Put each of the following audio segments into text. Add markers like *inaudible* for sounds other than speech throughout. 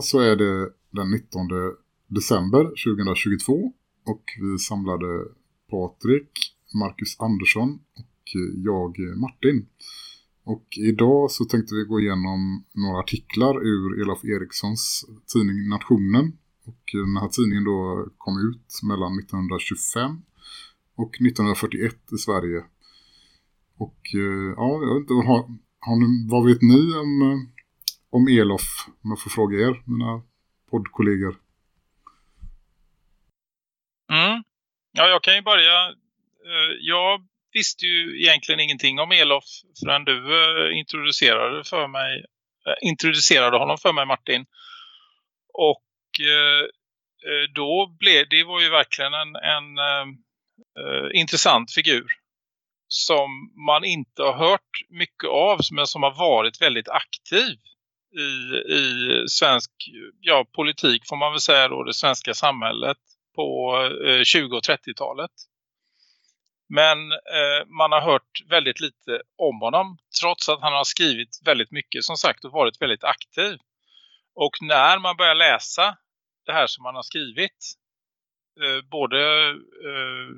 Idag så är det den 19 december 2022 och vi samlade Patrik, Marcus Andersson och jag Martin. Och idag så tänkte vi gå igenom några artiklar ur Elof Erikssons tidning Nationen. Och den här tidningen då kom ut mellan 1925 och 1941 i Sverige. Och eh, ja, jag vet inte, har, har ni, vad vet ni om, eh, om Elof? Om jag får fråga er, mina poddkollegor. Mm. Ja, jag kan ju börja. Eh, jag visste ju egentligen ingenting om Elof förrän du eh, introducerade, för mig, eh, introducerade honom för mig Martin. Och då blev det var ju verkligen en, en eh, intressant figur som man inte har hört mycket av men som har varit väldigt aktiv i, i svensk ja, politik får man väl säga då, det svenska samhället på eh, 20- och 30-talet. Men eh, man har hört väldigt lite om honom trots att han har skrivit väldigt mycket som sagt och varit väldigt aktiv. Och när man börjar läsa det här som han har skrivit eh, både eh,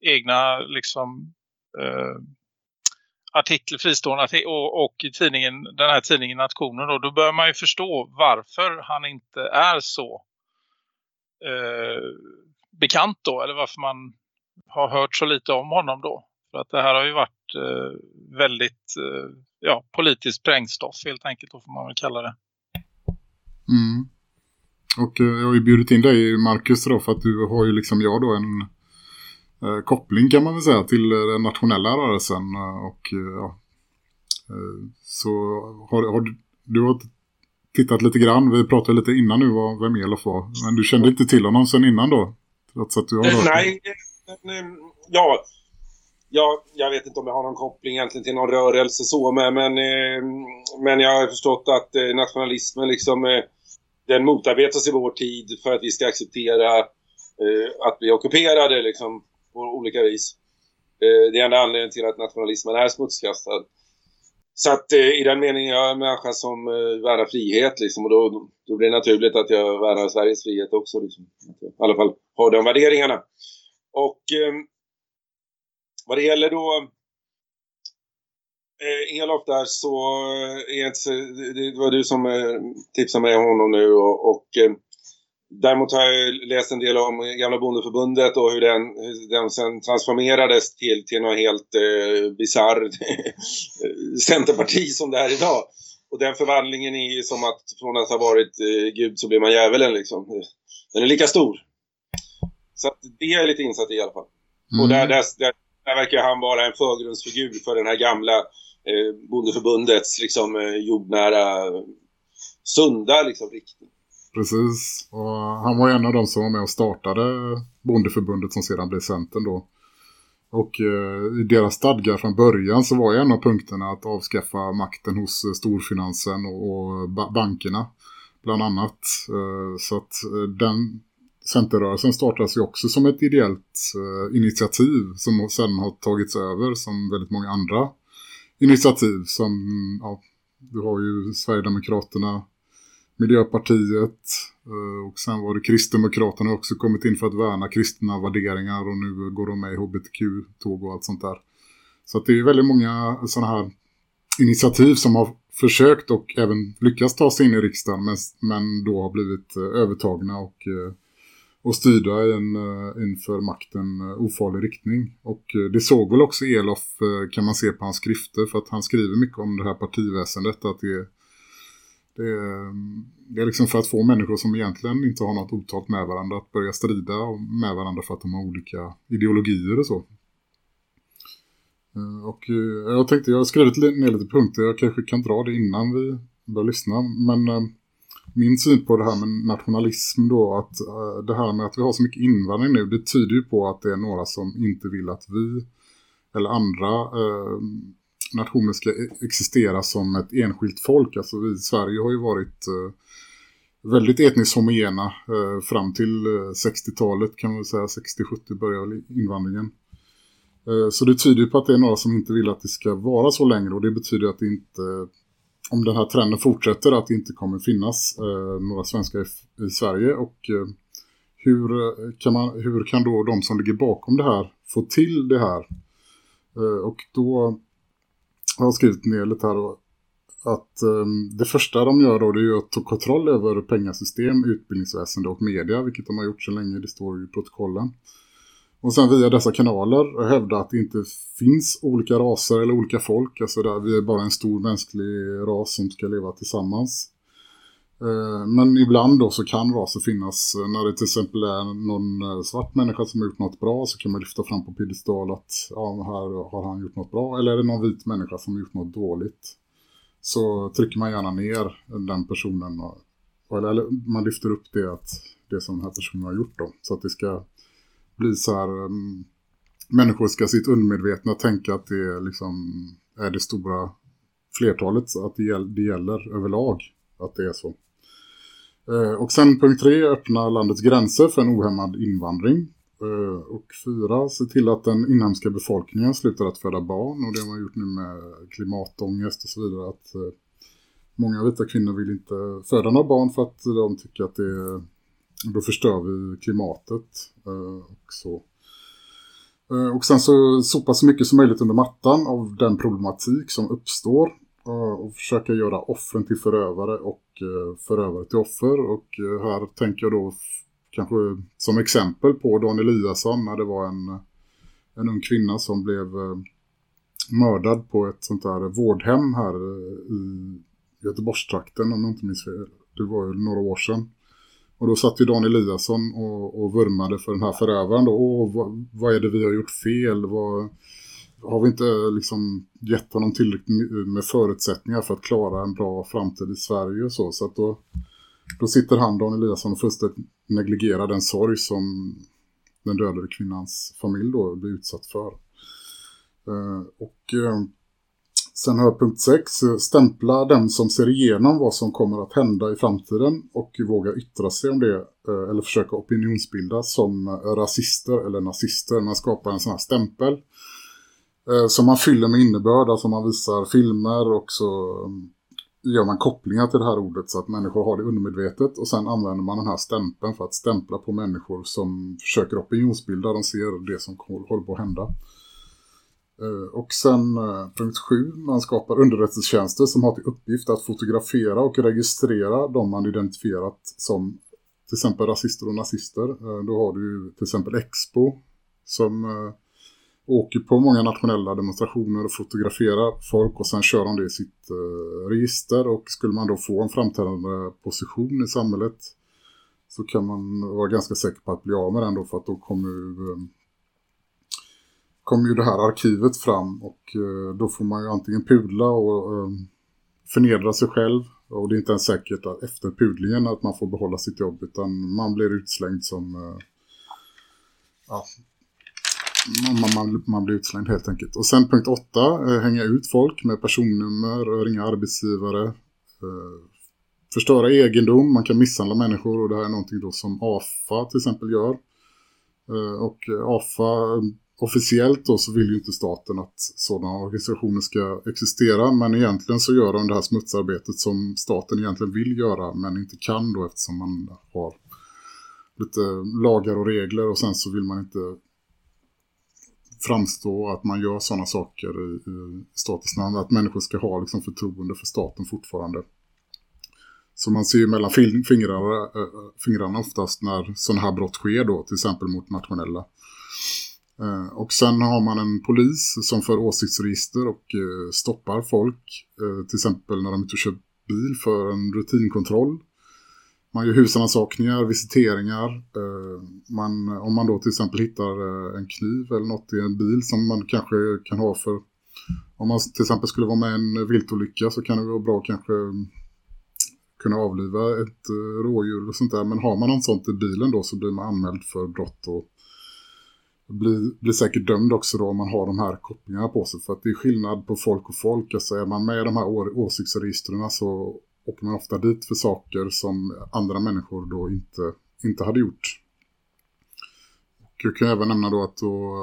egna liksom eh, artikel, fristående artikel och, och i tidningen, den här tidningen Nationen då, då börjar man ju förstå varför han inte är så eh, bekant då eller varför man har hört så lite om honom då. För att det här har ju varit eh, väldigt eh, ja, politiskt sprängstoff helt enkelt då får man väl kalla det. Mm. Och eh, jag har ju bjudit in dig Marcus då för att du har ju liksom jag då en koppling kan man väl säga till eh, den nationella rörelsen eh, och eh, ja. Eh, så har, har du, du har tittat lite grann, vi pratade lite innan nu vad, vem Elof var, men du kände inte till honom sen innan då? Trots att du har det. Nej, eh, ja, ja, jag vet inte om jag har någon koppling egentligen till någon rörelse så, men, men, eh, men jag har förstått att eh, nationalismen liksom, eh, den motarbetas i vår tid för att vi ska acceptera eh, att bli ockuperade liksom, på olika vis. Eh, det är enda anledningen till att nationalismen är smutskastad. Så att eh, i den meningen jag är en människa som eh, värnar frihet liksom, och då, då blir det naturligt att jag värnar Sveriges frihet också. Liksom. I alla fall har de värderingarna. Och eh, vad det gäller då eh, Elof där så eh, är inte, så- det det var du som eh, tipsade mig om honom nu och, och eh, däremot har jag läst en del om gamla bondeförbundet och hur den, hur den sen transformerades till, till något helt eh, bisarr *laughs* centerparti som det är idag. Och den förvandlingen är ju som att från att ha varit eh, gud så blir man djävulen liksom. Den är lika stor. Så att det är jag lite insatt i i alla fall. Och Mm. där, där, där, där verkar han vara en förgrundsfigur för den här gamla eh, bondeförbundets liksom eh, jordnära, sunda liksom riktning. Precis, och han var en av de som var med och startade bondeförbundet som sedan blev Centern då. Och eh, i deras stadgar från början så var en av punkterna att avskaffa makten hos eh, storfinansen och, och ba bankerna bland annat. Eh, så att eh, den Centerrörelsen startades ju också som ett ideellt eh, initiativ som sedan har tagits över som väldigt många andra initiativ som, ja, du har ju Sverigedemokraterna, Miljöpartiet eh, och sen var det Kristdemokraterna också kommit in för att värna kristna värderingar och nu går de med i HBTQ-tåg och allt sånt där. Så att det är väldigt många sådana här initiativ som har försökt och även lyckats ta sig in i riksdagen men, men då har blivit eh, övertagna och, eh, och styrda i en, inför makten ofarlig riktning. Och det såg väl också Elof kan man se på hans skrifter för att han skriver mycket om det här partiväsendet att det det är, det är liksom för att få människor som egentligen inte har något otalt med varandra att börja strida med varandra för att de har olika ideologier och så. Eh, och eh, jag tänkte, jag har skrivit ner lite punkter, jag kanske kan dra det innan vi börjar lyssna. Men eh, min syn på det här med nationalism då, att det här med att vi har så mycket invandring nu, det tyder ju på att det är några som inte vill att vi eller andra nationen nationer ska existera som ett enskilt folk. Alltså vi i Sverige har ju varit eh, väldigt etniskt homogena eh, fram till eh, 60-talet kan man säga, 60-70 började invandringen. Eh, Så det tyder ju på att det är några som inte vill att det ska vara så längre och det betyder att det inte, om den här trenden fortsätter, att det inte kommer finnas eh, några svenskar i, i Sverige och eh, hur, eh, kan man, hur kan då de som ligger bakom det här få till det här? Eh, och då har skrivit ner lite här då, att um, det första de gör då det är ju att ta kontroll över pengasystem, utbildningsväsende och media, vilket de har gjort så länge det står i protokollen. Och sen via dessa kanaler hävda att det inte finns olika raser eller olika folk. Alltså där vi är bara en stor mänsklig ras som ska leva tillsammans. Eh, men ibland då så kan raser finnas. Eh, när det till exempel är någon eh, svart människa som har gjort något bra så kan man lyfta fram på piedestal att ja, här har han gjort något bra. Eller är det någon vit människa som har gjort något dåligt. Så trycker man gärna ner den personen. och- Eller, eller man lyfter upp det, att det som den här personen har gjort då. Så att det ska bli så här... um, människor ska sitt undermedvetna tänka att det är liksom är det stora flertalet. Att det, det gäller överlag att det är så. Eh, och sen punkt tre, öppna landets gränser för en ohämmad invandring. Eh, och fyra, se till att den inhemska befolkningen slutar att föda barn. Och det har man gjort nu med klimatångest och så vidare. Att eh, många vita kvinnor vill inte föda några barn för att de tycker att det då förstör vi klimatet och så. Och sen så sopa så mycket som möjligt under mattan av den problematik som uppstår och försöka göra offren till förövare och eh, förövare till offer. Och eh, här tänker jag då kanske som exempel på Dan Eliasson när det var en, en ung kvinna som blev eh, mördad på ett sånt där vårdhem här i Göteborgstrakten om jag inte minns fel. Det var ju några år sedan. Och då satt ju Dan Eliasson och, och vurmade för den här förövaren då. Åh, vad, vad är det vi har gjort fel? Vad, har vi inte liksom gett honom tillräckligt med förutsättningar för att klara en bra framtid i Sverige och så. Så att då, då sitter han, Dan Eliasson, och fullständigt negligerar den sorg som den dödade kvinnans familj då blir utsatt för. Eh, och eh, sen har jag punkt 6. Stämpla dem som ser igenom vad som kommer att hända i framtiden och våga yttra sig om det eh, eller försöka opinionsbilda som rasister eller nazister. Man skapar en sån här stämpel Eh, som man fyller med innebörd. Alltså man visar filmer och så mm, gör man kopplingar till det här ordet så att människor har det undermedvetet och sen använder man den här stämpeln för att stämpla på människor som försöker opinionsbilda. De ser det som håller på att hända. Eh, och sen eh, punkt 7, man skapar underrättelsetjänster som har till uppgift att fotografera och registrera de man identifierat som till exempel rasister och nazister. Då har du till exempel Expo som eh, åker på många nationella demonstrationer och fotograferar folk och sen kör de det i sitt eh, register. Och skulle man då få en framträdande position i samhället så kan man vara ganska säker på att bli av med den då för att då kommer ju eh, kommer ju det här arkivet fram och eh, då får man ju antingen pudla och eh, förnedra sig själv. Och det är inte ens säkert att efter pudlingen att man får behålla sitt jobb utan man blir utslängd som eh, ja, man, man, man blir utslängd helt enkelt. Och sen punkt 8, eh, hänga ut folk med personnummer, ringa arbetsgivare, eh, förstöra egendom, man kan misshandla människor och det här är någonting då som AFA till exempel gör. Eh, och AFA officiellt då så vill ju inte staten att sådana organisationer ska existera men egentligen så gör de det här smutsarbetet som staten egentligen vill göra men inte kan då eftersom man har lite lagar och regler och sen så vill man inte framstå att man gör sådana saker i, i statens namn att människor ska ha liksom förtroende för staten fortfarande. Så man ser ju mellan fingrarna, äh, fingrarna oftast när sådana här brott sker då, till exempel mot nationella. Eh, och sen har man en polis som för åsiktsregister och eh, stoppar folk. Eh, till exempel när de inte kör bil för en rutinkontroll. Man gör husrannsakningar, visiteringar. Eh, man, om man då till exempel hittar eh, en kniv eller något i en bil som man kanske kan ha för... Om man till exempel skulle vara med i en viltolycka så kan det vara bra kanske mm, kunna avliva ett eh, rådjur och sånt där. Men har man något sånt i bilen då så blir man anmäld för brott och blir, blir säkert dömd också då om man har de här kopplingarna på sig. För att det är skillnad på folk och folk. Alltså är man med i de här åsiktsregistren så åker man ofta dit för saker som andra människor då inte, inte hade gjort. Och jag kan även nämna då att då,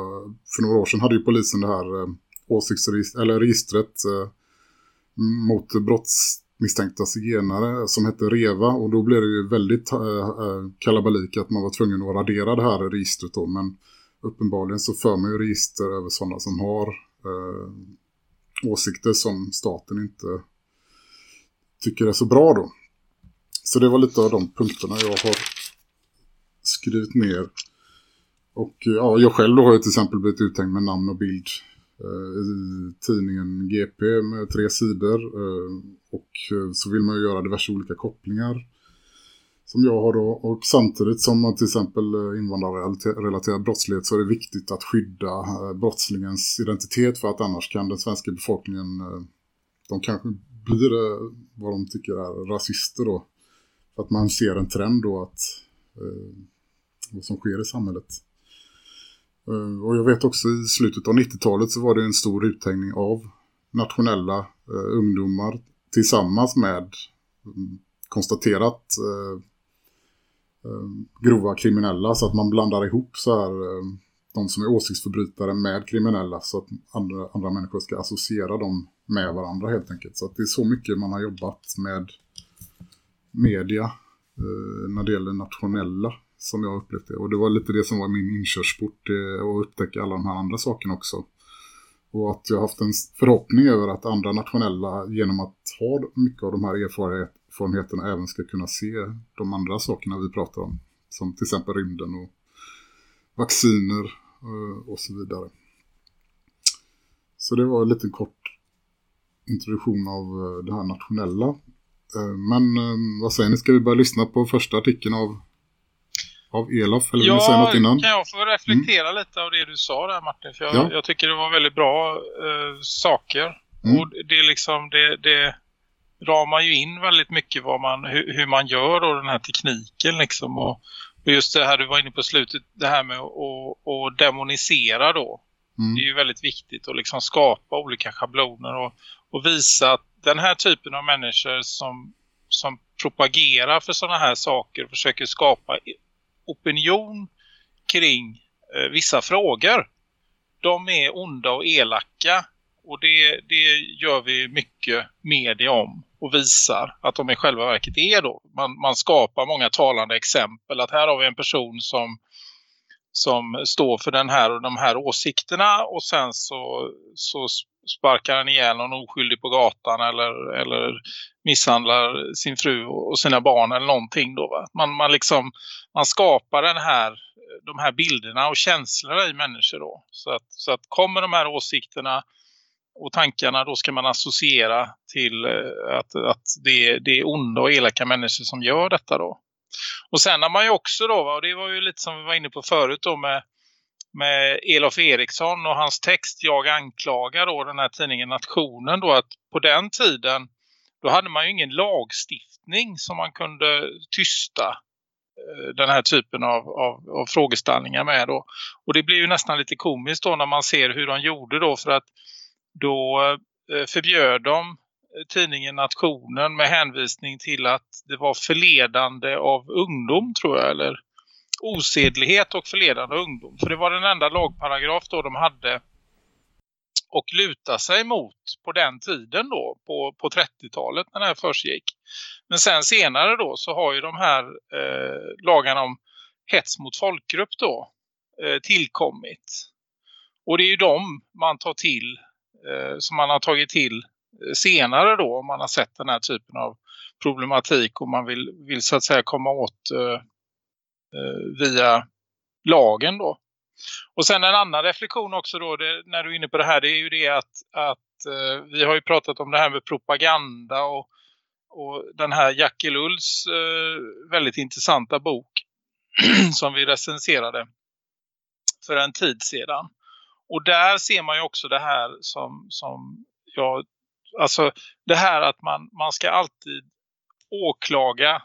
för några år sedan hade ju polisen det här eh, åsiktsregistret, eller registret eh, mot brottsmisstänkta zigenare som hette REVA och då blev det ju väldigt eh, eh, kalabalik att man var tvungen att radera det här registret då men uppenbarligen så för man ju register över sådana som har eh, åsikter som staten inte tycker är så bra då. Så det var lite av de punkterna jag har skrivit ner. Och eh, ja, jag själv då har ju till exempel blivit uthängd med namn och bild eh, i tidningen GP med tre sidor. Eh, och eh, så vill man ju göra diverse olika kopplingar som jag har då. Och samtidigt som man till exempel eh, invandrarrelaterad brottslighet så är det viktigt att skydda brottslingens identitet för att annars kan den svenska befolkningen, eh, de kanske blir vad de tycker är rasister då. För att man ser en trend då att eh, vad som sker i samhället. Eh, och jag vet också i slutet av 90-talet så var det en stor uthängning av nationella eh, ungdomar tillsammans med mm, konstaterat grova kriminella så att man blandar ihop så här de som är åsiktsförbrytare med kriminella så att andra, andra människor ska associera dem med varandra helt enkelt. Så att det är så mycket man har jobbat med media eh, när det gäller nationella som jag upplevt det. Och det var lite det som var min inkörsport eh, att upptäcka alla de här andra sakerna också. Och att jag har haft en förhoppning över att andra nationella genom att ha mycket av de här erfarenheterna även ska kunna se de andra sakerna vi pratar om. Som till exempel rymden och vacciner eh, och så vidare. Så det var en liten kort introduktion av eh, det här nationella. Eh, men vad säger ni, ska vi börja lyssna på första artikeln av, av Elof? Eller ja, säga något innan? kan jag få reflektera mm. lite av det du sa där Martin? För jag, ja. jag tycker det var väldigt bra eh, saker. Mm. Och det är liksom, det, det, ramar ju in väldigt mycket vad man, hur, hur man gör och den här tekniken liksom och, och, just det här du var inne på slutet det här med att, att demonisera då mm. det är ju väldigt viktigt att liksom skapa olika schabloner och, och visa att den här typen av människor som, som propagerar för sådana här saker och försöker skapa opinion kring eh, vissa frågor de är onda och elaka och det, det gör vi mycket media om och visar att de i själva verket är då. Man, man skapar många talande exempel. Att här har vi en person som, som står för den här och de här åsikterna och sen så, så sparkar han ihjäl någon oskyldig på gatan eller, eller misshandlar sin fru och sina barn eller någonting då. Va? Man, man, liksom, man skapar den här, de här bilderna och känslorna i människor då. Så att, så att kommer de här åsikterna och tankarna då ska man associera till eh, att, att det, det är onda och elaka människor som gör detta då. Och sen har man ju också då, och det var ju lite som vi var inne på förut då med, med Elof Eriksson och hans text Jag anklagar då den här tidningen Nationen då att på den tiden då hade man ju ingen lagstiftning som man kunde tysta eh, den här typen av, av, av frågeställningar med då. Och det blir ju nästan lite komiskt då när man ser hur de gjorde då för att då eh, förbjöd de eh, tidningen Nationen med hänvisning till att det var förledande av ungdom tror jag eller osedlighet och förledande ungdom. För det var den enda lagparagraf då de hade och luta sig mot på den tiden då på, på 30-talet när det här först gick. Men sen senare då så har ju de här eh, lagarna om hets mot folkgrupp då eh, tillkommit. Och det är ju de man tar till eh, som man har tagit till eh, senare då om man har sett den här typen av problematik och man vill, vill så att säga komma åt eh, Eh, via lagen då. Och sen en annan reflektion också då det, när du är inne på det här det är ju det att, att eh, vi har ju pratat om det här med propaganda och, och den här Jackie Lulls eh, väldigt intressanta bok *clears throat* som vi recenserade för en tid sedan. Och där ser man ju också det här som, som jag, alltså det här att man, man ska alltid åklaga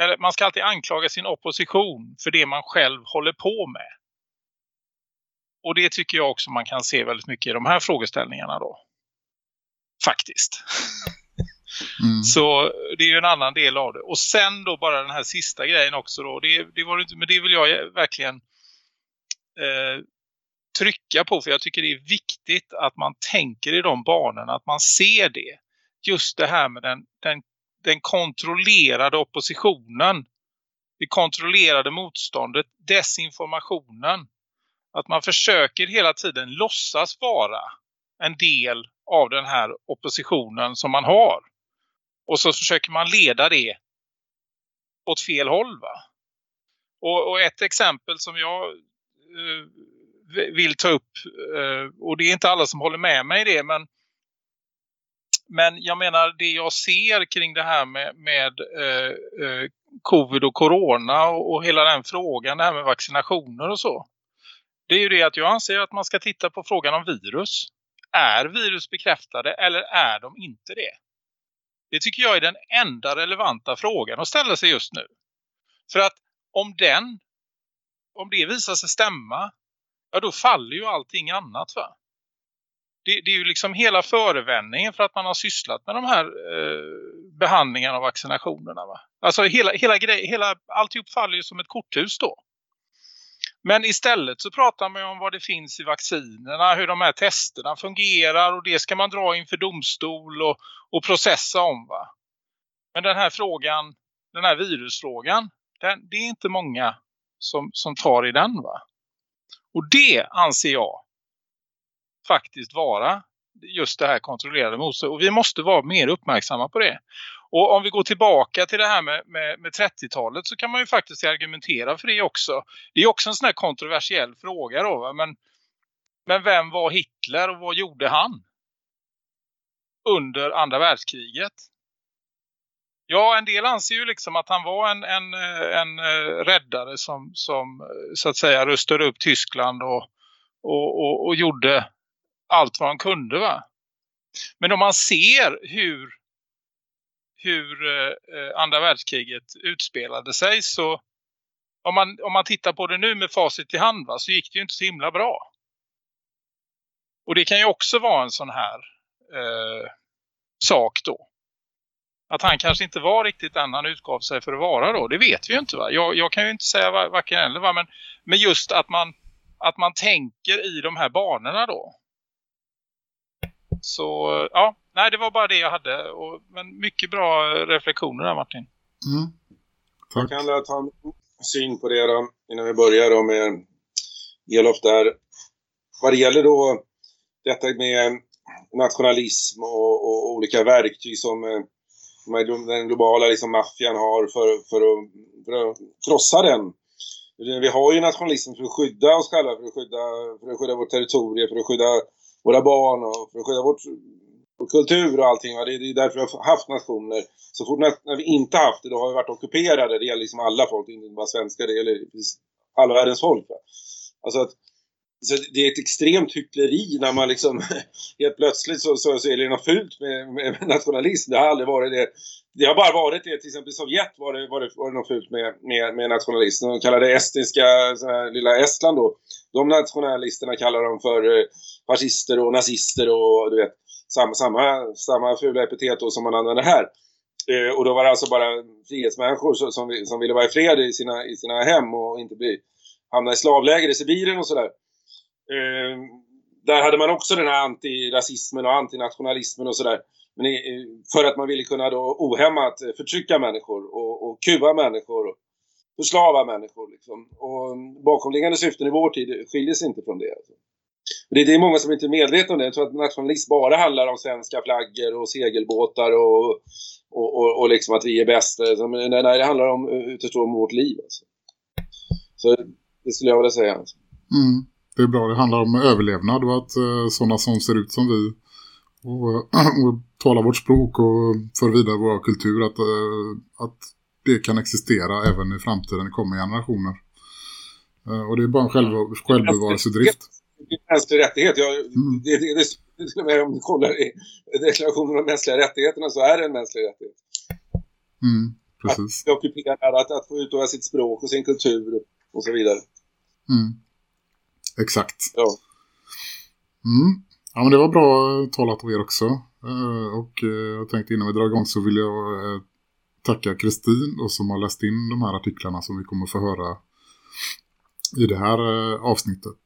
eller man ska alltid anklaga sin opposition för det man själv håller på med. Och det tycker jag också man kan se väldigt mycket i de här frågeställningarna då. Faktiskt. Mm. Så det är ju en annan del av det. Och sen då bara den här sista grejen också då. Det, det var inte, men det vill jag verkligen eh, trycka på. För jag tycker det är viktigt att man tänker i de banorna. Att man ser det. Just det här med den, den, den kontrollerade oppositionen. Det kontrollerade motståndet. Desinformationen. Att man försöker hela tiden låtsas vara en del av den här oppositionen som man har. Och så försöker man leda det åt fel håll va. Och, och ett exempel som jag uh, vill ta upp uh, och det är inte alla som håller med mig i det men men jag menar det jag ser kring det här med, med eh, eh, covid och corona och, och hela den frågan, det här med vaccinationer och så. Det är ju det att jag anser att man ska titta på frågan om virus. Är virus bekräftade eller är de inte det? Det tycker jag är den enda relevanta frågan att ställa sig just nu. För att om den, om det visar sig stämma, ja då faller ju allting annat va. Det, det är ju liksom hela förevändningen för att man har sysslat med de här eh, behandlingarna och vaccinationerna va. Alltså hela, hela grej, hela, alltihop faller ju som ett korthus då. Men istället så pratar man om vad det finns i vaccinerna, hur de här testerna fungerar och det ska man dra inför domstol och, och processa om va. Men den här frågan, den här virusfrågan, den, det är inte många som, som tar i den va. Och det anser jag faktiskt vara just det här kontrollerade motståndet. Och vi måste vara mer uppmärksamma på det. Och om vi går tillbaka till det här med, med, med 30-talet så kan man ju faktiskt argumentera för det också. Det är också en sån här kontroversiell fråga då. Va? Men, men vem var Hitler och vad gjorde han? Under andra världskriget. Ja, en del anser ju liksom att han var en, en, en eh, räddare som, som eh, så att säga rustade upp Tyskland och, och, och, och gjorde allt vad han kunde va. Men om man ser hur hur eh, eh, andra världskriget utspelade sig så om man, om man tittar på det nu med facit i hand va, så gick det ju inte så himla bra. Och det kan ju också vara en sån här eh, sak då. Att han kanske inte var riktigt den han utgav sig för att vara då. Det vet vi ju inte va. Jag, jag kan ju inte säga varken eller va. Men, men just att man, att man tänker i de här banorna då. Så ja, nej det var bara det jag hade. Och, men mycket bra reflektioner där Martin. Mm. Jag Tack. kan ta en syn på det då, innan vi börjar då med Elof där. Vad det gäller då detta med nationalism och, och olika verktyg som eh, som den globala liksom, maffian har för, för, att, för att krossa den. Vi har ju nationalism för att skydda oss själva, för att skydda, för att skydda vårt territorium, för att skydda våra barn och för att skydda vårt, vår kultur och allting. Va? Det, det är därför vi har haft nationer. Så fort när, vi inte haft det, då har vi varit ockuperade. Det gäller liksom alla folk, inte bara svenskar, det gäller alla världens folk. Va? Alltså att så det är ett extremt hyckleri när man liksom *laughs* helt plötsligt så, så, så är det något fult med, med, nationalism. Det har aldrig varit det. Det har bara varit det. Till exempel i Sovjet var det, var det, var det något fult med, med, med nationalism. De kallade det estniska så här, lilla Estland då. De nationalisterna kallar de för eh, fascister och nazister och du vet samma, samma, samma fula epitet då som man använder här. Eh, och då var det alltså bara frihetsmänniskor som, som, som ville vara i fred i sina, i sina hem och inte bli, hamna i slavläger i Sibirien och sådär. Eh, där hade man också den här antirasismen och antinationalismen och sådär. Men för att man ville kunna då ohämmat förtrycka människor och, och kuva människor och förslava människor. Liksom. Och bakomliggande syften i vår tid skiljer sig inte från det. Alltså. Det, det är många som inte är medvetna om det. Jag tror att nationalism bara handlar om svenska flaggor och segelbåtar och, och, och, och liksom att vi är bäst. Men nej, det handlar om, eh, ytterst om vårt liv. Alltså. Så det skulle jag vilja säga. Alltså. Mm. Det är bra, det handlar om överlevnad och att eh, sådana som ser ut som vi och, eh, *clears throat* och talar vårt språk och för vidare vår kultur att, att det kan existera även i framtiden i kommande generationer. Och det är bara en själv, självbevarelsedrift. Det är en mänsklig rättighet. Jag, Mm. det, det, det, till och med om du kollar i deklarationen om mänskliga rättigheterna så är det en mänsklig rättighet. Mm, precis. Att bli ockuperad, att, att få utöva sitt språk och sin kultur och så vidare. Mm. Exakt. Ja. Mm. Ja, men det var bra talat av er också. Eh, Och eh, jag tänkte innan vi drar igång så vill jag eh, tacka Kristin och som har läst in de här artiklarna som vi kommer få höra i det här avsnittet.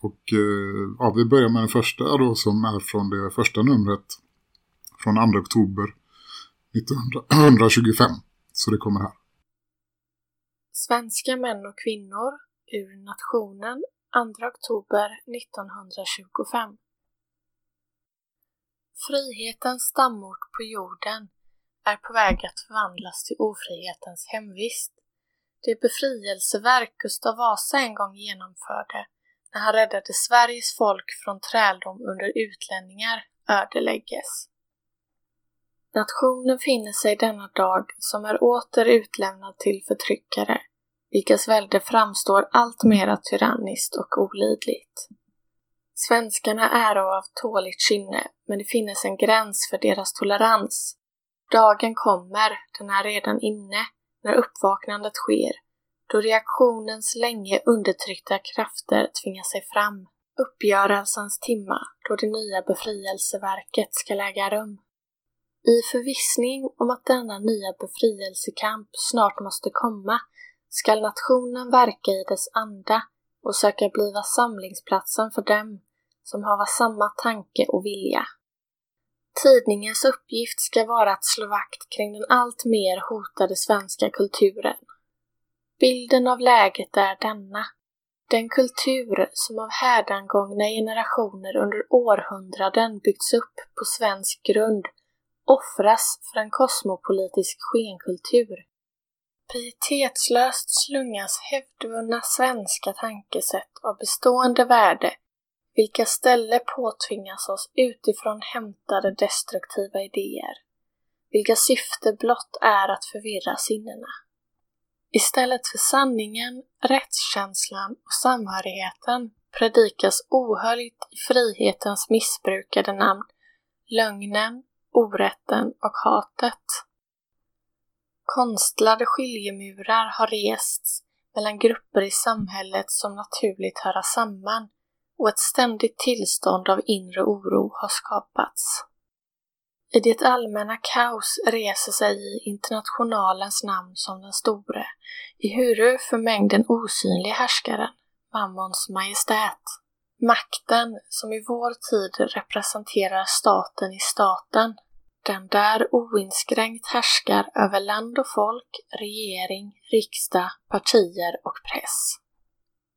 Och eh, ja, vi börjar med den första då som är från det första numret från 2 oktober 1925. Så det kommer här. Svenska män och kvinnor ur nationen 2 oktober 1925 Frihetens stamort på jorden är på väg att förvandlas till ofrihetens hemvist. Det befrielseverk Gustav Vasa en gång genomförde när han räddade Sveriges folk från träldom under utlänningar ödelägges. Nationen finner sig denna dag som är åter utlämnad till förtryckare, vilkas välde framstår allt mera tyranniskt och olidligt. Svenskarna är av tåligt sinne, men det finns en gräns för deras tolerans. Dagen kommer, den är redan inne, när uppvaknandet sker, då reaktionens länge undertryckta krafter tvingar sig fram. Uppgörelsens timma, då det nya befrielseverket ska äga rum. I förvissning om att denna nya befrielsekamp snart måste komma skall nationen verka i dess anda och söka bliva samlingsplatsen för dem som hava samma tanke och vilja. Tidningens uppgift ska vara att slå vakt kring den allt mer hotade svenska kulturen. Bilden av läget är denna. Den kultur som av härdangångna generationer under århundraden byggts upp på svensk grund offras för en kosmopolitisk skenkultur. Pietetslöst slungas hävdvunna svenska tankesätt av bestående värde, vilka ställe påtvingas oss utifrån hämtade destruktiva idéer, vilka syfte blott är att förvirra sinnena. Istället för sanningen, rättskänslan och samhörigheten predikas ohöljt i frihetens missbrukade namn lögnen, orätten och hatet. Konstlade skiljemurar har rests mellan grupper i samhället som naturligt höra samman och ett ständigt tillstånd av inre oro har skapats. I det allmänna kaos reser sig i internationalens namn som den store, i huru för mängden osynlig härskaren, Mammons majestät. Makten som i vår tid representerar staten i staten, den där oinskränkt härskar över land och folk, regering, riksdag, partier och press.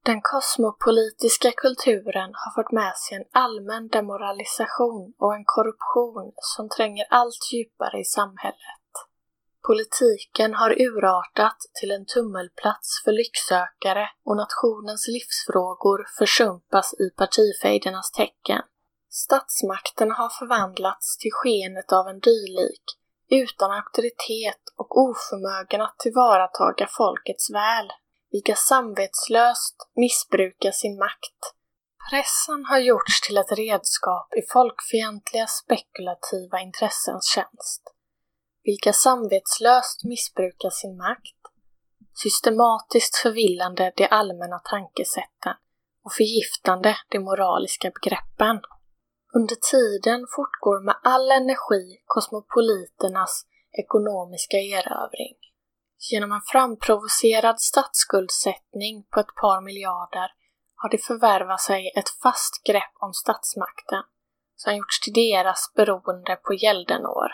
Den kosmopolitiska kulturen har fört med sig en allmän demoralisation och en korruption som tränger allt djupare i samhället. Politiken har urartat till en tummelplats för lycksökare och nationens livsfrågor försumpas i partifejdernas tecken. Statsmakten har förvandlats till skenet av en dylik, utan auktoritet och oförmögen att tillvarataga folkets väl vilka samvetslöst missbrukar sin makt. Pressen har gjorts till ett redskap i folkfientliga spekulativa intressens tjänst, vilka samvetslöst missbrukar sin makt, systematiskt förvillande de allmänna tankesätten och förgiftande de moraliska begreppen. Under tiden fortgår med all energi kosmopoliternas ekonomiska erövring. Genom en framprovocerad statsskuldsättning på ett par miljarder har de förvärvat sig ett fast grepp om statsmakten som gjorts till deras beroende på gäldenår.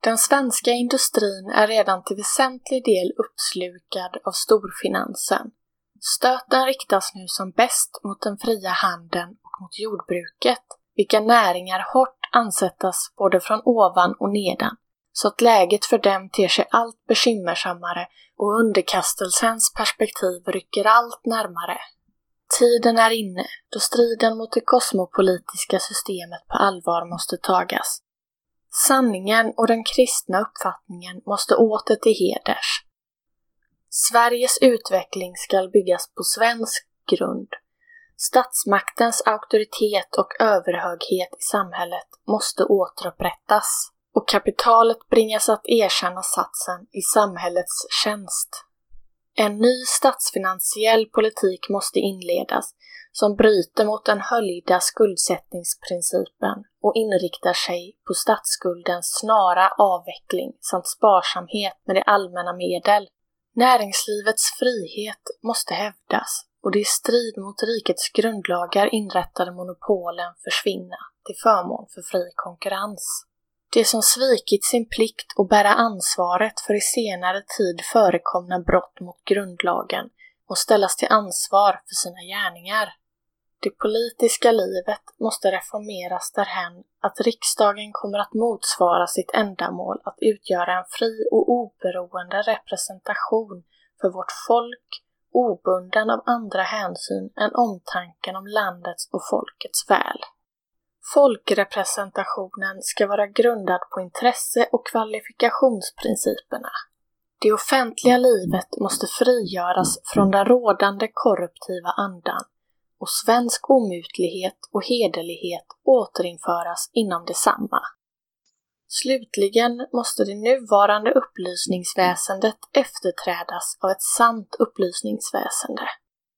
Den svenska industrin är redan till väsentlig del uppslukad av storfinansen. Stöten riktas nu som bäst mot den fria handeln och mot jordbruket, vilka näringar hårt ansättas både från ovan och nedan så att läget för dem ter sig allt bekymmersammare och underkastelsens perspektiv rycker allt närmare. Tiden är inne då striden mot det kosmopolitiska systemet på allvar måste tagas. Sanningen och den kristna uppfattningen måste åter till heders. Sveriges utveckling skall byggas på svensk grund. Statsmaktens auktoritet och överhöghet i samhället måste återupprättas och kapitalet bringas att erkänna satsen i samhällets tjänst. En ny statsfinansiell politik måste inledas som bryter mot den höljda skuldsättningsprincipen och inriktar sig på statsskuldens snara avveckling samt sparsamhet med det allmänna medel. Näringslivets frihet måste hävdas och de i strid mot rikets grundlagar inrättade monopolen försvinna till förmån för fri konkurrens. De som svikit sin plikt och bära ansvaret för i senare tid förekomna brott mot grundlagen och ställas till ansvar för sina gärningar. Det politiska livet måste reformeras därhän att riksdagen kommer att motsvara sitt ändamål att utgöra en fri och oberoende representation för vårt folk, obunden av andra hänsyn än omtanken om landets och folkets väl. Folkrepresentationen ska vara grundad på intresse och kvalifikationsprinciperna. Det offentliga livet måste frigöras från den rådande korruptiva andan och svensk omutlighet och hederlighet återinföras inom detsamma. Slutligen måste det nuvarande upplysningsväsendet efterträdas av ett sant upplysningsväsende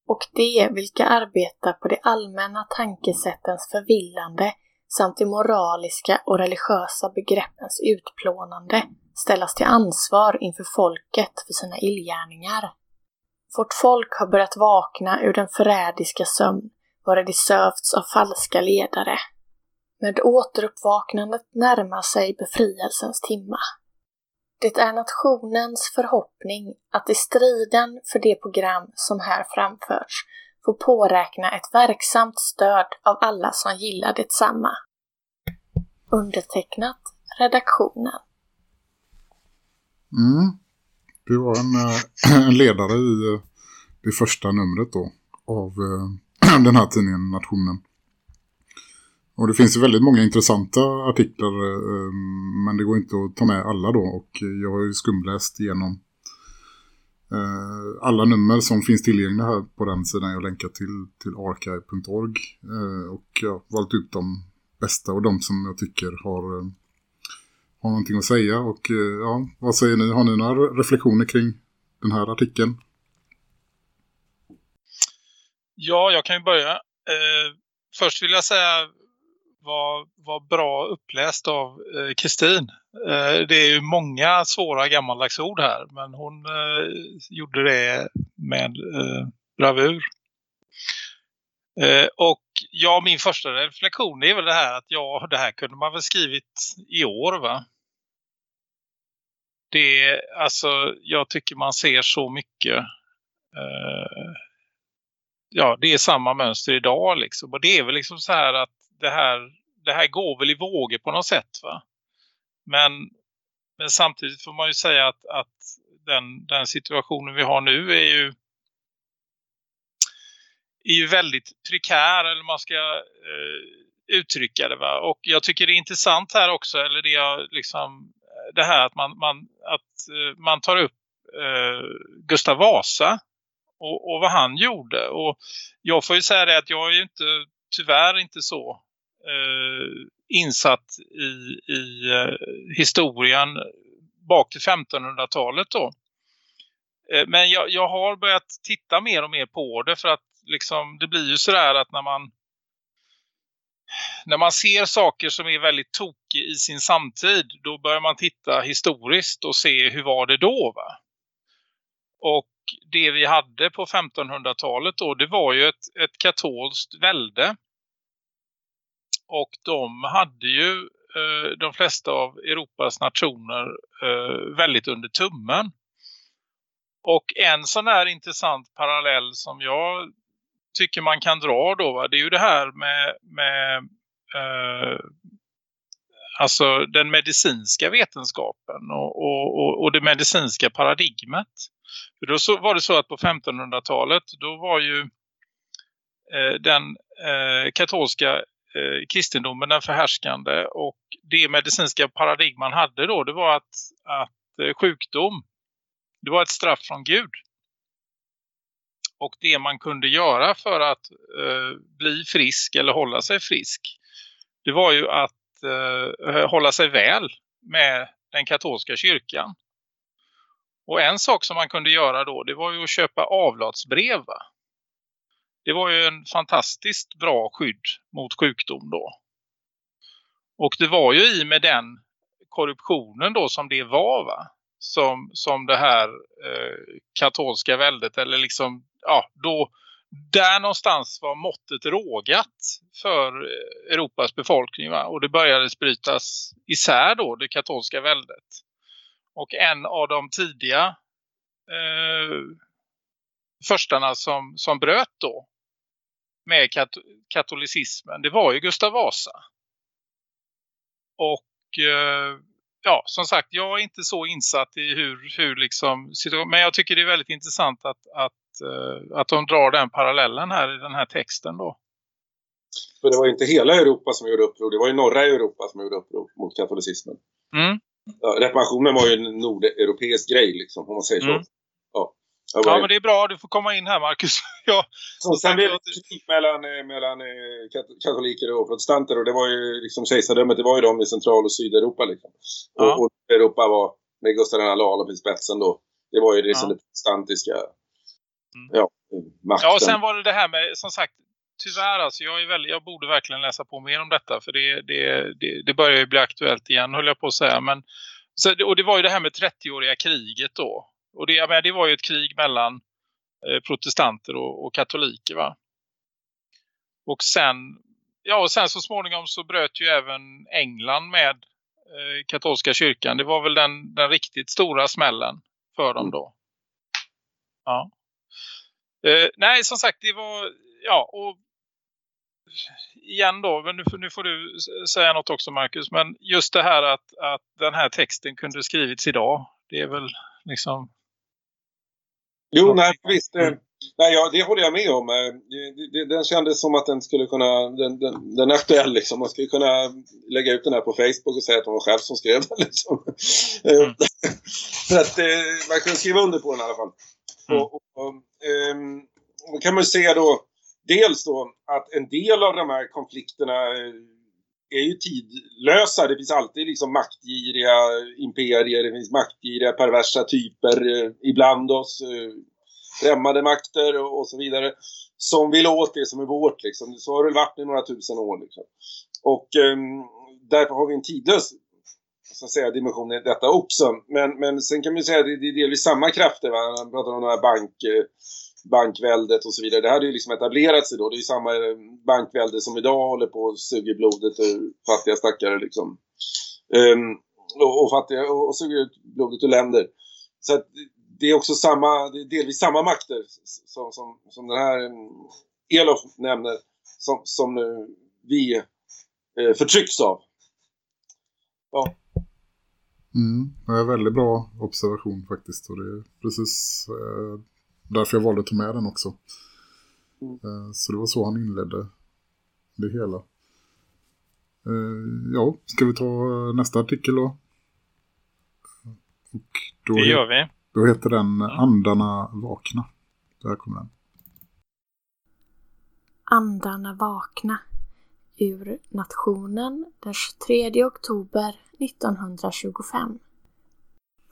och de vilka arbetar på de allmänna tankesättens förvillande samt de moraliska och religiösa begreppens utplånande ställas till ansvar inför folket för sina illgärningar. Vårt folk har börjat vakna ur den förrädiska sömn vare de sövts av falska ledare. Med återuppvaknandet närmar sig befrielsens timma. Det är nationens förhoppning att i striden för det program som här framförts få påräkna ett verksamt stöd av alla som gillar detsamma. Undertecknat Redaktionen. Mm. Det var en, eh, *clears throat* en ledare i eh, det första numret då av eh, *clears throat* den här tidningen Nationen. Och det finns ju väldigt många intressanta artiklar eh, men det går inte att ta med alla då och jag har ju skumläst igenom eh, alla nummer som finns tillgängliga här på den sidan jag länkar till, till archive.org eh, och jag har valt ut de bästa och de som jag tycker har har någonting att säga. Och ja, vad säger ni? Har ni några reflektioner kring den här artikeln? Ja, jag kan ju börja. Eh, först vill jag säga var, var bra uppläst av eh, Kristin. Eh, det är ju många svåra gammaldags ord här, men hon eh, gjorde det med eh, bravur. Eh, och ja, min första reflektion är väl det här att ja, det här kunde man väl skrivit i år va? Det, alltså, jag tycker man ser så mycket. Eh, ja, det är samma mönster idag liksom. Och det är väl liksom så här att det här, det här går väl i vågor på något sätt va? Men, men samtidigt får man ju säga att, att den, den situationen vi har nu är ju är ju väldigt tryckär eller man ska eh, uttrycka det va. Och jag tycker det är intressant här också eller det jag liksom eh, det här att man, man, att, eh, man tar upp eh, Gustav Vasa och, och, vad han gjorde. Och jag får ju säga det att jag är ju inte, tyvärr inte så Eh, insatt i, i eh, historien bak till 1500-talet då. Eh, men jag, jag har börjat titta mer och mer på det för att liksom, det blir ju sådär att när man när man ser saker som är väldigt tokiga i sin samtid då börjar man titta historiskt och se hur var det då va? Och det vi hade på 1500-talet då det var ju ett, ett katolskt välde. Och de hade ju eh, de flesta av Europas nationer eh, väldigt under tummen. Och en sån här intressant parallell som jag tycker man kan dra då va? det är ju det här med, med eh, alltså den medicinska vetenskapen och, och, och det medicinska paradigmet. För då så var det så att på 1500-talet då var ju eh, den eh, katolska eh, kristendomen, den förhärskande och det medicinska paradigm man hade då, det var att, att eh, sjukdom, det var ett straff från Gud. Och det man kunde göra för att eh, bli frisk eller hålla sig frisk, det var ju att eh, hålla sig väl med den katolska kyrkan. Och en sak som man kunde göra då, det var ju att köpa avlatsbrev va? Det var ju en fantastiskt bra skydd mot sjukdom då. Och det var ju i med den korruptionen då som det var va? Som, som det här eh, katolska väldet eller liksom, ja då där någonstans var måttet rågat för eh, Europas befolkning va? och det började brytas isär då det katolska väldet. Och en av de tidiga eh, förstarna som, som bröt då med kat katolicismen, det var ju Gustav Vasa. Och eh, ja, som sagt, jag är inte så insatt i hur, hur liksom, men jag tycker det är väldigt intressant att, att, eh, att de drar den parallellen här i den här texten då. För det var inte hela Europa som gjorde uppror, det var ju norra Europa som gjorde uppror mot katolicismen. Mm. Ja, reformationen var ju en nordeuropeisk grej liksom, om man säger så. Mm. Ja. Men det är bra. Du får komma in här, Marcus. *laughs* ja, och sen blev det krig mellan, eh, mellan eh, katoliker och protestanter och det var ju liksom kejsardömet, det var ju de i Central- och Sydeuropa liksom. Ja. Och, och Europa var med Gustav II Adolf i spetsen då. Det var ju liksom Ja. det protestantiska Mm. ja, makten. Ja, och sen var det det här med, som sagt, tyvärr alltså, jag, är väldigt, jag borde verkligen läsa på mer om detta för det, det, det, det börjar ju bli aktuellt igen, höll jag på att säga. Men, så, det- och det var ju det här med 30-åriga kriget då. Och det, jag menar, det var ju ett krig mellan eh, protestanter och, och katoliker va. Och sen, ja och sen så småningom så bröt ju även England med eh, katolska kyrkan. Det var väl den, den riktigt stora smällen för dem då. Ja. Eh, nej, som sagt, det var... Ja, och igen då, men nu, nu får du säga något också Marcus. Men just det här att, att den här texten kunde skrivits idag. Det är väl liksom... Jo, nej, visst. eh, Mm. Nej, ja, det håller jag med om. Eh, det- det- Den kändes som att den skulle kunna, den, den, den är aktuell liksom. Man skulle kunna lägga ut den här på Facebook och säga att det var själv som skrev den *laughs* liksom. Eh, Mm. *laughs* För att man kunde skriva under på den i alla fall. Mm. Och, och, och, ehm, kan man ju se då, dels då att en del av de här konflikterna är ju tidlösa. Det finns alltid liksom maktgiriga imperier, det finns maktgiriga perversa typer eh, ibland oss. Eh, främmande makter och, och så vidare. Som vill åt det som är vårt liksom. Så har det varit i några tusen år liksom. Och eh, därför har vi en tidlös så att säga, dimension i detta också. Men, men sen kan man ju säga att det, det är delvis samma krafter. Va? Man pratar om de här bank, eh, bankväldet och så vidare. Det hade ju liksom etablerat sig då. Det är ju samma eh, bankvälde som idag håller på och suger blodet ur fattiga stackare liksom. Um, och, och, fattiga, och, och suger ut blodet ur länder. Så att det är också samma, det är delvis samma makter som, som, som den här eh, Elof nämner. Som, som nu vi eh, förtrycks av. Ja. Mm, det är en väldigt bra observation faktiskt. Och det är precis eh, därför jag valde att ta med den också. Mm. Eh, så det var så han inledde det hela. Eh, ja, ska vi ta eh, nästa artikel då? Och då, Det gör vi. då heter den Andarna vakna. Där kommer den. Andarna vakna ur Nationen den 23 oktober 1925.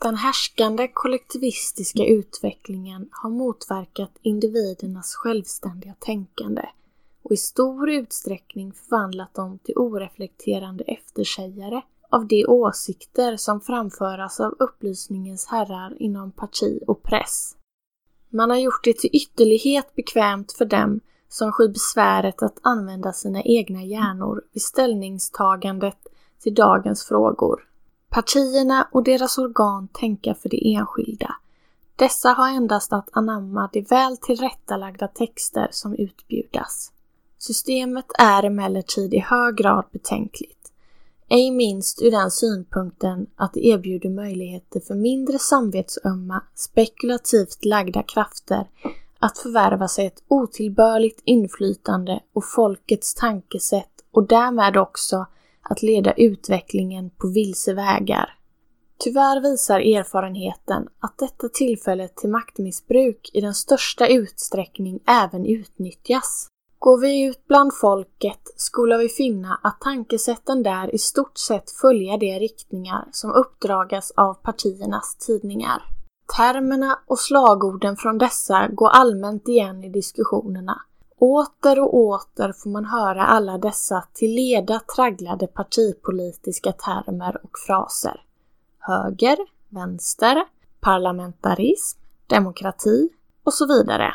Den härskande kollektivistiska utvecklingen har motverkat individernas självständiga tänkande och i stor utsträckning förvandlat dem till oreflekterande eftersägare av de åsikter som framföras av upplysningens herrar inom parti och press. Man har gjort det till ytterlighet bekvämt för dem som skyr besväret att använda sina egna hjärnor vid ställningstagandet till dagens frågor. Partierna och deras organ tänka för de enskilda. Dessa har endast att anamma de väl tillrättalagda texter som utbjudas. Systemet är emellertid i hög grad betänkligt. Ej minst ur den synpunkten att det erbjuder möjligheter för mindre samvetsömma, spekulativt lagda krafter att förvärva sig ett otillbörligt inflytande och folkets tankesätt och därmed också att leda utvecklingen på vilse vägar. Tyvärr visar erfarenheten att detta tillfälle till maktmissbruk i den största utsträckning även utnyttjas. Går vi ut bland folket skulle vi finna att tankesätten där i stort sett följer de riktningar som uppdragas av partiernas tidningar. Termerna och slagorden från dessa går allmänt igen i diskussionerna. Åter och åter får man höra alla dessa till leda tragglade partipolitiska termer och fraser. Höger, vänster, parlamentarism, demokrati och så vidare.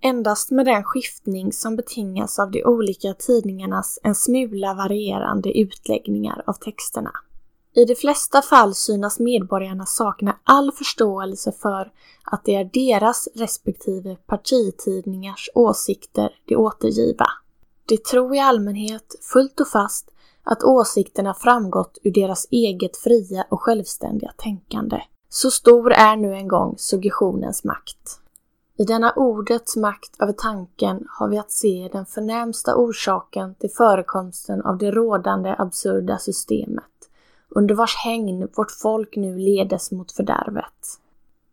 Endast med den skiftning som betingas av de olika tidningarnas en smula varierande utläggningar av texterna. I de flesta fall synas medborgarna sakna all förståelse för att det är deras respektive partitidningars åsikter de återgiva. De tror i allmänhet fullt och fast att åsikterna framgått ur deras eget fria och självständiga tänkande. Så stor är nu en gång suggestionens makt. I denna ordets makt över tanken har vi att se den förnämsta orsaken till förekomsten av det rådande absurda systemet under vars hägn vårt folk nu ledes mot fördärvet.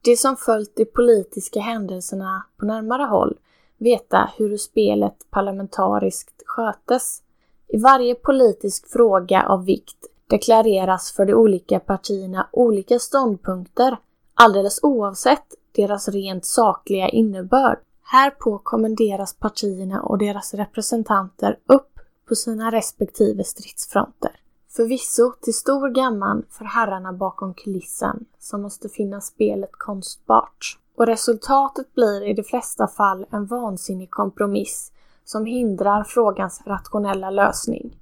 De som följt de politiska händelserna på närmare håll veta hur spelet parlamentariskt skötes. I varje politisk fråga av vikt deklareras för de olika partierna olika ståndpunkter alldeles oavsett deras rent sakliga innebörd. Härpå kommenderas partierna och deras representanter upp på sina respektive stridsfronter. Förvisso till stor gamman för herrarna bakom kulissen som måste finna spelet konstbart. Och resultatet blir i de flesta fall en vansinnig kompromiss som hindrar frågans rationella lösning.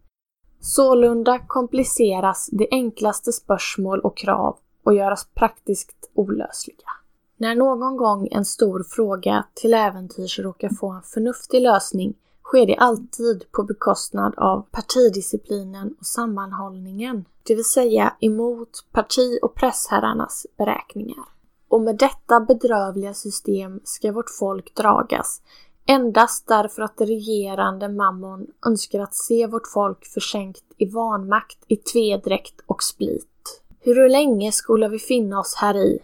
Sålunda kompliceras de enklaste spörsmål och krav och göras praktiskt olösliga. När någon gång en stor fråga till äventyrs råkar få en förnuftig lösning sker det alltid på bekostnad av partidisciplinen och sammanhållningen, det vill säga emot parti och pressherrarnas beräkningar. Och med detta bedrövliga system ska vårt folk dragas, endast därför att det regerande mammon önskar att se vårt folk försänkt i vanmakt, i tvedräkt och split. Hur länge skulle vi finna oss här i?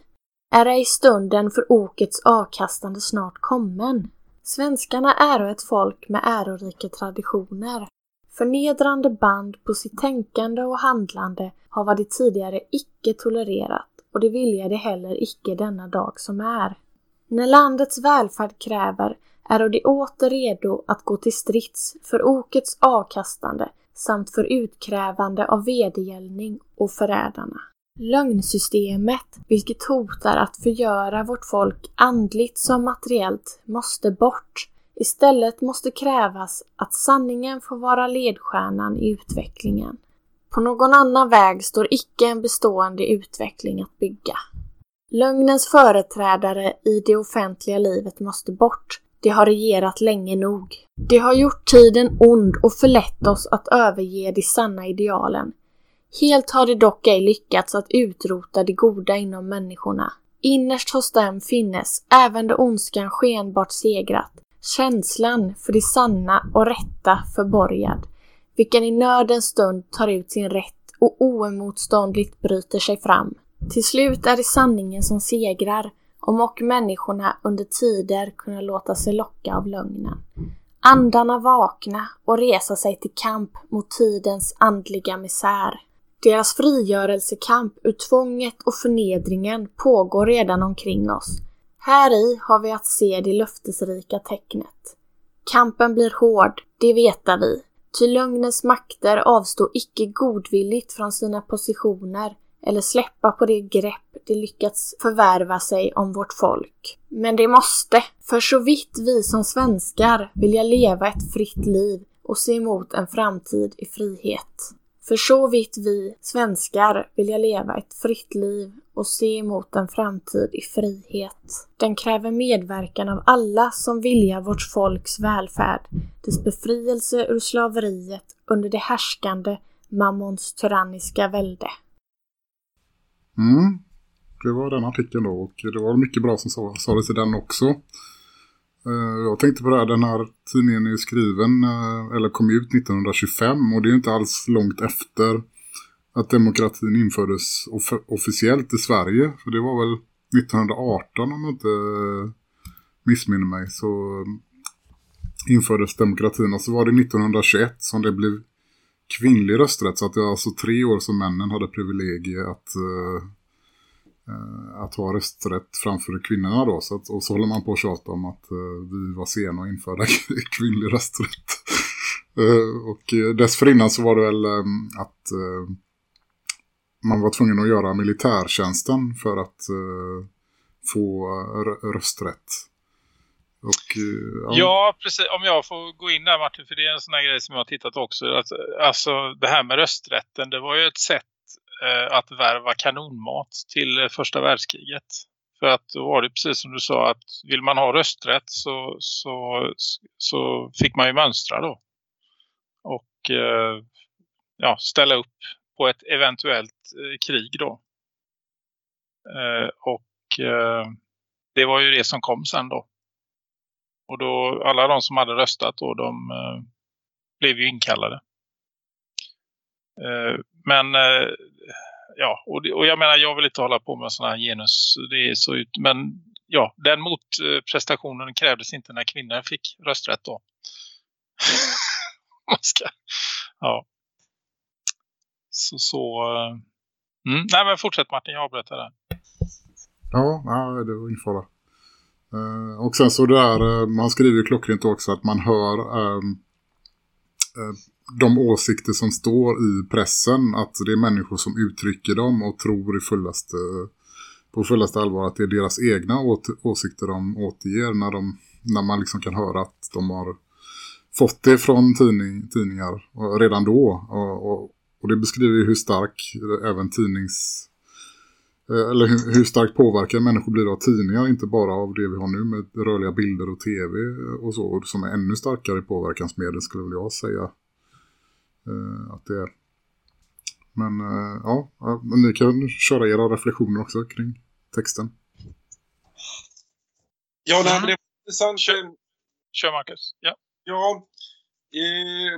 Är ej stunden för okets avkastande snart kommen? Svenskarna är ett folk med ärorika traditioner. Förnedrande band på sitt tänkande och handlande har vad de tidigare icke tolererat och det vilja de heller icke denna dag som är. När landets välfärd kräver är de åter redo att gå till strids för okets avkastande samt för utkrävande av vedergällning och förrädarna. Lögnsystemet, vilket hotar att förgöra vårt folk andligt som materiellt, måste bort. Istället måste krävas att sanningen får vara ledstjärnan i utvecklingen. På någon annan väg står icke en bestående utveckling att bygga. Lögnens företrädare i det offentliga livet måste bort. De har regerat länge nog. De har gjort tiden ond och förlett oss att överge de sanna idealen. Helt har det dock ej lyckats att utrota det goda inom människorna. Innerst hos dem finnes, även då ondskan skenbart segrat, känslan för det sanna och rätta förborgad, vilken i nödens stund tar ut sin rätt och oemotståndligt bryter sig fram. Till slut är det sanningen som segrar, om och människorna under tider kunna låta sig locka av lögnen. Andarna vakna och resa sig till kamp mot tidens andliga misär. Deras frigörelsekamp ur tvånget och förnedringen pågår redan omkring oss. Här i har vi att se det löftesrika tecknet. Kampen blir hård, det veta vi. Ty lögnens makter avstår icke godvilligt från sina positioner eller släppa på det grepp de lyckats förvärva sig om vårt folk. Men det måste, för så vitt vi som svenskar vilja leva ett fritt liv och se emot en framtid i frihet. För så vitt vi svenskar vilja leva ett fritt liv och se mot en framtid i frihet. Den kräver medverkan av alla som vilja vårt folks välfärd, dess befrielse ur slaveriet under det härskande mammons tyranniska välde. Mm. Det var den artikeln då och det var mycket bra som sades i den också. Eh, jag tänkte på det här, den här tidningen är ju skriven eh, eller kom ut 1925 och det är ju inte alls långt efter att demokratin infördes off- officiellt i Sverige. För det var väl 1918 om jag inte eh, missminner mig så infördes demokratin och så var det 1921 som det blev kvinnlig rösträtt så att det var alltså tre år som männen hade privilegiet att, uh, Eh, att ha rösträtt framför kvinnorna då. Så att, och så håller man på att tjata om att eh, vi var sena att införa *laughs* kvinnlig rösträtt. *laughs* Eh, och eh, dessförinnan så var det väl eh, att eh, man var tvungen att göra militärtjänsten för att eh, få eh, rösträtt. Och, eh, Ja, precis. Om jag får gå in där Martin, för det är en sån här grej som jag har tittat också. Att, alltså det här med rösträtten, det var ju ett sätt Eh, att värva kanonmat till eh, första världskriget. För att då var det precis som du sa att vill man ha rösträtt så, så, så fick man ju mönstra då. Och eh, ja, ställa upp på ett eventuellt krig då. Och det var ju det som kom sen då. Och då alla de som hade röstat då, de blev ju inkallade. Men ja, och, det, och jag menar jag vill inte hålla på med sådana här genus, det är så ut, men ja, den motprestationen eh, krävdes inte när kvinnan fick rösträtt då. *laughs* Man ska, ja. Så, så eh, mm, nej men fortsätt Martin, jag avbryter där. Ja, nej, det var ingen fara. Eh, och sen så där, man skriver ju klockrent också att man hör ehm, ehm, de åsikter som står i pressen, att det är människor som uttrycker dem och tror i fullaste, på fullaste allvar att det är deras egna åsikter de återger när, de, när man liksom kan höra att de har fått det från tidning, tidningar och redan då. Och, och, och det beskriver ju hur stark även tidnings eh, eller hur, hur starkt påverkade människor blir av tidningar, inte bara av det vi har nu med rörliga bilder och tv och så, som är ännu starkare påverkansmedel skulle jag säga att det är. Men eh, ja, ni kan köra era reflektioner också kring texten. Ja, nej, Mm. men det är intressant. Kör. eh, Kör Marcus. Ja. Ja, eh,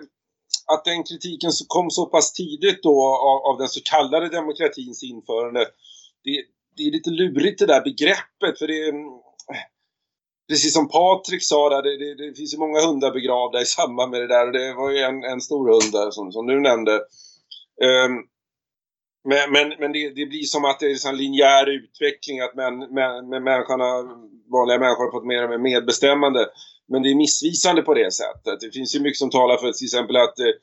att den kritiken så- kom så pass tidigt då av, av den så kallade demokratins införande. Det, det är lite lurigt det där begreppet för det är, mm, Precis som Patrik sa där, det, det, det finns ju många hundar begravda i samband med det där och det var ju en, en stor hund där som, som du nämnde. Um, men men, men det, det blir som att det är en linjär utveckling att män, män, män, människorna, vanliga människor har fått mer och mer medbestämmande. Men det är missvisande på det sättet. Det finns ju mycket som talar för till exempel att eh,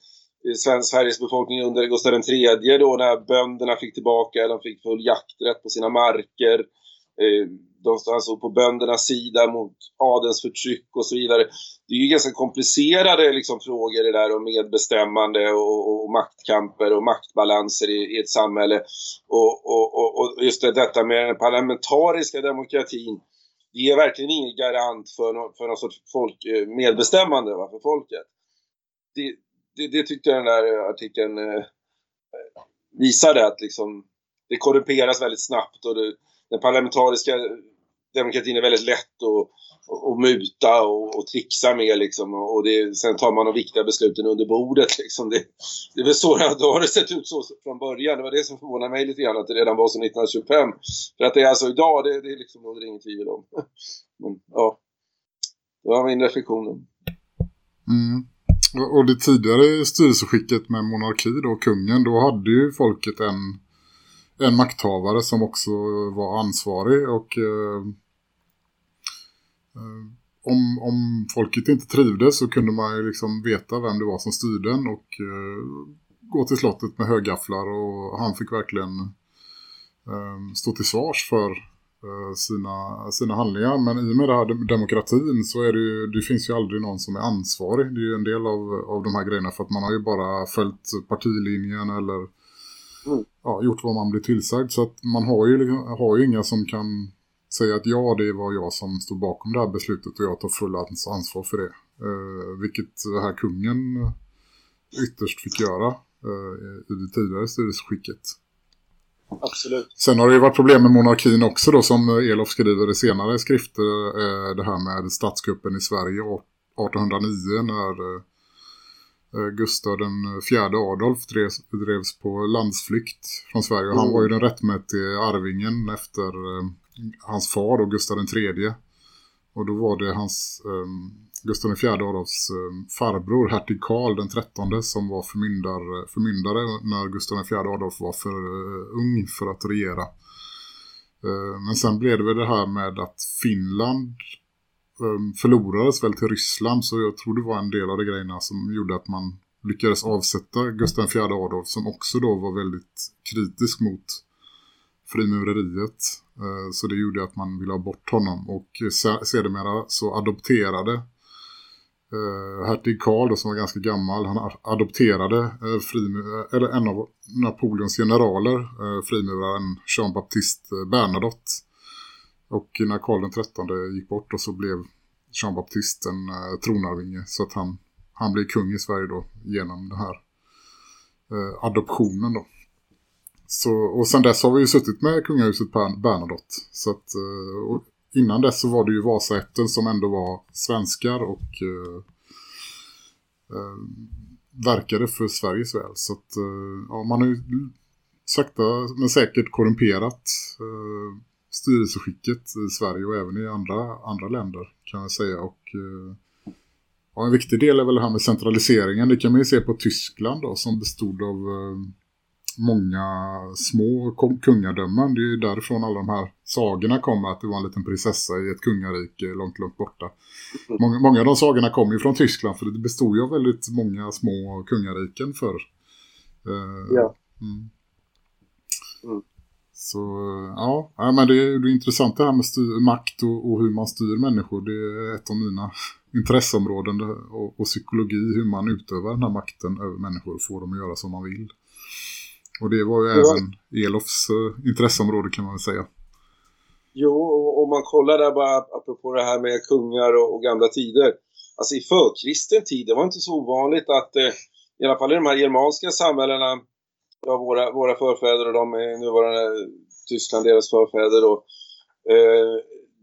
Svensk, Sveriges befolkning under Gustav III då när bönderna fick tillbaka, de fick full jakträtt på sina marker. Eh, de stod alltså på böndernas sida mot adens förtryck och så vidare. Det är ju ganska komplicerade liksom, frågor det där om medbestämmande och, och, maktkamper och maktbalanser i, i ett samhälle. Och, och, och, och just det, detta med den parlamentariska demokratin det är verkligen ingen garant för, no, för någon sorts folk, eh, medbestämmande va, för folket. Det, det, det tyckte jag den där artikeln eh, visade att liksom, det korrumperas väldigt snabbt och det, den parlamentariska demokratin är väldigt lätt att, att, muta och, och trixa med liksom. Och det, sen tar man de viktiga besluten under bordet liksom. Det, det är väl så då har det sett ut så från början. Det var det som förvånade mig lite grann att det redan var så 1925. För att det är alltså idag, det, det är liksom råder inget tvivel om. *laughs* Men, ja, det var min reflektion. Mm. Och- det tidigare styrelseskicket med monarki då, kungen, då hade ju folket en, en makthavare som också var ansvarig och eh, om, om folket inte trivdes så kunde man ju liksom veta vem det var som styrde den och eh, gå till slottet med högafflar och han fick verkligen eh, stå till svars för eh, sina, sina handlingar. Men i och med det här dem- demokratin så är det ju, det finns ju aldrig någon som är ansvarig. Det är ju en del av, av de här grejerna för att man har ju bara följt partilinjen eller Mm. ja, gjort vad man blir tillsagd. Så att man har ju, liksom- har ju inga som kan säga att ja, det var jag som stod bakom det här beslutet och jag tar full ans- ansvar för det. Eh, vilket det här kungen ytterst fick göra eh, i det tidigare styrelseskicket. Absolut. Sen har det ju varit problem med monarkin också då som Elof skriver i senare skrifter. Eh, det här med statskuppen i Sverige 1809 när eh, Gustav den fjärde Adolf drevs, drevs på landsflykt från Sverige. Och han var ju den rättmätige arvingen efter eh, hans far då, Gustav den tredje. Och då var det hans eh, Gustav den fjärde Adolfs eh, farbror, hertig Karl den trettonde som var förmyndar, eh, förmyndare när Gustav den fjärde Adolf var för eh, ung för att regera. Eh, men sen blev det väl det här med att Finland eh, förlorades väl till Ryssland så jag tror det var en del av de grejerna som gjorde att man lyckades avsätta Gustav den fjärde Adolf som också då var väldigt kritisk mot frimureriet. Eh, så det gjorde att man ville ha bort honom. Och sedermera så adopterade eh, hertig Karl som var ganska gammal. Han adopterade eh, eller en av Napoleons generaler, frimuraren Jean-Baptiste Bernadotte. Och när Karl den trettonde gick bort och så blev Jean-Baptiste en tronarvinge. Så att han, han blev kung i Sverige då genom den här adoptionen då. Så, och sen dess har vi ju suttit med kungahuset Bernadotte. Så att, eh, och innan dess så var det ju Vasaätten som ändå var svenskar och eh, eh, verkade för Sveriges väl. Så att eh, ja, man har ju sakta men säkert korrumperat eh, styrelseskicket i Sverige och även i andra, andra länder kan jag säga. Och eh, ja, en viktig del är väl det här med centraliseringen. Det kan man ju se på Tyskland då, som bestod av eh, många små kungadömen. Det är ju därifrån alla de här sagorna kommer att det var en liten prinsessa i ett kungarike långt, långt borta. Många, många av de sagorna kommer ju från Tyskland för det bestod ju av väldigt många små kungariken förr. Eh, Ja. Mm. Mm. Så ja, men det är, det är intressant det här med styr, makt och, och hur man styr människor. Det är ett av mina *laughs* intresseområden och, och psykologi, hur man utövar den här makten över människor och får dem att göra som man vill. Och det var ju Ja. även Elofs eh, intresseområde kan man väl säga. Jo, och om man kollar där bara apropå det här med kungar och, och gamla tider. Alltså i förkristen tid, det var inte så ovanligt att eh, i alla fall i de här germanska samhällena, ja, våra, våra förfäder och de i nuvarande Tyskland, deras förfäder då, eh,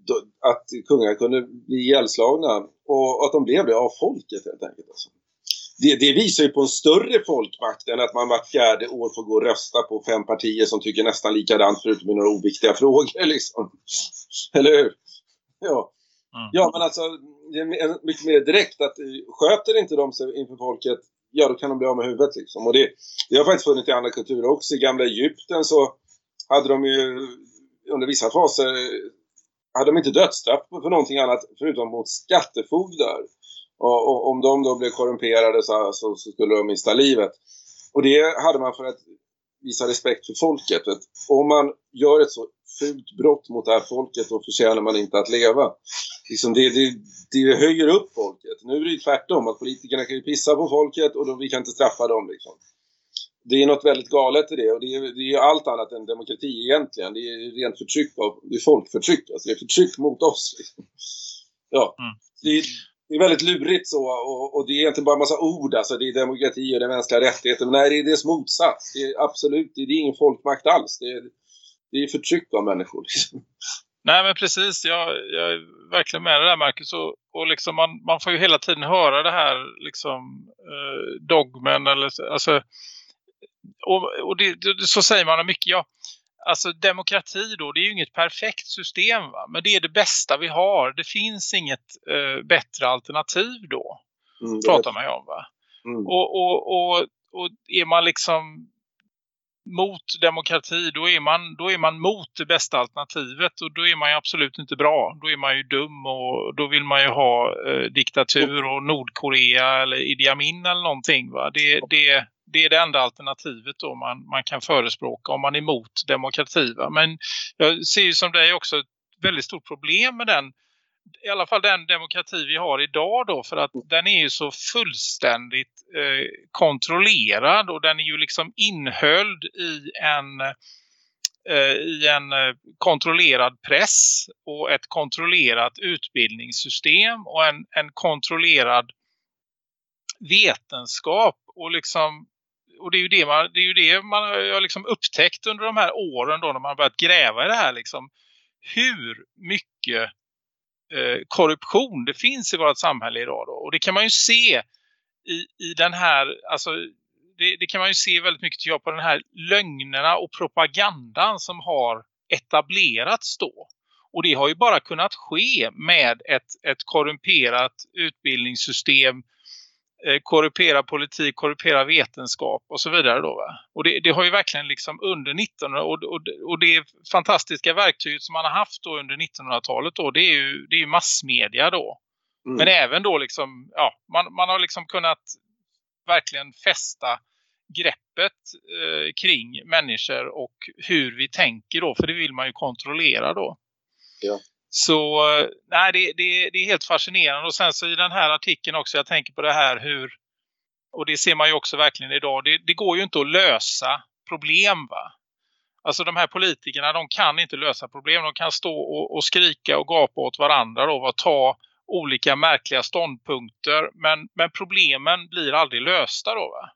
då, att kungar kunde bli ihjälslagna och att de blev det av folket helt enkelt. Alltså. Det, det visar ju på en större folkmakt än att man vart fjärde år får gå och rösta på fem partier som tycker nästan likadant förutom i några oviktiga *laughs* frågor liksom. Eller hur? Ja. Mm. Ja, men alltså det är mycket mer direkt att eh, sköter inte de sig inför folket, ja då kan de bli av med huvudet liksom. Och det, det har faktiskt funnits i andra kulturer också. I gamla Egypten så hade de ju under vissa faser hade de inte dödsstraff för någonting annat förutom mot skattefogdar. Och, och om de då blev korrumperade så, så, så skulle de mista livet. Och det hade man för att visa respekt för folket. Vet. Om man gör ett så fult brott mot det här folket då förtjänar man inte att leva. Liksom det, det, det höjer upp folket. Nu är det ju tvärtom, att politikerna kan ju pissa på folket och då, vi kan inte straffa dem. Liksom. Det är något väldigt galet i det och det är, det är allt annat än demokrati egentligen. Det är rent förtryck av, det är folkförtryck. Alltså det är förtryck mot oss. Liksom. Ja, Mm. det, det är väldigt lurigt så och, och det är inte bara en massa ord. Alltså det är demokrati och det är mänskliga rättigheter. Men nej, det är dess motsats. Det är absolut, det är, det är ingen folkmakt alls. Det är, det är förtryck av människor. Liksom. Nej men precis, jag, jag är verkligen med det där Marcus och, och liksom man, man får ju hela tiden höra det här liksom eh, dogmen eller så- alltså och, och det, det, så säger man mycket, ja alltså demokrati då, det är ju inget perfekt system va? men det är det bästa vi har, det finns inget eh, bättre alternativ då, Mm, pratar man ju om va Mm. och, och, och, och är man liksom mot demokrati då är, man, då är man mot det bästa alternativet och då är man ju absolut inte bra. Då är man ju dum och då vill man ju ha eh, diktatur och Nordkorea eller Idi Amin eller någonting. Va? Det, det, det är det enda alternativet då man, man kan förespråka om man är emot demokrati. Va? Men jag ser ju som dig också ett väldigt stort problem med den i alla fall den demokrati vi har idag då för att den är ju så fullständigt eh, kontrollerad och den är ju liksom inhöljd i en eh, i en eh, kontrollerad press och ett kontrollerat utbildningssystem och en, en kontrollerad vetenskap och liksom och det är ju det man, det är ju det man har liksom upptäckt under de här åren då när man har börjat gräva i det här liksom. Hur mycket eh, korruption det finns i vårt samhälle idag då. Och det kan man ju se i, i den här, alltså det, det, kan man ju se väldigt mycket jag, på den här lögnerna och propagandan som har etablerats då. Och det har ju bara kunnat ske med ett, ett korrumperat utbildningssystem, eh, korrumperad politik, korrumperad vetenskap och så vidare då va? Och det, det har ju verkligen liksom under 1900 och, och, och det fantastiska verktyget som man har haft då under 1900-talet då, det är ju, det är ju massmedia då. Mm. Men även då liksom, ja, man, man har liksom kunnat verkligen fästa greppet eh, kring människor och hur vi tänker då. För det vill man ju kontrollera då. Ja. Så nej, det, det, det är helt fascinerande. Och sen så i den här artikeln också, jag tänker på det här hur, och det ser man ju också verkligen idag, det, det går ju inte att lösa problem va. Alltså de här politikerna, de kan inte lösa problem. De kan stå och, och skrika och gapa åt varandra då, och ta olika märkliga ståndpunkter. Men, men problemen blir aldrig lösta då va.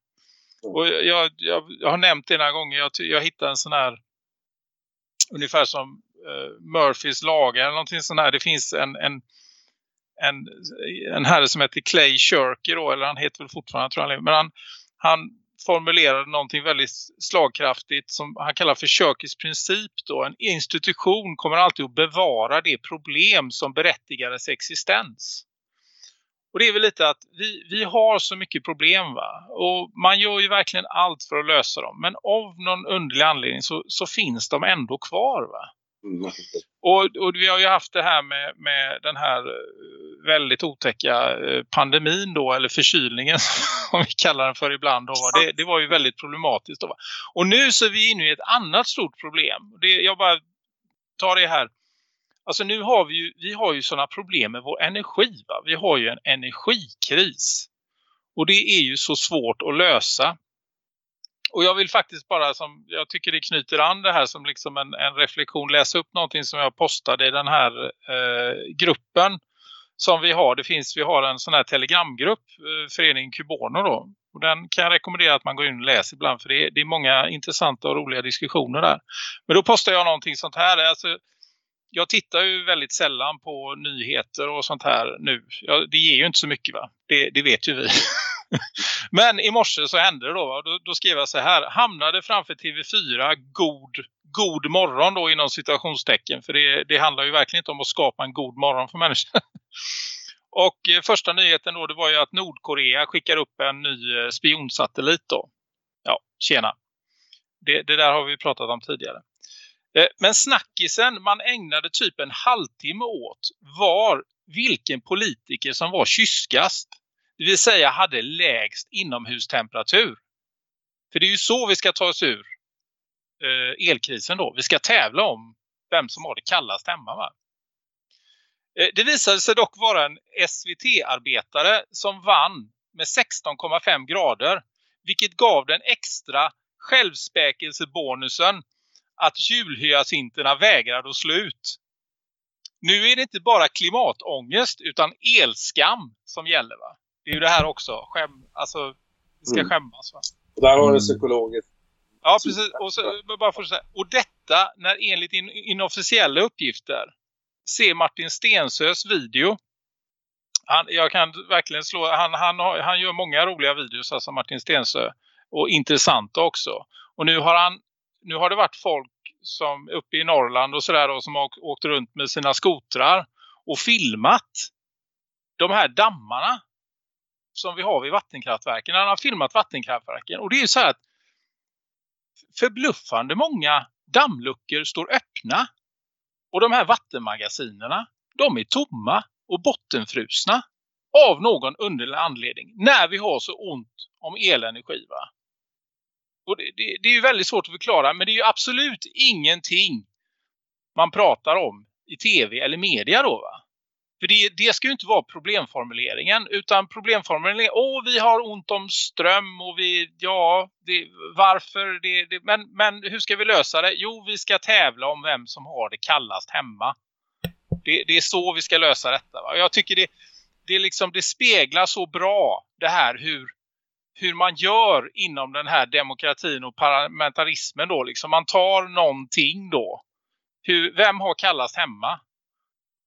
Och jag, jag, jag har nämnt det några gånger. Jag, jag hittade en sån här ungefär som Eh, Murphys lagar eller någonting sånt här. Det finns en, en, en, en herre som heter Clay Shirky då, eller han heter väl fortfarande tror jag. Men han, han formulerade någonting väldigt slagkraftigt som han kallar för Shirkys princip då. En institution kommer alltid att bevara det problem som berättigar dess existens. Och det är väl lite att vi, vi har så mycket problem va. Och man gör ju verkligen allt för att lösa dem. Men av någon underlig anledning så, så finns de ändå kvar va. Mm. Och, och vi har ju haft det här med, med den här eh, väldigt otäcka eh, pandemin då, eller förkylningen *laughs* som vi kallar den för ibland då. Det, det var ju väldigt problematiskt då. Och nu så är vi inne i ett annat stort problem. Det, jag bara tar det här. Alltså nu har vi ju, vi har ju sådana problem med vår energi va? Vi har ju en energikris. Och det är ju så svårt att lösa. Och jag vill faktiskt bara, som jag tycker det knyter an det här som liksom en, en reflektion, läsa upp någonting som jag postade i den här eh, gruppen som vi har. Det finns, vi har en sån här telegramgrupp, eh, föreningen Kubono då. Och den kan jag rekommendera att man går in och läser ibland för det är, det är många intressanta och roliga diskussioner där. Men då postar jag någonting sånt här. Alltså, jag tittar ju väldigt sällan på nyheter och sånt här nu. Ja, det ger ju inte så mycket va? Det, det vet ju vi. *laughs* *laughs* Men i morse så hände det då, då. Då skrev jag så här. Hamnade framför TV4 god, god morgon då inom situationstecken. För det, det handlar ju verkligen inte om att skapa en god morgon för människor. *laughs* Och eh, första nyheten då det var ju att Nordkorea skickar upp en ny eh, spionsatellit då. Ja, tjena. Det, det där har vi pratat om tidigare. Eh, men snackisen man ägnade typ en halvtimme åt var vilken politiker som var kyskast. Det vill säga hade lägst inomhustemperatur. För det är ju så vi ska ta oss ur eh, elkrisen då. Vi ska tävla om vem som har det kallast hemma va? Eh, det visade sig dock vara en SVT-arbetare som vann med 16,5 grader. Vilket gav den extra självspäkelsebonusen att julhyacinterna vägrade att slå ut. Nu är det inte bara klimatångest utan elskam som gäller va? Det är ju det här också. Skäm, alltså, vi ska Mm. skämmas va? Där har du Mm. psykologiskt. Ja, precis. Och, så, bara för att säga. och detta när enligt in, inofficiella uppgifter ser Martin Stensös video. Han, jag kan verkligen slå, han, han, har, han gör många roliga videos, alltså Martin Stensö. Och intressanta också. Och nu har han, nu har det varit folk som uppe i Norrland och sådär som har åkt, åkt runt med sina skotrar och filmat de här dammarna som vi har vid vattenkraftverken. Han har filmat vattenkraftverken. Och det är så här att förbluffande många dammluckor står öppna. Och de här vattenmagasinerna, de är tomma och bottenfrusna. Av någon underlig anledning. När vi har så ont om elenergi va. Och det, det, det är ju väldigt svårt att förklara. Men det är ju absolut ingenting man pratar om i tv eller media då va. För det, det ska ju inte vara problemformuleringen utan problemformuleringen, åh vi har ont om ström och vi, ja, det, varför det, det men, men hur ska vi lösa det? Jo, vi ska tävla om vem som har det kallast hemma. Det, det är så vi ska lösa detta. Va? Jag tycker det, det, liksom, det speglar så bra det här hur, hur man gör inom den här demokratin och parlamentarismen då. Liksom man tar någonting då. Hur, vem har kallast hemma?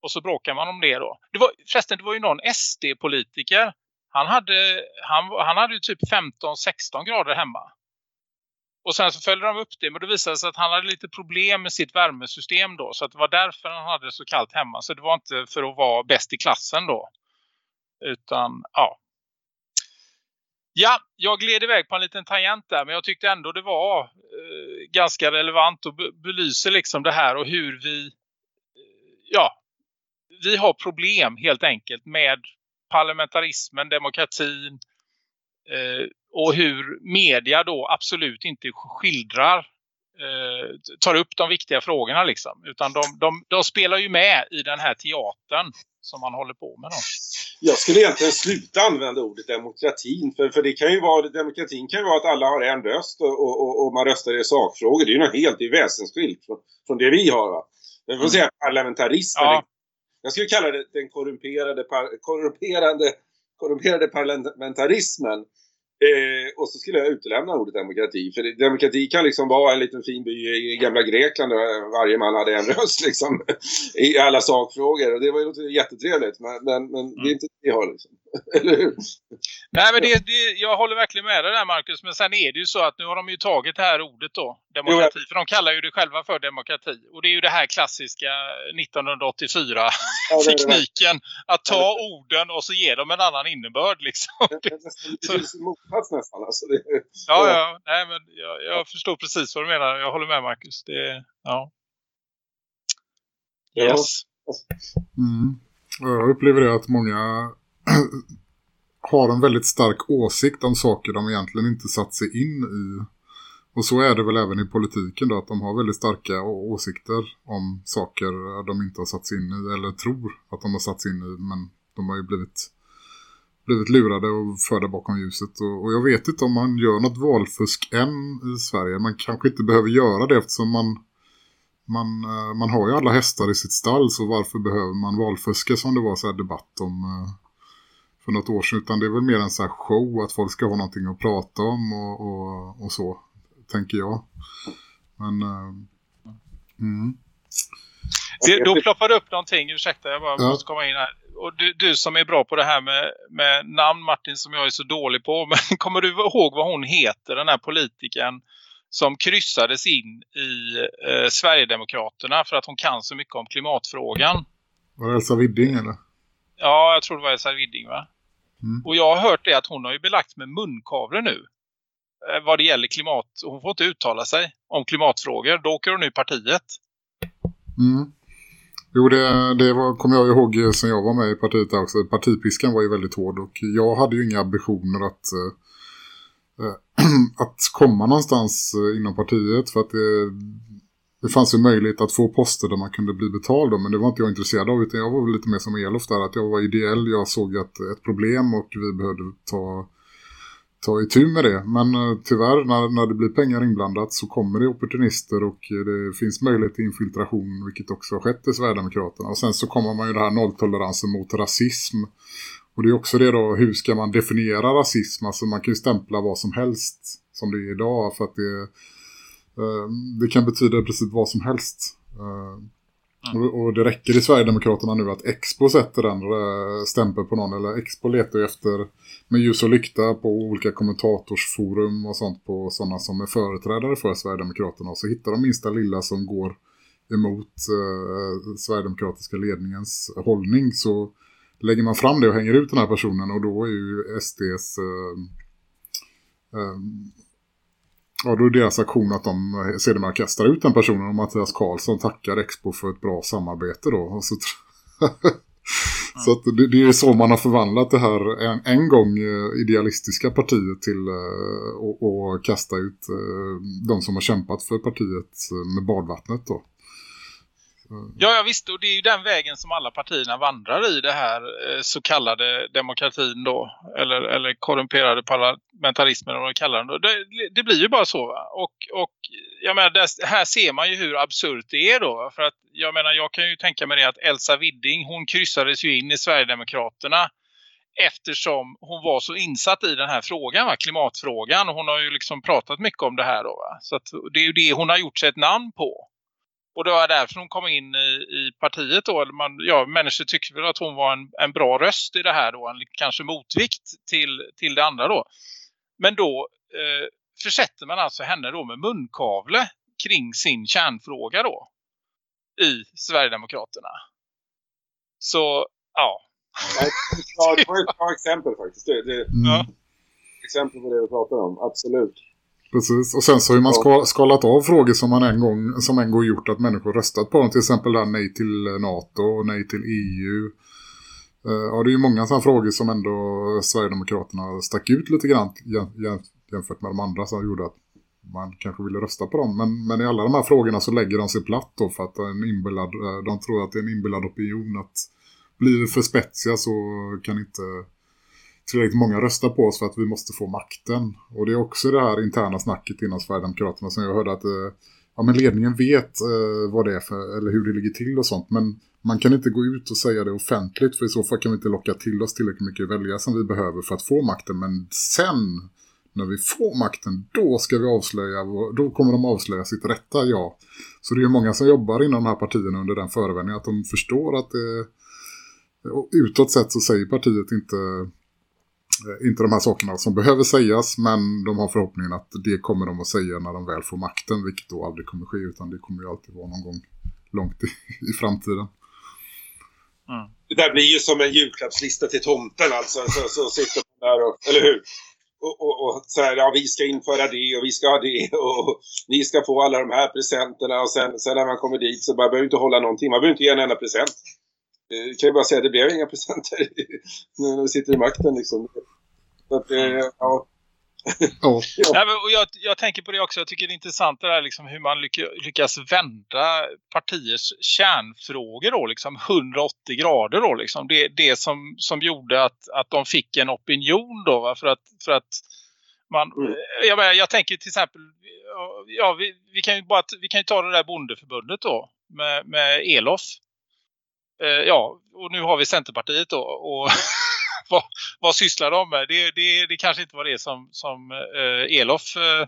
Och så bråkar man om det då. Det var, förresten, det var ju någon SD-politiker. Han hade, han, han hade ju typ 15-16 grader hemma. Och sen så följde de upp det. Men det visade sig att han hade lite problem med sitt värmesystem då. Så att det var därför han hade så kallt hemma. Så det var inte för att vara bäst i klassen då. Utan ja. Ja, jag gled iväg på en liten tangent där. Men jag tyckte ändå det var eh, ganska relevant och belysa belyser liksom det här. Och hur vi... Eh, ja. Vi har problem helt enkelt med parlamentarismen, demokratin. Eh, och hur media då absolut inte skildrar eh, tar upp de viktiga frågorna liksom. Utan de, de, de, spelar ju med i den här teatern som man håller på med. Då. Jag skulle egentligen sluta använda ordet demokratin. För, för det kan ju vara, demokratin kan ju vara att alla har en röst och, och, och man röstar i sakfrågor. Det är ju något helt i väsensskilt från, från det vi har. Va? Jag får mm. säga parlamentarism. Ja. Jag skulle kalla det den korrumperade, korrumperande, korrumperade parlamentarismen. Eh, och så skulle jag utelämna ordet demokrati. För demokrati kan liksom vara en liten fin by i gamla Grekland där varje man hade en röst liksom. I alla sakfrågor. Och det var ju jättetrevligt. Men, men, men mm. det är inte det vi har liksom. *laughs* Eller hur? Nej men det, det, jag håller verkligen med dig där Marcus. Men sen är det ju så att nu har de ju tagit det här ordet då. Demokrati. Jo, för de kallar ju det själva för demokrati. Och det är ju det här klassiska 1984 ja. Att ta orden och så ge dem en annan innebörd liksom. Det, det, *laughs* det, motsats nästan. Alltså det, ja, ja. Nej, men jag, jag, förstår precis vad du menar. Jag håller med Marcus. Det, ja. Yes. Mm. Jag upplever det att många *clears throat* har en väldigt stark åsikt om saker de egentligen inte satt sig in i. Och så är det väl även i politiken då, att de har väldigt starka åsikter om saker de inte har satt sig in i eller tror att de har satt sig in i men de har ju blivit blivit lurade och förda bakom ljuset. Och, och, jag vet inte om man gör något valfusk än i Sverige. Man kanske inte behöver göra det eftersom man, man, eh, man har ju alla hästar i sitt stall. Så varför behöver man valfuska som det var så här debatt om eh, för något år sedan. Utan det är väl mer en så här show att folk ska ha någonting att prata om och, och, och så, tänker jag. Men... Uh, mm. Det, då ploppar det upp någonting, ursäkta jag bara ja. måste komma in här. Och du, du, som är bra på det här med, med namn Martin som jag är så dålig på. *laughs* Men kommer du ihåg vad hon heter, den här politikern som kryssades in i eh, Sverigedemokraterna för att hon kan så mycket om klimatfrågan? Var det Elsa Widding eller? Ja, jag tror det var Elsa Widding va? Mm. Och jag har hört det att hon har ju belagt med munkavle nu. Eh, vad det gäller klimat. Hon får inte uttala sig om klimatfrågor. Då åker hon ur partiet. Mm. Jo, det, det kommer jag ihåg sen jag var med i partiet också. Partipiskan var ju väldigt hård och jag hade ju inga ambitioner att, äh, *clears throat* att komma någonstans inom partiet för att det, det fanns ju möjlighet att få poster där man kunde bli betald men det var inte jag intresserad av utan jag var lite mer som Elof där att jag var ideell, jag såg att ett problem och vi behövde ta ta itu med det. Men eh, tyvärr när, när det blir pengar inblandat så kommer det opportunister och eh, det finns möjlighet till infiltration vilket också har skett i Sverigedemokraterna. Och sen så kommer man ju det här nolltoleransen mot rasism. Och det är också det då, hur ska man definiera rasism? Alltså man kan ju stämpla vad som helst som det är idag för att det, är det kan betyda precis vad som helst. Mm. Och, det räcker i Sverigedemokraterna nu att Expo sätter den äh, stämpel på någon. Eller Expo letar ju efter med ljus och lykta på olika kommentatorsforum och sånt på sådana som är företrädare för Sverigedemokraterna. Och så hittar de minsta lilla som går emot äh, Sverigedemokratiska ledningens hållning så lägger man fram det och hänger ut den här personen och då är ju SDs äh, Ja, då är deras aktion att de sedermera kastar ut den personen och Mattias Karlsson tackar Expo för ett bra samarbete då. Så *laughs* så att det, det, är så man har förvandlat det här en, en gång eh, idealistiska partiet till eh, att kasta ut eh, de som har kämpat för partiet med badvattnet då. Mm. Ja, ja visst. Och det är ju den vägen som alla partierna vandrar i det här eh, så kallade demokratin då. Eller, eller korrumperade parlamentarismen om de kallar den då. Det, det, blir ju bara så. Va? Och, och jag menar, där, här ser man ju hur absurt det är då. För att jag menar, jag kan ju tänka mig det att Elsa Widding, hon kryssades ju in i Sverigedemokraterna eftersom hon var så insatt i den här frågan, va? klimatfrågan. Hon har ju liksom pratat mycket om det här då. Va? Så det är ju det hon har gjort sig ett namn på. Och det var därför hon kom in i, i partiet då. Man, ja, människor tycker väl att hon var en, en bra röst i det här då. En kanske motvikt till, till det andra då. Men då eh, försätter man alltså henne då med munkavle kring sin kärnfråga då. I Sverigedemokraterna. Så, ja. Ja, det var ett bra exempel faktiskt. Det, det, Mm. Ja. Exempel på det vi pratar om, absolut. Precis, och sen så har ju man skalat av frågor som man en gång som en gång gjort att människor röstat på dem. Till exempel där nej till NATO och nej till EU. Eh, Ja, det är ju många sådana frågor som ändå Sverigedemokraterna stack ut lite grann jäm- jäm- jämfört med de andra som gjorde att man kanske ville rösta på dem. Men, men i alla de här frågorna så lägger de sig platt då för att en inbillad, eh, de tror att det är en inbillad opinion att blir för spetsiga så kan inte tillräckligt många röstar på oss för att vi måste få makten. Och det är också det här interna snacket inom Sverigedemokraterna som jag hörde att eh, ja, men ledningen vet eh, vad det är för, eller hur det ligger till och sånt. Men man kan inte gå ut och säga det offentligt för i så fall kan vi inte locka till oss tillräckligt mycket väljare som vi behöver för att få makten. Men sen när vi får makten, då ska vi avslöja, då kommer de avslöja sitt rätta ja. Så det är ju många som jobbar inom de här partierna under den förevändningen att de förstår att eh, det, utåt sett så säger partiet inte inte de här sakerna som behöver sägas men de har förhoppningen att det kommer de att säga när de väl får makten vilket då aldrig kommer ske utan det kommer ju alltid vara någon gång långt i, i framtiden. Det där blir ju som en julklappslista till tomten alltså. Så, så sitter man där och, eller hur? Och, och, och så här, ja vi ska införa det och vi ska ha det och ni ska få alla de här presenterna och sen, sen när man kommer dit så bara behöver inte hålla någonting. Man behöver inte ge en enda present. Eh, kan ju bara säga att det blev inga presenter när vi sitter i makten liksom. Så att, eh, ja. *laughs* Ja, Nej, men, och jag, jag tänker på det också. Jag tycker det är intressant det där liksom, hur man lyck, lyckas vända partiers kärnfrågor då, liksom 180 grader då, liksom. Det, det som, som gjorde att, att de fick en opinion då, va? För, att, för att man, Mm. jag, menar, jag tänker till exempel, ja, vi, vi kan ju bara vi kan ju ta det där bondeförbundet då med, med Elof. Eh, ja, och nu har vi Centerpartiet då och *laughs* vad, vad sysslar de med? Det, det, det kanske inte var det som, som eh, Elof eh,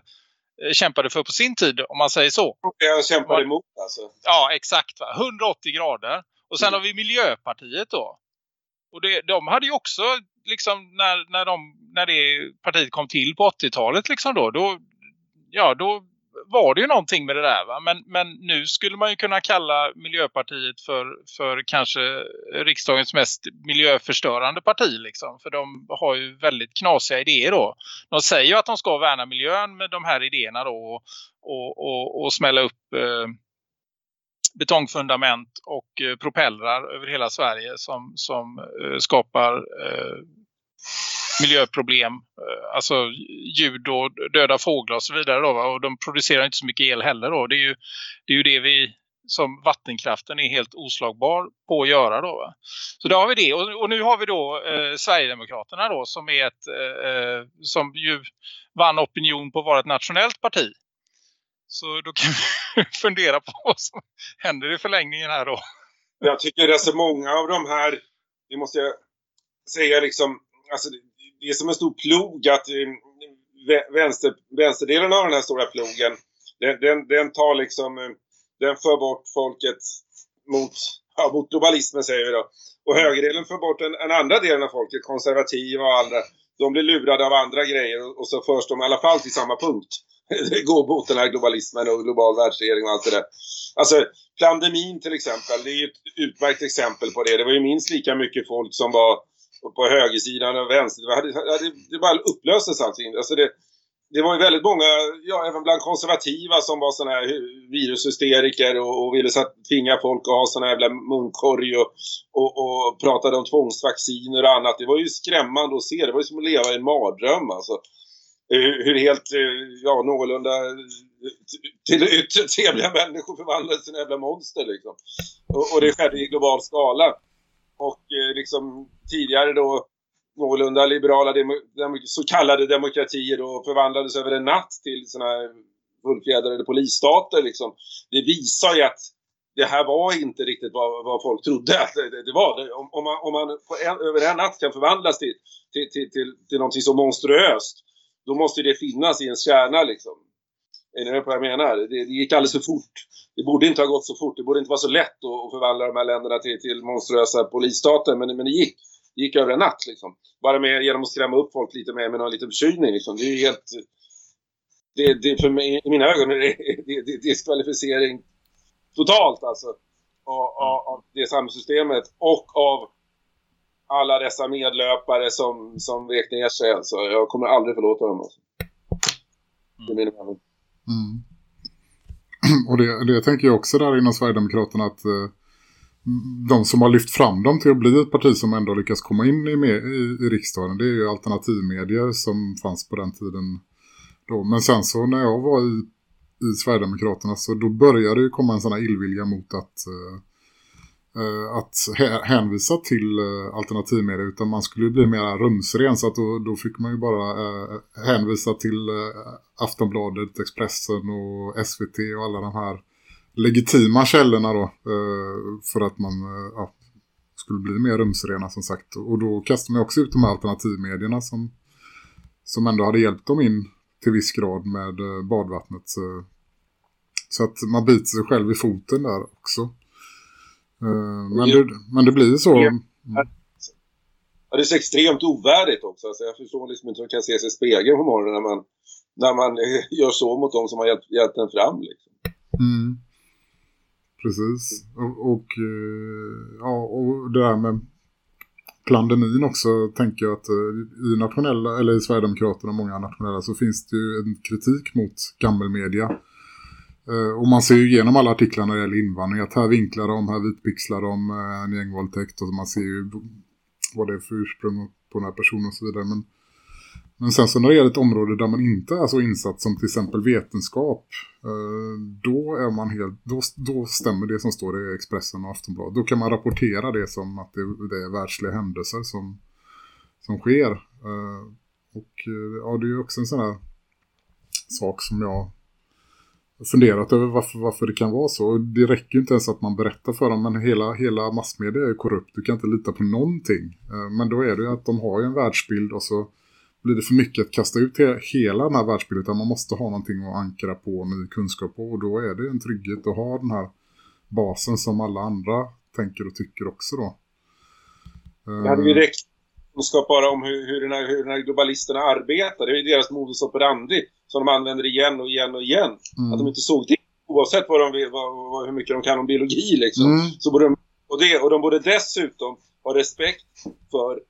kämpade för på sin tid, om man säger så. Jag kämpar emot alltså. Ja, exakt. Va? 180 grader. Och sen Mm. har vi Miljöpartiet då. Och det, de hade ju också, liksom, när, när, de, när det partiet kom till på 80-talet, liksom då, då, ja, då var det ju någonting med det där. Va? Men, men nu skulle man ju kunna kalla Miljöpartiet för, för kanske riksdagens mest miljöförstörande parti. Liksom. För de har ju väldigt knasiga idéer då. De säger ju att de ska värna miljön med de här idéerna då. Och, och, och, och smälla upp eh, betongfundament och eh, propellrar över hela Sverige som, som eh, skapar eh, miljöproblem. Eh, alltså ljud och döda fåglar och så vidare. Då, va? Och de producerar inte så mycket el heller. Då. Det, är ju, det är ju det vi som vattenkraften är helt oslagbar på att göra. Då, va? Så då har vi det. Och, och nu har vi då eh, Sverigedemokraterna då som är ett eh, eh som ju vann opinion på att vara ett nationellt parti. Så då kan vi *laughs* fundera på vad som händer i förlängningen här då. Jag tycker det är så många av de här, det måste jag säga liksom, alltså det, är som en stor plog att eh, vänster, vänsterdelen av den här stora plogen, den, den, den tar liksom, eh, den för bort folket mot, ja, mot globalismen säger vi då. Och högerdelen för bort den, den andra delen av folket, konservativa och andra. De blir lurade av andra grejer och, och så förs de i alla fall till samma punkt. *laughs* Det går mot den här globalismen och global världsregering och allt det där. Alltså pandemin till exempel, det är ju ett utmärkt exempel på det. Det var ju minst lika mycket folk som var på högersidan och vänster. Det, hade, det, det bara upplöstes allting. Alltså det, det var ju väldigt många, ja även bland konservativa som var sådana här virushysteriker och, och ville satt, tvinga folk att ha sådana här jävla munkorg och, och, och pratade om tvångsvacciner och annat. Det var ju skrämmande att se. Det var ju som att leva i en mardröm alltså. Eh, hur, hur helt, eh, ja någorlunda eh, till yttre trevliga människor förvandlades till en jävla monster liksom. Och, och det skedde i global skala. Och eh, liksom tidigare då någorlunda liberala så kallade demokratier då förvandlades över en natt till sådana här fullfjädrade polisstater liksom. Det visar ju att det här var inte riktigt vad, vad folk trodde att det, det, det var. Det, om, om man, om man en, över en natt kan förvandlas till, till, till, till, till någonting så monstruöst, då måste det finnas i ens kärna liksom. Är ni med på vad jag menar? Det, det gick alldeles för fort. Det borde inte ha gått så fort. Det borde inte vara så lätt att, förvandla de här länderna till, till monstruösa polisstater. Men, men det gick. Det gick över en natt liksom. Bara med, genom att skrämma upp folk lite med, med någon liten förkylning liksom. Det är ju helt... Det, det, för mig, i mina ögon är *laughs* det, det, det diskvalificering totalt alltså. Av, av, av det samhällssystemet och av alla dessa medlöpare som, som vek ner sig. Alltså. Jag kommer aldrig förlåta dem. Alltså. Det är min mening. Mm. *clears throat* Och det, det tänker jag också där inom Sverigedemokraterna att eh, de som har lyft fram dem till att bli ett parti som ändå lyckas komma in i, med, i, i riksdagen det är ju alternativmedier som fanns på den tiden då. Men sen så när jag var i, i Sverigedemokraterna så då började det komma en sån här illvilja mot att eh, Eh, att hänvisa till eh, alternativmedia utan man skulle bli mer rumsren så att då, då fick man ju bara eh, hänvisa till eh, Aftonbladet, Expressen och SVT och alla de här legitima källorna då eh, för att man eh, ja, skulle bli mer rumsrena som sagt och då kastade man också ut de här alternativmedierna som, som ändå hade hjälpt dem in till viss grad med eh, badvattnet så, så att man biter sig själv i foten där också. Eh, men, det, men det blir så. Mm. Ja, det är så extremt ovärdigt också. Alltså, jag förstår liksom inte hur man kan se sig i spegeln på morgonen när man, när man eh, gör så mot dem som har hjälpt, hjälpt en fram. Liksom. Mm. Precis. Och, och, eh, ja, och det där med pandemin också tänker jag att i nationella eller i Sverigedemokraterna och många nationella så finns det ju en kritik mot gammelmedia Eh, och man ser ju igenom alla artiklar när det gäller invandring att här vinklar de, här vitpixlar de eh, en gängvåldtäkt och man ser ju vad det är för ursprung på den här personen och så vidare. Men, men sen så när det gäller ett område där man inte är så insatt som till exempel vetenskap eh, då är man helt, då, då stämmer det som står i Expressen och Aftonbladet. Då kan man rapportera det som att det, det är världsliga händelser som, som sker. Och ja, det är ju också en sån här sak som jag funderat över varför, varför det kan vara så. Det räcker ju inte ens att man berättar för dem, men hela, hela massmedia är korrupt. Du kan inte lita på någonting. Eh, men då är det ju att de har ju en världsbild och så blir det för mycket att kasta ut hela den här världsbilden. Utan man måste ha någonting att ankra på, ny kunskap på. Och då är det en trygghet att ha den här basen som alla andra tänker och tycker också då. Det hade ju räckt kunskap bara om hur, hur, den här, hur den här globalisterna arbetar. Det är ju deras modus operandi som de använder igen och igen och igen. Mm. Att de inte såg det oavsett vad de, vad, vad, hur mycket de kan om biologi liksom. Mm. Så borde de, och, det, och de borde dessutom ha respekt för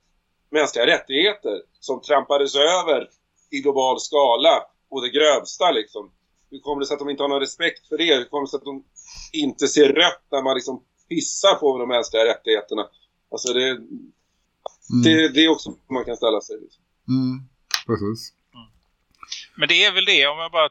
mänskliga rättigheter som trampades över i global skala och det grövsta liksom. Hur kommer det sig att de inte har någon respekt för det? Hur kommer det sig att de inte ser rött när man liksom pissar på de mänskliga rättigheterna? Alltså det, mm. det, det är också man kan ställa sig. Liksom. Mm. Precis. Men det är väl det om jag bara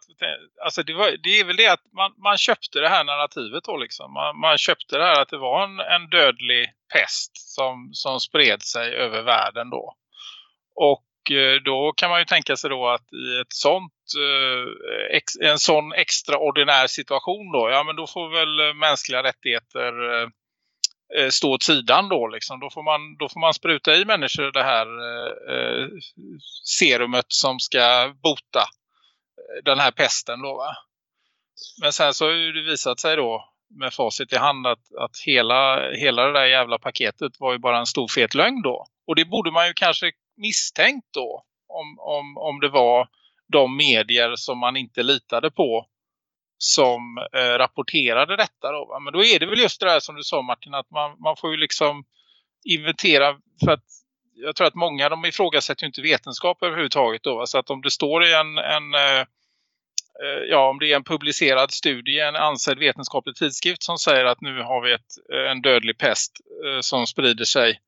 alltså det, var, det är väl det att man, man köpte det här narrativet då liksom. Man, man köpte det här att det var en, en dödlig pest som, som spred sig över världen då. Och eh, då kan man ju tänka sig då att i ett sånt, eh, ex, en sån extraordinär situation då, ja men då får väl mänskliga rättigheter eh, Eh, stå åt sidan då liksom. Då får man, då får man spruta i människor det här eh, eh serumet som ska bota eh, den här pesten då va. Men sen så har det visat sig då med facit i hand att, att hela, hela det där jävla paketet var ju bara en stor fet lögn då. Och det borde man ju kanske misstänkt då om, om, om det var de medier som man inte litade på som eh, rapporterade detta då. Va? Men då är det väl just det där som du sa Martin att man, man får ju liksom inventera för att jag tror att många de ifrågasätter ju inte vetenskap överhuvudtaget då. Va? Så att om det står i en, en eh, eh ja om det är en publicerad studie, en ansedd vetenskaplig tidskrift som säger att nu har vi ett, eh, en dödlig pest eh, som sprider sig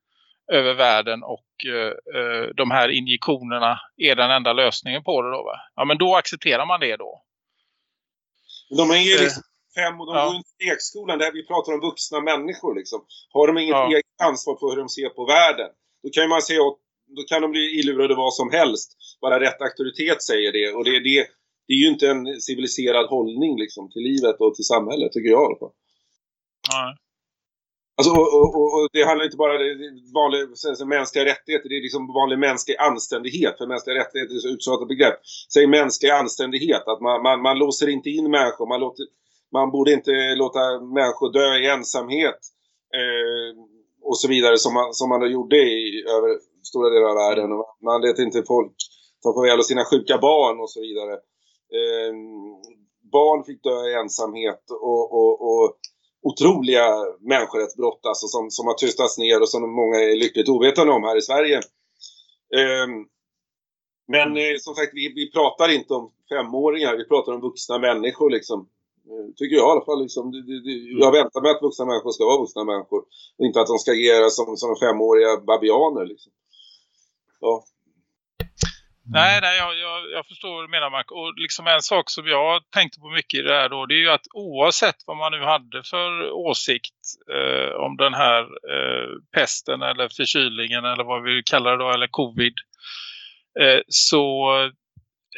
över världen och eh, eh, de här injektionerna är den enda lösningen på det då va? Ja men då accepterar man det då. De är ju liksom fem och de ja. går inte i lekskolan där vi pratar om vuxna människor liksom. Har de inget ja. eget ansvar för hur de ser på världen? Då kan man se åt, då kan de bli illurade vad som helst. Bara rätt auktoritet säger det. Och det, det, det är ju inte en civiliserad hållning liksom till livet och till samhället tycker jag. Nej. Alltså, och, och, och, det handlar inte bara om vanliga mänskliga rättigheter, det är liksom vanlig mänsklig anständighet. För mänskliga rättigheter är så uttjatat begrepp. Säg mänsklig anständighet, att man, man, man låser inte in människor. Man, låter, man borde inte låta människor dö i ensamhet. Eh, och så vidare som man, som man gjorde i över stora delar av världen. Och man lät inte folk ta farväl av sina sjuka barn och så vidare. Eh, barn fick dö i ensamhet och, och, och otroliga människorättsbrott alltså, som, som har tystats ner och som många är lyckligt ovetande om här i Sverige. Eh, men eh, som sagt, vi, vi pratar inte om femåringar, vi pratar om vuxna människor liksom. Eh, tycker jag i alla fall. Liksom. Jag väntar mig att vuxna människor ska vara vuxna människor. Inte att de ska agera som, som femåriga babianer. Liksom. Ja. Nej, nej jag, jag, jag förstår vad du menar Mark. Och liksom en sak som jag tänkte på mycket i det här då. Det är ju att oavsett vad man nu hade för åsikt eh, om den här eh, pesten eller förkylningen eller vad vi kallar det då. Eller covid. Eh, så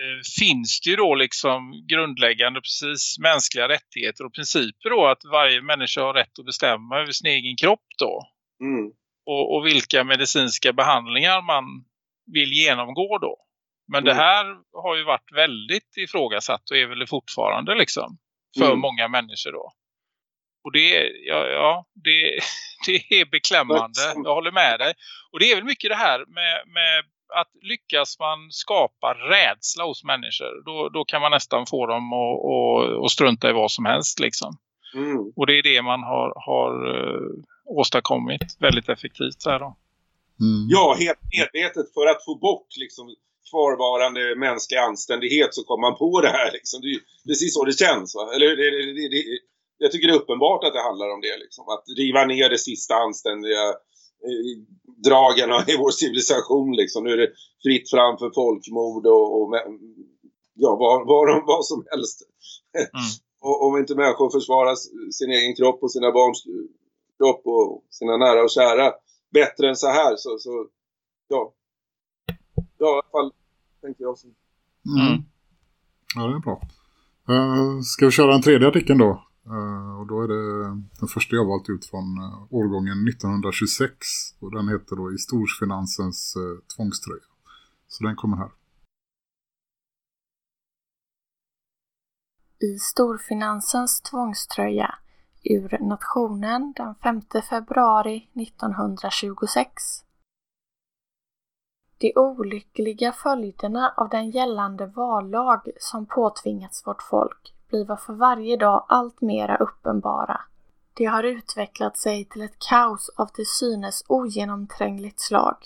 eh, finns det ju då liksom grundläggande precis mänskliga rättigheter och principer då. Att varje människa har rätt att bestämma över sin egen kropp då. Mm. Och, och vilka medicinska behandlingar man vill genomgå då. Men Mm. det här har ju varit väldigt ifrågasatt och är väl fortfarande liksom. För Mm. många människor då. Och det, ja, ja, det, *laughs* det är beklämmande. Jag håller med dig. Och det är väl mycket det här med, med att lyckas man skapa rädsla hos människor. Då, då kan man nästan få dem att, att, att strunta i vad som helst liksom. Mm. Och det är det man har, har eh, åstadkommit väldigt effektivt här då. Mm. Ja, helt medvetet för att få bort liksom, kvarvarande mänsklig anständighet så kom man på det här. Liksom. Det är precis så det känns. Va? Eller, det, det, det, jag tycker det är uppenbart att det handlar om det. Liksom. Att riva ner det sista anständiga eh, dragen i vår civilisation. Liksom. Nu är det fritt fram för folkmord och, och ja, vad, vad, vad som helst. Mm. *laughs* och om inte människor försvarar sin egen kropp och sina barns kropp och sina nära och kära bättre än så här så, så ja. Ja, i alla fall tänker jag så. Mm. Mm. Ja, det är bra. Uh, ska vi köra den tredje artikeln då? Eh, och då är det den första jag valt ut från eh, årgången 1926. Och den heter då I storfinansens uh, tvångströja. Så den kommer här. I storfinansens tvångströja ur Nationen den 5 februari 1926. De olyckliga följderna av den gällande vallag som påtvingats vårt folk blir för varje dag allt mera uppenbara. Det har utvecklat sig till ett kaos av till synes ogenomträngligt slag.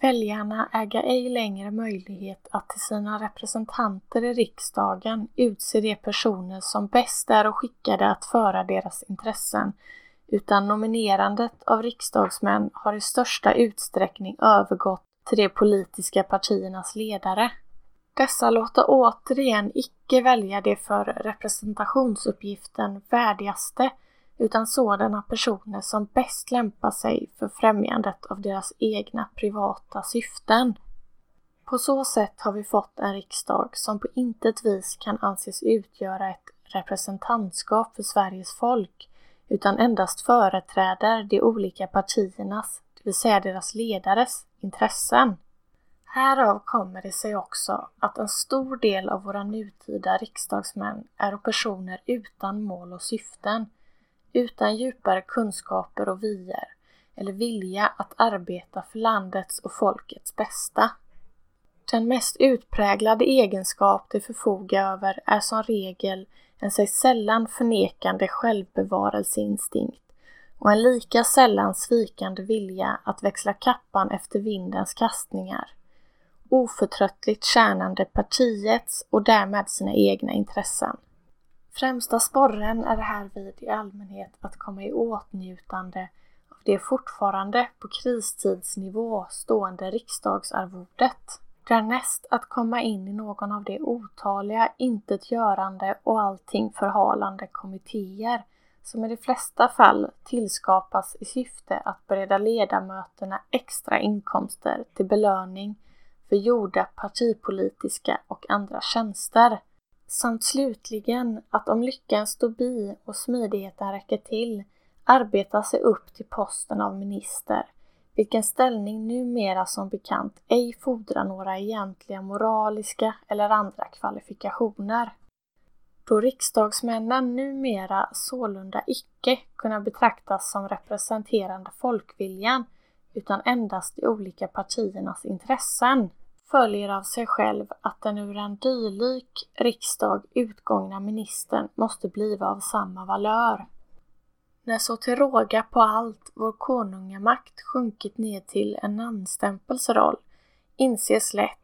Väljarna äga ej längre möjlighet att till sina representanter i riksdagen utse de personer som bäst är och skickade att föra deras intressen, utan nominerandet av riksdagsmän har i största utsträckning övergått till de politiska partiernas ledare. Dessa låter återigen icke välja de för representationsuppgiften värdigaste utan sådana personer som bäst lämpar sig för främjandet av deras egna privata syften. På så sätt har vi fått en riksdag som på intet vis kan anses utgöra ett representantskap för Sveriges folk utan endast företräder de olika partiernas, det vill säga deras ledares, intressen. Härav kommer det sig också att en stor del av våra nutida riksdagsmän är personer utan mål och syften, utan djupare kunskaper och vyer eller vilja att arbeta för landets och folkets bästa. Den mest utpräglade egenskap de förfogar över är som regel en sig sällan förnekande självbevarelseinstinkt och en lika sällan svikande vilja att växla kappan efter vindens kastningar, oförtröttligt tjänande partiets och därmed sina egna intressen. Främsta sporren är härvid i allmänhet att komma i åtnjutande av det fortfarande på kristidsnivå stående riksdagsarvodet. Därnäst att komma in i någon av de otaliga intetgörande och allting förhalande kommittéer som i de flesta fall tillskapas i syfte att bereda ledamöterna extra inkomster till belöning för gjorda partipolitiska och andra tjänster Samt slutligen att om lyckan står bi och smidigheten räcker till arbeta sig upp till posten av minister, vilken ställning numera som bekant ej fordrar några egentliga moraliska eller andra kvalifikationer. Då riksdagsmännen numera sålunda icke kunna betraktas som representerande folkviljan utan endast de olika partiernas intressen följer av sig själv att den ur en dylik riksdag utgångna ministern måste bliva av samma valör. När så till råga på allt vår konungamakt sjunkit ned till en namnstämpels roll inses lätt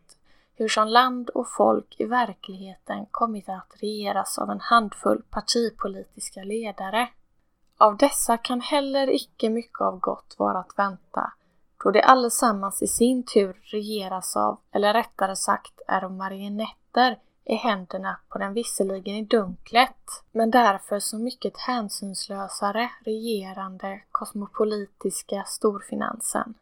hur som land och folk i verkligheten kommit att regeras av en handfull partipolitiska ledare. Av dessa kan heller icke mycket av gott vara att vänta, då de allesammans i sin tur regeras av, eller rättare sagt är marionetter i händerna på den visserligen i dunklet, men därför så mycket hänsynslösare regerande kosmopolitiska storfinansen.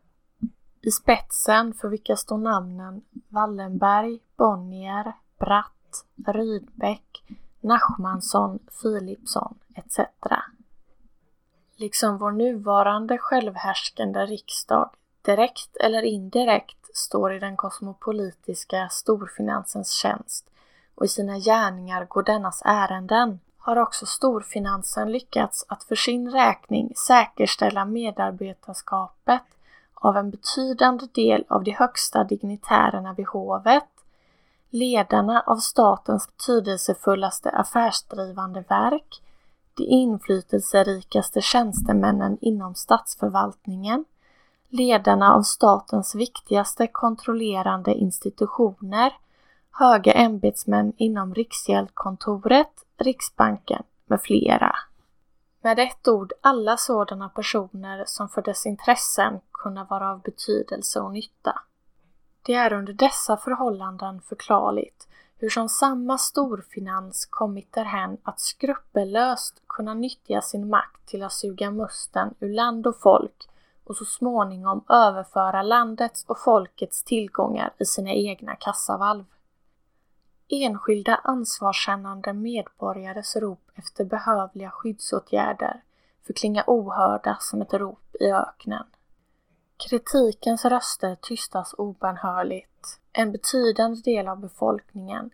I spetsen för vilka står namnen Wallenberg, Bonnier, Bratt, Rydbeck, Nachmansson, Philipsson etc. Liksom vår nuvarande självhärskande riksdag direkt eller indirekt står i den kosmopolitiska storfinansens tjänst och i sina gärningar går dennas ärenden har också storfinansen lyckats att för sin räkning säkerställa medarbetarskapet av en betydande del av de högsta dignitärerna vid hovet, ledarna av statens betydelsefullaste affärsdrivande verk, de inflytelserikaste tjänstemännen inom statsförvaltningen, ledarna av statens viktigaste kontrollerande institutioner, höga ämbetsmän inom Riksgäldskontoret, Riksbanken med flera. Med ett ord alla sådana personer som för dess intressen kunna vara av betydelse och nytta. Det är under dessa förhållanden förklarligt hur som samma storfinans kommit därhän att skruppellöst kunna nyttja sin makt till att suga musten ur land och folk och så småningom överföra landets och folkets tillgångar i sina egna kassavalv. Enskilda ansvarskännande medborgares rop efter behövliga skyddsåtgärder förklingar ohörda som ett rop i öknen. Kritikens röster tystas obönhörligt. En betydande del av befolkningen,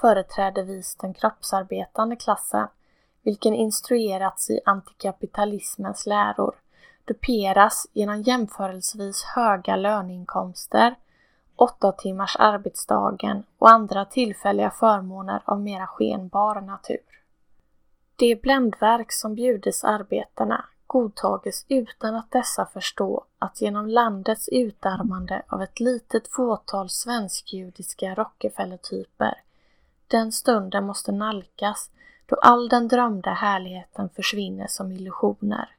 företrädesvis den kroppsarbetande klassen, vilken instruerats i antikapitalismens läror, duperas genom jämförelsevis höga löneinkomster, åtta timmars arbetsdagen och andra tillfälliga förmåner av mera skenbar natur. Det bländverk som bjudes arbetarna godtages utan att dessa förstå att genom landets utarmande av ett litet fåtal svensk-judiska Rockefeller-typer den stunden måste nalkas då all den drömda härligheten försvinner som illusioner,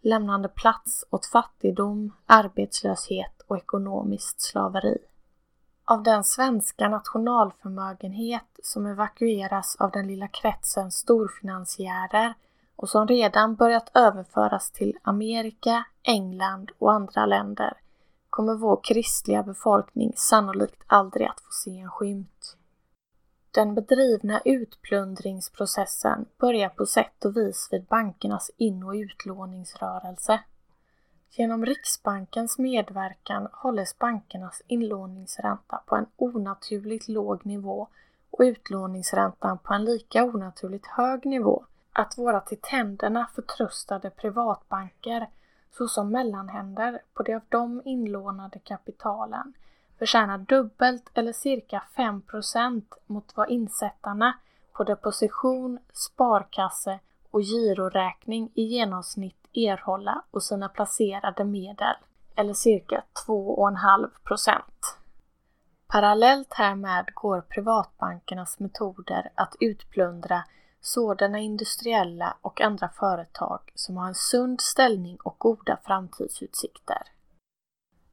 lämnande plats åt fattigdom, arbetslöshet och ekonomiskt slaveri. Av den svenska nationalförmögenhet som evakueras av den lilla kretsen storfinansiärer och som redan börjat överföras till Amerika, England och andra länder kommer vår kristliga befolkning sannolikt aldrig att få se en skymt. Den bedrivna utplundringsprocessen börjar på sätt och vis vid bankernas in- och utlåningsrörelse. Genom Riksbankens medverkan hålls bankernas inlåningsränta på en onaturligt låg nivå och utlåningsräntan på en lika onaturligt hög nivå. Att våra till tänderna förtröstade privatbanker såsom mellanhänder på de av dem inlånade kapitalen förtjänar dubbelt eller cirka 5% mot vad insättarna på deposition, sparkasse och giroräkning i genomsnitt erhålla och sina placerade medel, eller cirka 2,5 procent. Parallellt härmed går privatbankernas metoder att utplundra sådana industriella och andra företag som har en sund ställning och goda framtidsutsikter.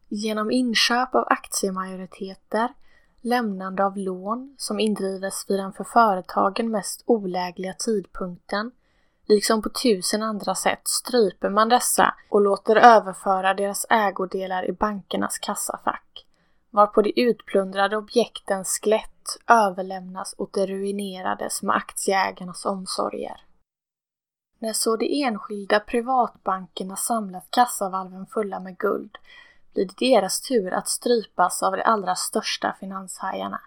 Genom inköp av aktiemajoriteter, lämnande av lån som indrivs vid den för företagen mest olägliga tidpunkten Liksom på tusen andra sätt stryper man dessa och låter överföra deras ägodelar i bankernas kassafack, varpå de utplundrade objektens skelett överlämnas åt de ruinerade som aktieägarnas omsorger. När så de enskilda privatbankerna samlat kassavalven fulla med guld blir det deras tur att strypas av de allra största finanshajarna,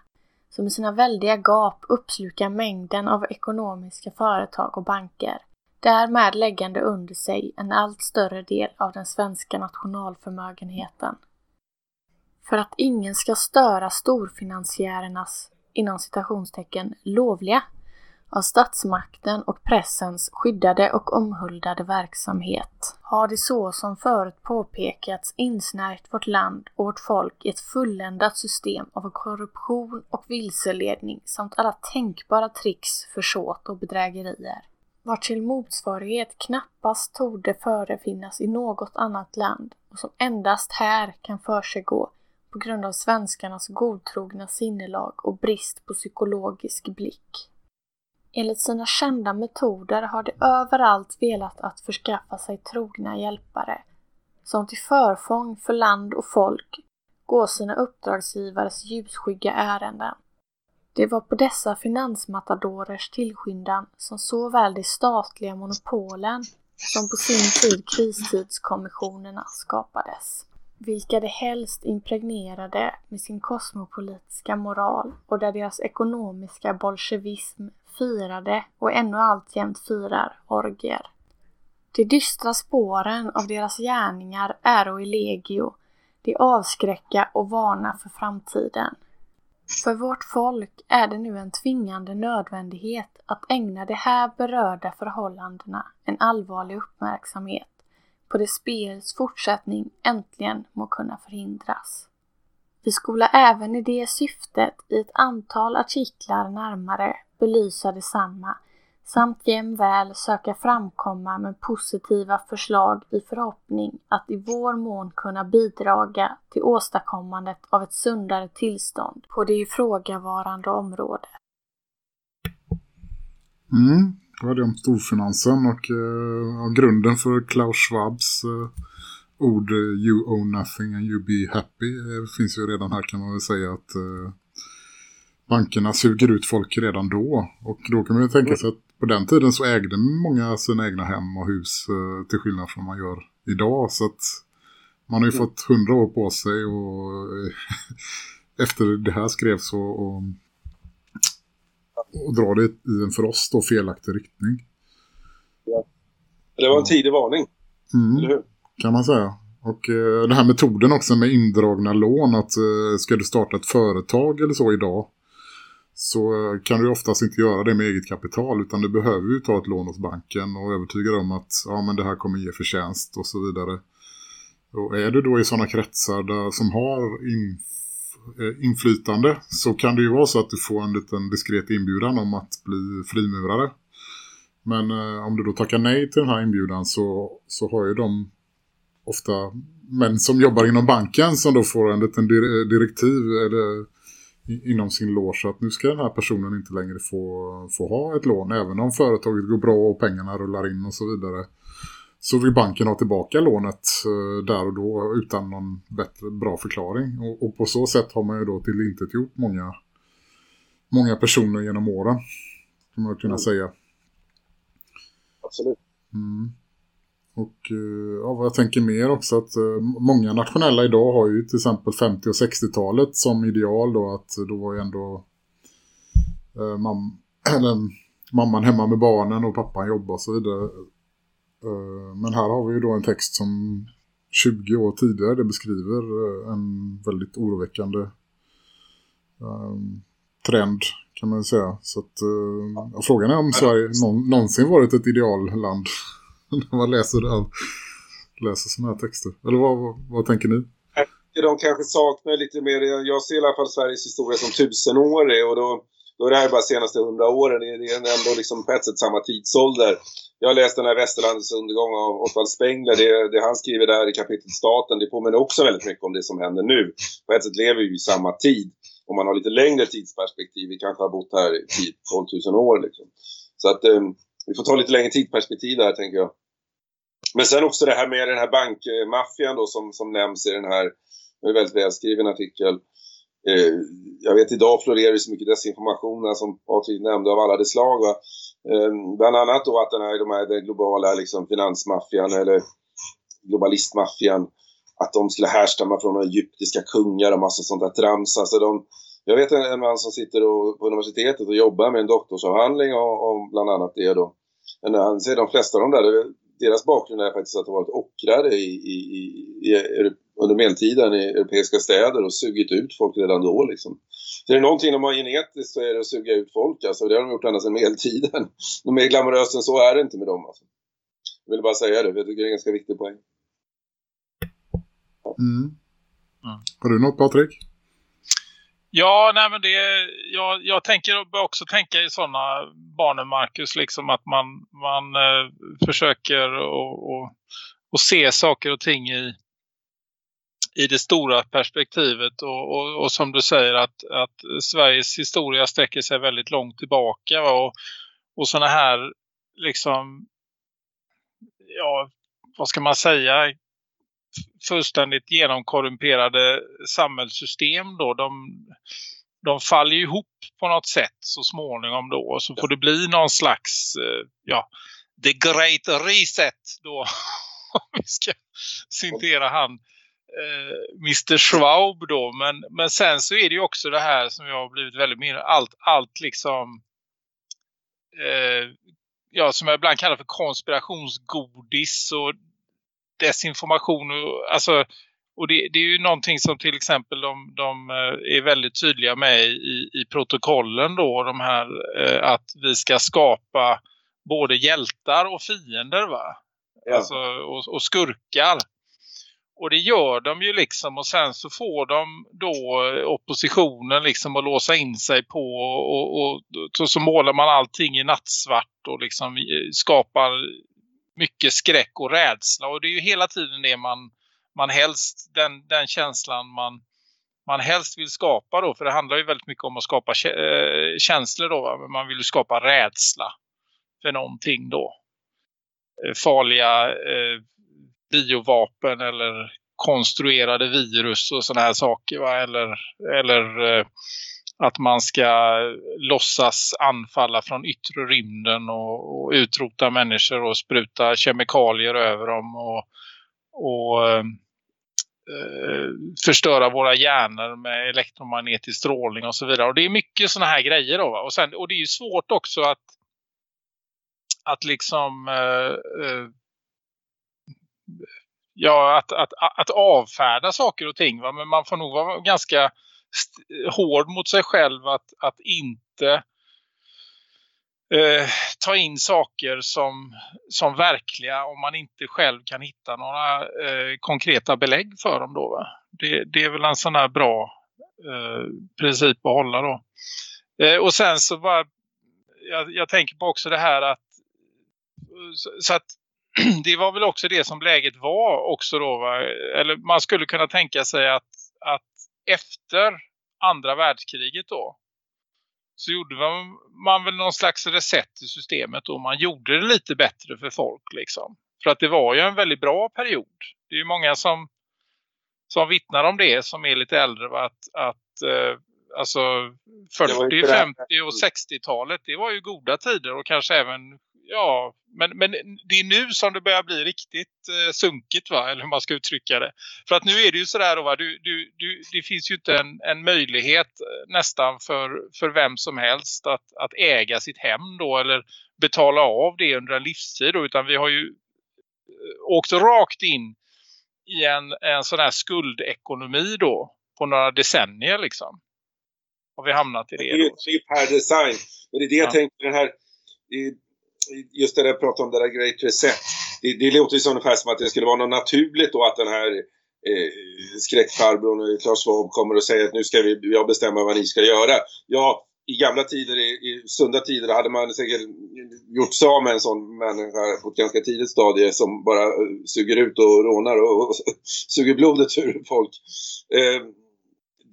som i sina väldiga gap uppslukar mängden av ekonomiska företag och banker, därmed läggande under sig en allt större del av den svenska nationalförmögenheten. För att ingen ska störa storfinansiärernas, inom citationstecken, lovliga av statsmakten och pressens skyddade och omhuldade verksamhet har det så som förut påpekats insnärjt vårt land och vårt folk i ett fulländat system av korruption och vilseledning samt alla tänkbara tricks, försåt och bedrägerier vartill motsvarighet knappast torde förefinnas i något annat land och som endast här kan försiggå på grund av svenskarnas godtrogna sinnelag och brist på psykologisk blick. Enligt sina kända metoder har de överallt velat att förskaffa sig trogna hjälpare som till förfång för land och folk går sina uppdragsgivares ljusskygga ärenden. Det var på dessa finansmatadorers tillskyndan som såväl de statliga monopolen som på sin tid kristidskommissionerna skapades, vilka de helst impregnerade med sin kosmopolitiska moral och där deras ekonomiska bolsjevism firade och ännu alltjämt firar orgier. De dystra spåren av deras gärningar är i legio, de avskräcka och varna för framtiden. För vårt folk är det nu en tvingande nödvändighet att ägna de här berörda förhållandena en allvarlig uppmärksamhet på det spels fortsättning äntligen må kunna förhindras. Vi skola även i det syftet i ett antal artiklar närmare belysa detsamma samt jämväl söka framkomma med positiva förslag i förhoppning att i vår mån kunna bidraga till åstadkommandet av ett sundare tillstånd på det ifrågavarande området. Mm, det var det om storfinansen och eh, grunden för Klaus Schwabs eh, ord eh, You own nothing and you be happy eh, finns ju redan här kan man väl säga att eh, bankerna suger ut folk redan då. Och då kan man ju tänka sig att på den tiden så ägde många sina egna hem och hus eh, till skillnad från vad man gör idag. Så att man har ju fått hundra år på sig och *laughs* efter det här skrevs och, och, och dra det i en för oss då felaktig riktning. Ja. Det var en tidig varning, mm. eller hur? Kan man säga. Och eh, den här metoden också med indragna lån att eh, ska du starta ett företag eller så idag så kan du oftast inte göra det med eget kapital utan du behöver ju ta ett lån hos banken och övertyga dem att ja, men det här kommer ge förtjänst och så vidare. Och är du då i sådana kretsar där, som har inf eh, inflytande så kan det ju vara så att du får en liten diskret inbjudan om att bli frimurare. Men eh, om du då tackar nej till den här inbjudan så, så har ju de ofta män som jobbar inom banken som då får en liten direktiv eller inom sin loge att nu ska den här personen inte längre få, få ha ett lån. Även om företaget går bra och pengarna rullar in och så vidare. Så vill banken ha tillbaka lånet eh, där och då utan någon bättre, bra förklaring. Och, och, på så sätt har man ju då till inte gjort många många personer genom åren kan man kunna mm. säga. Absolut. Mm. Och eh, ja, vad jag tänker mer också att eh, många nationella idag har ju till exempel 50- och 60-talet som ideal då att då var ju ändå eh, mam *clears throat* eller, mamman hemma med barnen och pappan jobbar och så vidare. Eh, men här har vi ju då en text som 20 år tidigare det beskriver eh, en väldigt oroväckande eh, trend kan man säga. Så att, frågan är om Sverige någonsin varit ett idealland *laughs* när man läser, all, läser sådana här texter. Eller vad, vad, vad tänker ni? De kanske saknar lite mer, jag ser i alla fall Sveriges historia som tusenårig och då, då är det här bara senaste hundra åren, det är ändå liksom på ett sätt samma tidsålder. Jag har läst den här Västerlandets undergång av Oswald Spengler, det, det han skriver där i kapitlet Staten, det påminner också väldigt mycket om det som händer nu. På ett sätt lever vi i samma tid. Om man har lite längre tidsperspektiv, vi kanske har bott här i 12 000 år liksom. Så att um, vi får ta lite längre tidsperspektiv där tänker jag. Men sen också det här med den här bankmaffian då som, som nämns i den här väldigt välskriven artikel. eh, jag vet idag florerar det så mycket desinformation här, som Patrik nämnde av alla de slag. Va? Eh, bland annat då att den här, de här den globala liksom, finansmaffian eller globalistmaffian att de skulle härstamma från egyptiska kungar och massa sånt där trams. Alltså de, jag vet en, en man som sitter och, på universitetet och jobbar med en doktorsavhandling om, bland annat det då. Men han säger de flesta av de där, deras bakgrund är faktiskt att de varit ockrare i, i, i, i, under medeltiden i europeiska städer och sugit ut folk redan då liksom. Så är det någonting de har genetiskt så är det att suga ut folk alltså. Det har de gjort ända sedan medeltiden. *laughs* De är glamorösa än så är det inte med dem alltså. Jag vill bara säga det, jag tycker det är en ganska viktig poäng. Mm. Mm. Har du något Patrik? Ja, nej men det jag, jag tänker också tänka i sådana banor Marcus liksom att man, man eh, försöker att se saker och ting i, i det stora perspektivet. Och, och, och, som du säger att, att Sveriges historia sträcker sig väldigt långt tillbaka och, och sådana här liksom ja, vad ska man säga? Fullständigt genomkorrumperade samhällssystem då, de, de faller ihop på något sätt så småningom då. Och så får det bli någon slags, eh, ja, the great reset då. *laughs* Om vi ska citera han eh, Mr. Schwab då. Men, men sen så är det ju också det här som jag har blivit väldigt mer, allt, allt liksom eh, ja, som jag ibland kallar för konspirationsgodis och desinformation och, alltså, och det, det, är ju någonting som till exempel de, de eh, är väldigt tydliga med i, i protokollen då, de här eh, att vi ska skapa både hjältar och fiender va? Ja. Alltså, och, och skurkar. Och det gör de ju liksom och sen så får de då oppositionen liksom att låsa in sig på och, och, och så målar man allting i nattsvart och liksom eh, skapar mycket skräck och rädsla. Och det är ju hela tiden det man, man helst, den, den känslan man, man helst vill skapa då. För det handlar ju väldigt mycket om att skapa eh, känslor då. Men man vill ju skapa rädsla för någonting då. Eh, farliga eh, biovapen eller konstruerade virus och sådana här saker va? Eller, eller eh, att man ska låtsas anfalla från yttre rymden och, och utrota människor och spruta kemikalier över dem och, och eh, eh förstöra våra hjärnor med elektromagnetisk strålning och så vidare. Och det är mycket sådana här grejer då. Va? Och, sen, och det är ju svårt också att att liksom eh, eh ja, att, att, att avfärda saker och ting. Va? Men man får nog vara ganska hård mot sig själv att, att inte eh, ta in saker som, som verkliga om man inte själv kan hitta några eh, konkreta belägg för dem då. Va? Det, det är väl en sån här bra eh, princip att hålla då. Eh, och sen så bara jag, jag, tänker på också det här att så, så att *clears throat* det var väl också det som läget var också då va? eller man skulle kunna tänka sig att, att efter andra världskriget då så gjorde man, man väl någon slags reset i systemet och man gjorde det lite bättre för folk liksom. För att det var ju en väldigt bra period. Det är ju många som, som vittnar om det som är lite äldre. Va? Att, att eh, alltså 40, 50 och 60-talet det var ju goda tider och kanske även ja, men, men det är nu som det börjar bli riktigt eh, sunkigt va, eller hur man ska uttrycka det. För att nu är det ju sådär då va, du, du, du, det finns ju inte en, en möjlighet eh, nästan för, för vem som helst att, att äga sitt hem då eller betala av det under en livstid då, utan vi har ju eh, åkt rakt in i en, en sån här skuldekonomi då på några decennier liksom. Har vi hamnat i det? Det är ju per design. Men det är det jag tänker den här just det där jag pratade om, det där Great Reset. Det, det låter ju som ungefär som att det skulle vara något naturligt då att den här eh, skräckfarbrorn eh, Claes Schwab kommer och säger att nu ska vi, jag bestämma vad ni ska göra. Ja, i gamla tider, i, i sunda tider hade man säkert gjort sig av med en sån människa på ett ganska tidigt stadie som bara eh, suger ut och rånar och, och suger blodet ur folk. Eh,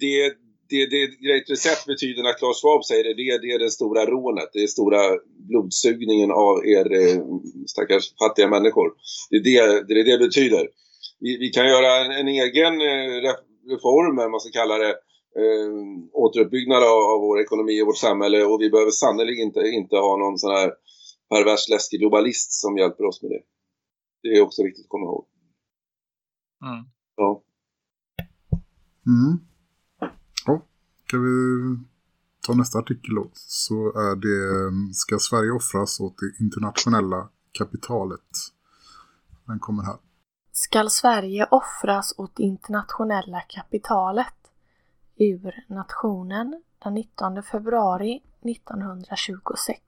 det, det, det Great Reset betyder när Klaus Schwab säger det, det, det är det stora rånet. Det är stora blodsugningen av er eh, stackars fattiga människor. Det är det det, är det betyder. Vi, vi kan göra en, en egen eh, reform, man ska kalla det, eh, återuppbyggnad av, av vår ekonomi och vårt samhälle och vi behöver sannolikt inte, inte ha någon sån här pervers läskig globalist som hjälper oss med det. Det är också viktigt att komma ihåg. Mm. Ja. Mm. Ska kan vi ta nästa artikel då? Så är det Ska Sverige offras åt det internationella kapitalet? Den kommer här. Skall Sverige offras åt det internationella kapitalet? Ur Nationen den 19 februari 1926.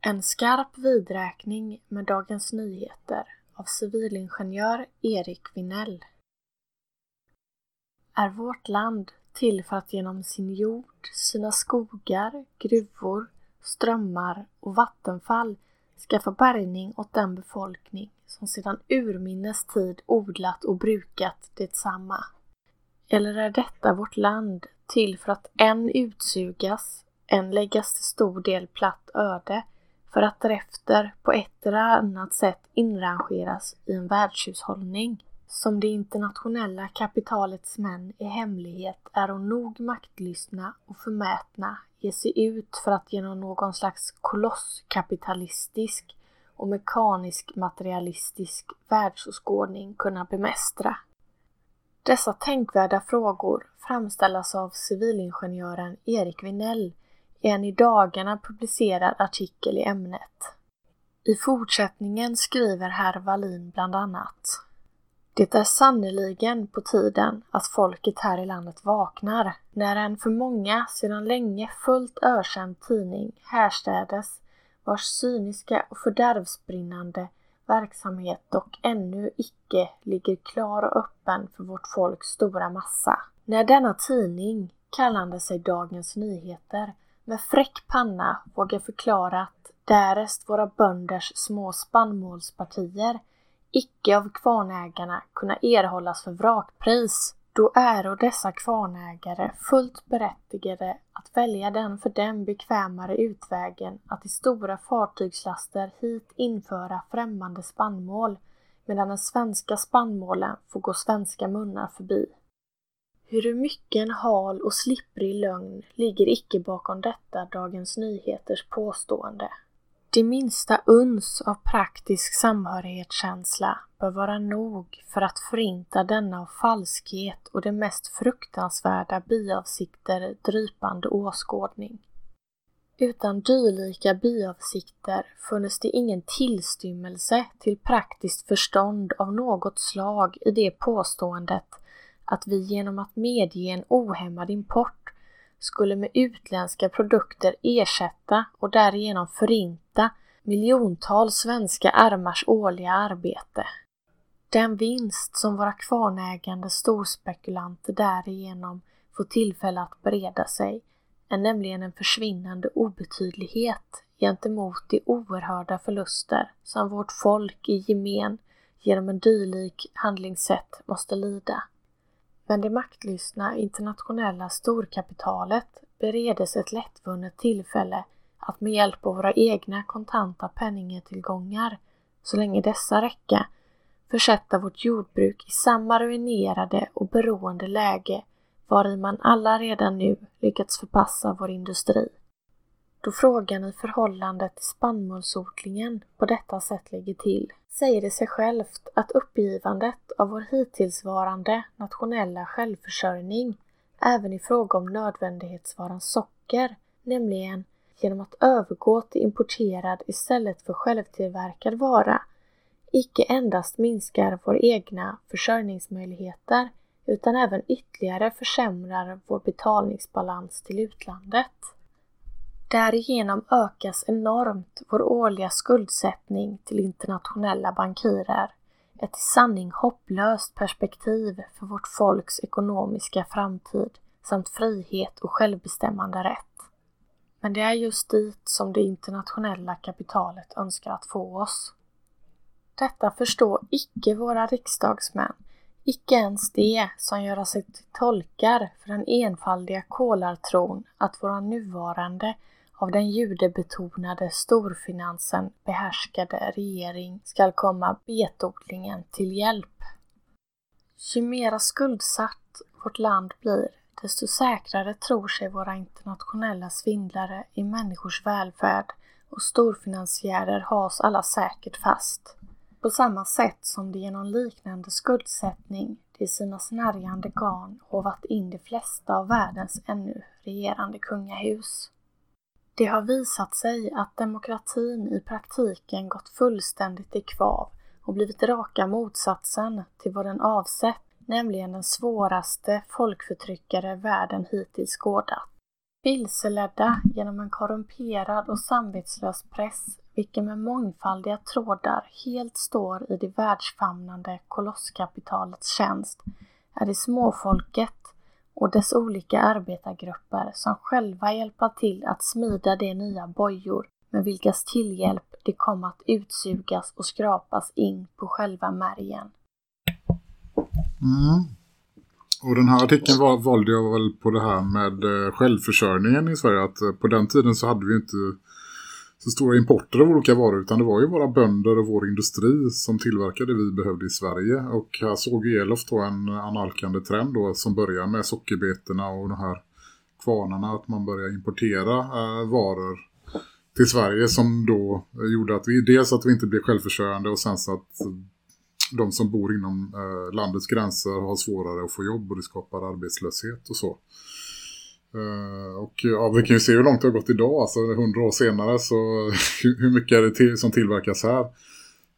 En skarp vidräkning med Dagens Nyheter av civilingenjör Erik Vinell. Är vårt land till för att genom sin jord, sina skogar, gruvor, strömmar och vattenfall skaffa bärgning åt den befolkning som sedan urminnes tid odlat och brukat detsamma? Eller är detta vårt land till för att än utsugas, än läggas till stor del platt öde för att därefter på ett eller annat sätt inrangeras i en världshushållning som det internationella kapitalets män i hemlighet är och nog maktlystna och förmätna ge sig ut för att genom någon slags kolosskapitalistisk och mekanisk materialistisk världsåskådning kunna bemästra. Dessa tänkvärda frågor framställas av civilingenjören Erik Vinell i en i dagarna publicerad artikel i ämnet. I fortsättningen skriver herr Wallin bland annat det är sannoliken på tiden att folket här i landet vaknar när en för många sedan länge fullt ökänd tidning härstädes vars cyniska och fördärvsbrinnande verksamhet dock ännu icke ligger klar och öppen för vårt folks stora massa. När denna tidning, kallande sig Dagens Nyheter, med fräck panna vågar förklara att därest våra bönders små spannmålspartier icke av kvarnägarna kunna erhållas för vrakpris, då är dessa kvarnägare fullt berättigade att välja den för dem bekvämare utvägen att i stora fartygslaster hit införa främmande spannmål, medan den svenska spannmålen får gå svenska munnar förbi. Hur mycket en hal och slipprig lögn ligger icke bakom detta Dagens Nyheters påstående. Det minsta uns av praktisk samhörighetskänsla bör vara nog för att förinta denna av falskhet och de mest fruktansvärda biavsikter drypande åskådning. Utan dylika biavsikter funnes det ingen tillstymmelse till praktiskt förstånd av något slag i det påståendet att vi genom att medge en ohämmad import skulle med utländska produkter ersätta och därigenom förinta miljontals svenska armars årliga arbete. Den vinst som våra kvarnägande storspekulanter därigenom får tillfälle att bereda sig är nämligen en försvinnande obetydlighet gentemot de oerhörda förluster som vårt folk i gemen genom en dylik handlingssätt måste lida. Men det maktlystna internationella storkapitalet beredes ett lättvunnet tillfälle att med hjälp av våra egna kontanta penningtillgångar, så länge dessa räcka, försätta vårt jordbruk i samma ruinerade och beroende läge vari man alla redan nu lyckats förpassa vår industri. Då frågan i förhållande till spannmålsodlingen på detta sätt ligger till, säger det sig självt att uppgivandet av vår hittillsvarande nationella självförsörjning även i fråga om nödvändighetsvaran socker, nämligen genom att övergå till importerad istället för självtillverkad vara, icke endast minskar våra egna försörjningsmöjligheter utan även ytterligare försämrar vår betalningsbalans till utlandet. Därigenom ökas enormt vår årliga skuldsättning till internationella bankirer. Ett i sanning hopplöst perspektiv för vårt folks ekonomiska framtid samt frihet och självbestämmande rätt. Men det är just dit som det internationella kapitalet önskar att få oss. Detta förstår icke våra riksdagsmän, icke ens de som gör sig till tolkar för den enfaldiga kolartron att våra nuvarande av den judebetonade storfinansen behärskade regering skall komma betodlingen till hjälp. Ju mera skuldsatt vårt land blir, desto säkrare tror sig våra internationella svindlare i människors välfärd och storfinansiärer has oss alla säkert fast. På samma sätt som de genom liknande skuldsättning till sina snärjande garn hovat in de flesta av världens ännu regerande kungahus. Det har visat sig att demokratin i praktiken gått fullständigt i kvav och blivit raka motsatsen till vad den avsett, nämligen den svåraste folkförtryckare världen hittills skådat. Vilseledda genom en korrumperad och samvetslös press, vilken med mångfaldiga trådar helt står i det världsfamnande kolosskapitalets tjänst, är det småfolket och dess olika arbetargrupper som själva hjälpa till att smida de nya bojor med vilkas tillhjälp det kom att utsugas och skrapas in på själva märgen. Mm. Och den här artikeln var, valde jag väl på det här med eh, självförsörjningen i Sverige. Att eh, på den tiden så hade vi inte så stora importer av olika varor utan det var ju våra bönder och vår industri som tillverkade det vi behövde i Sverige. Och här såg Elof då en analkande trend då som börjar med sockerbetorna och de här kvarnarna att man börjar importera eh, varor till Sverige som då gjorde att vi dels att vi inte blev självförsörjande och sen så att de som bor inom eh, landets gränser har svårare att få jobb och det skapar arbetslöshet och så. Eh, och ja, vi kan ju se hur långt det har gått idag, alltså hundra år senare så *laughs* hur, mycket är det till, som tillverkas här.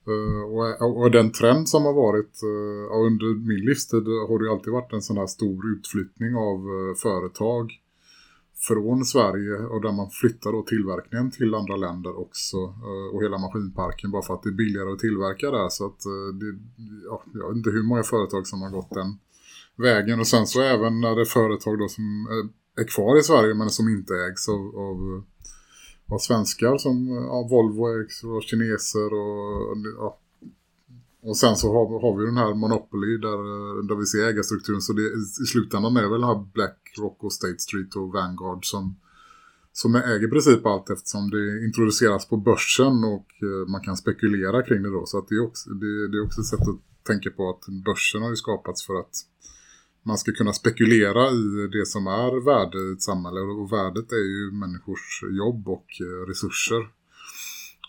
Uh, och, och, den trend som har varit uh, under min livstid har det ju alltid varit en sån här stor utflyttning av företag från Sverige och där man flyttar då tillverkningen till andra länder också och hela maskinparken bara för att det är billigare att tillverka där så att det, ja, jag vet inte hur många företag som har gått den vägen och sen så även när det är företag då som är kvar i Sverige men som inte ägs av, av, av svenskar som ja, Volvo ägs av kineser och ja. och sen så har, har vi den här Monopoly där, där vi ser ägarstrukturen så det, i slutändan är väl den här Blackrock och State Street och Vanguard som som äger i princip allt eftersom det introduceras på börsen och eh, man kan spekulera kring det då. Så att det, är också, det, det är också ett sätt att tänka på att börsen har ju skapats för att man ska kunna spekulera i det som är värde i ett samhälle och värdet är ju människors jobb och eh, resurser.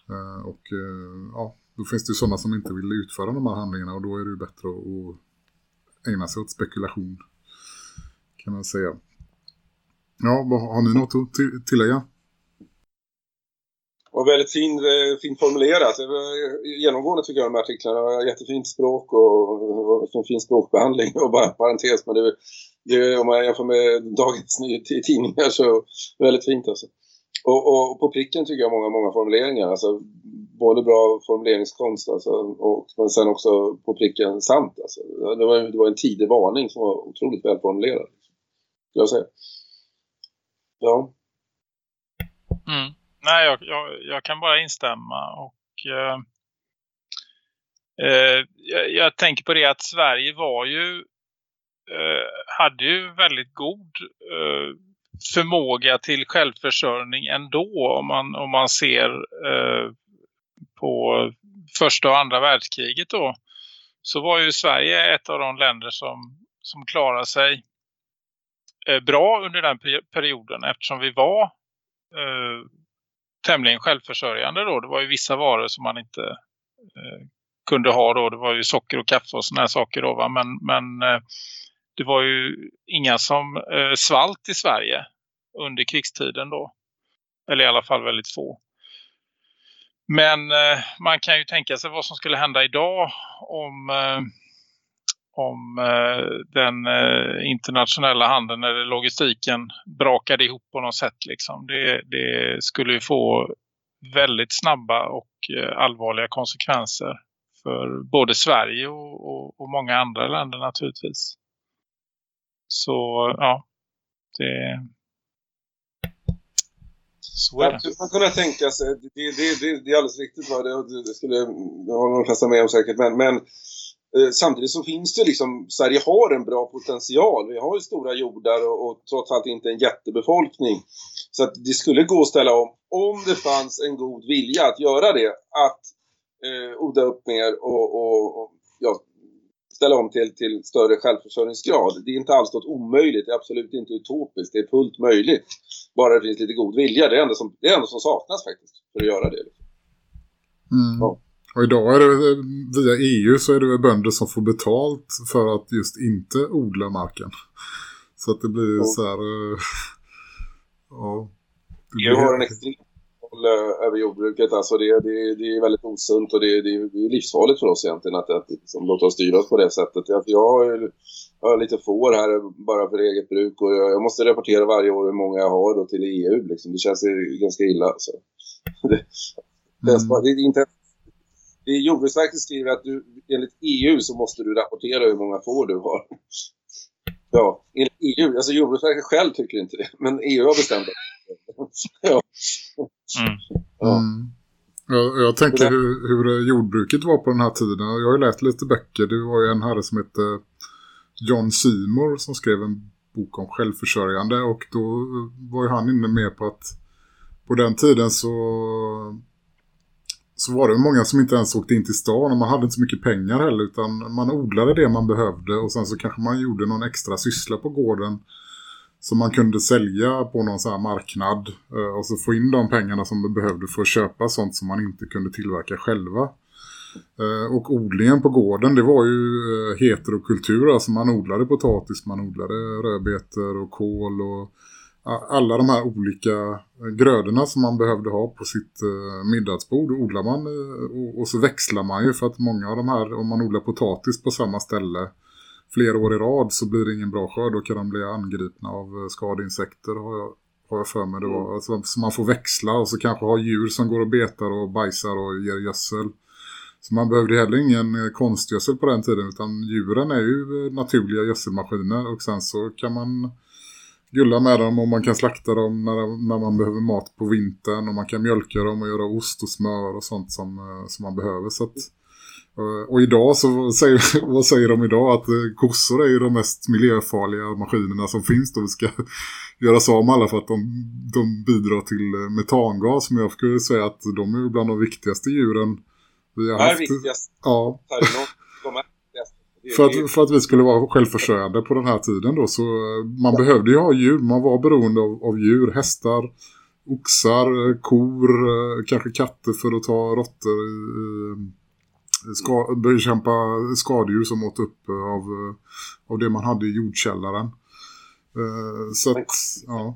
Eh, och eh, ja, då finns det ju sådana som inte vill utföra de här handlingarna och då är det ju bättre att ägna sig åt spekulation kan man säga. Ja, har ni något att tillägga? Och väldigt fin, eh, fint formulerat. Genomgående tycker jag de här artiklarna. Jättefint språk och, och, fin språkbehandling. Och bara parentes, men det, det, om man jämför med dagens tidningar så väldigt fint alltså. Och, och, på pricken tycker jag många, många formuleringar. Alltså, både bra formuleringskonst alltså, och men sen också på pricken sant. Alltså. Det, var, det var en tidig varning som var otroligt välformulerad. Skulle jag säga. Ja. Mm. Nej, jag, jag, jag, kan bara instämma och eh, eh, jag, jag, tänker på det att Sverige var ju eh, hade ju väldigt god eh, förmåga till självförsörjning ändå om man, om man ser eh, på första och andra världskriget då. Så var ju Sverige ett av de länder som, som klarade sig eh, bra under den perioden eftersom vi var eh, tämligen självförsörjande då. Det var ju vissa varor som man inte eh, kunde ha då. Det var ju socker och kaffe och såna här saker då va? Men, men eh, det var ju inga som eh, svalt i Sverige under krigstiden då. Eller i alla fall väldigt få. Men eh, man kan ju tänka sig vad som skulle hända idag om eh, om eh, den eh, internationella handeln eller logistiken brakade ihop på något sätt. Liksom. Det, det skulle ju få väldigt snabba och eh, allvarliga konsekvenser för både Sverige och, och, och, många andra länder naturligtvis. Så ja, det... Så är det. Man kunna tänka sig, det, det, det, det är alldeles riktigt vad det, det skulle det har de flesta med om säkert, men, men samtidigt så finns det liksom, Sverige har en bra potential. Vi har ju stora jordar och, och trots allt inte en jättebefolkning. Så att det skulle gå att ställa om, om det fanns en god vilja att göra det. Att eh, odla upp mer och, och, och ja, ställa om till, till större självförsörjningsgrad. Det är inte alls något omöjligt, det är absolut inte utopiskt, det är fullt möjligt. Bara det finns lite god vilja, det är som, det är ändå som saknas faktiskt för att göra det. Mm. Ja. Och idag är det via EU så är det bönder som får betalt för att just inte odla marken. Så att det blir Ja. så här... eh, Ja. det EU har en blir- extrem eh, över jordbruket. Alltså det, det, det är väldigt osunt och det, det, är livsfarligt för oss egentligen att, att liksom, låta oss styras på det sättet. Jag, jag, har, jag har lite får här bara för eget bruk och jag, jag måste rapportera varje år hur många jag har då till EU. Liksom. Det känns ganska illa. Alltså. *laughs* Det, Mm. det är inte... Det är Jordbruksverket skriver att du, enligt EU så måste du rapportera hur många får du har. Ja, enligt EU. Alltså Jordbruksverket själv tycker inte det, men EU har bestämt det. *laughs* Ja. Mm. Ja. Mm. Jag, jag tänker hur, hur jordbruket var på den här tiden. Jag har ju läst lite böcker. Det var ju en herre som hette John Seymour som skrev en bok om självförsörjande. Och då var ju han inne med på att på den tiden så, så var det många som inte ens åkte in till stan. Och man hade inte så mycket pengar heller utan man odlade det man behövde. Och sen så kanske man gjorde någon extra syssla på gården som man kunde sälja på någon sån här marknad eh, och så få in de pengarna som man behövde för att köpa sånt som man inte kunde tillverka själva. Eh, och odlingen på gården det var ju eh, heterokultur, alltså man odlade potatis, man odlade rödbetor och kål och alla de här olika eh, grödorna som man behövde ha på sitt eh, middagsbord odlar man eh, och- och så växlar man ju för att många av de här, om man odlar potatis på samma ställe flera år i rad så blir det ingen bra skörd. Då kan de bli angripna av eh, skadeinsekter har jag, har jag för mig det var. Alltså, så man får växla och så kanske ha djur som går och betar och bajsar och ger gödsel. Så man behövde heller ingen konstgödsel på den tiden utan djuren är ju naturliga gödselmaskiner och sen så kan man gulla med dem och man kan slakta dem när, när man behöver mat på vintern och man kan mjölka dem och göra ost och smör och sånt som, eh, som man behöver. Så att, eh, och idag så säger, *laughs* vad säger de idag? Att eh, kossor är ju de mest miljöfarliga maskinerna som finns då vi ska *laughs* göra sig av med alla för att de, de bidrar till metangas. Men jag skulle säga att de är bland de viktigaste djuren vi har Det här är haft. viktigast. Ja, de är- för att, för att vi skulle vara självförsörjande på den här tiden då så eh, man behövde ju ha djur, man var beroende av, av djur, hästar, oxar, eh, kor, eh, kanske katter för att ta råttor i, ska, bekämpa skadedjur som åt upp av, av det man hade i jordkällaren. Så att, ja.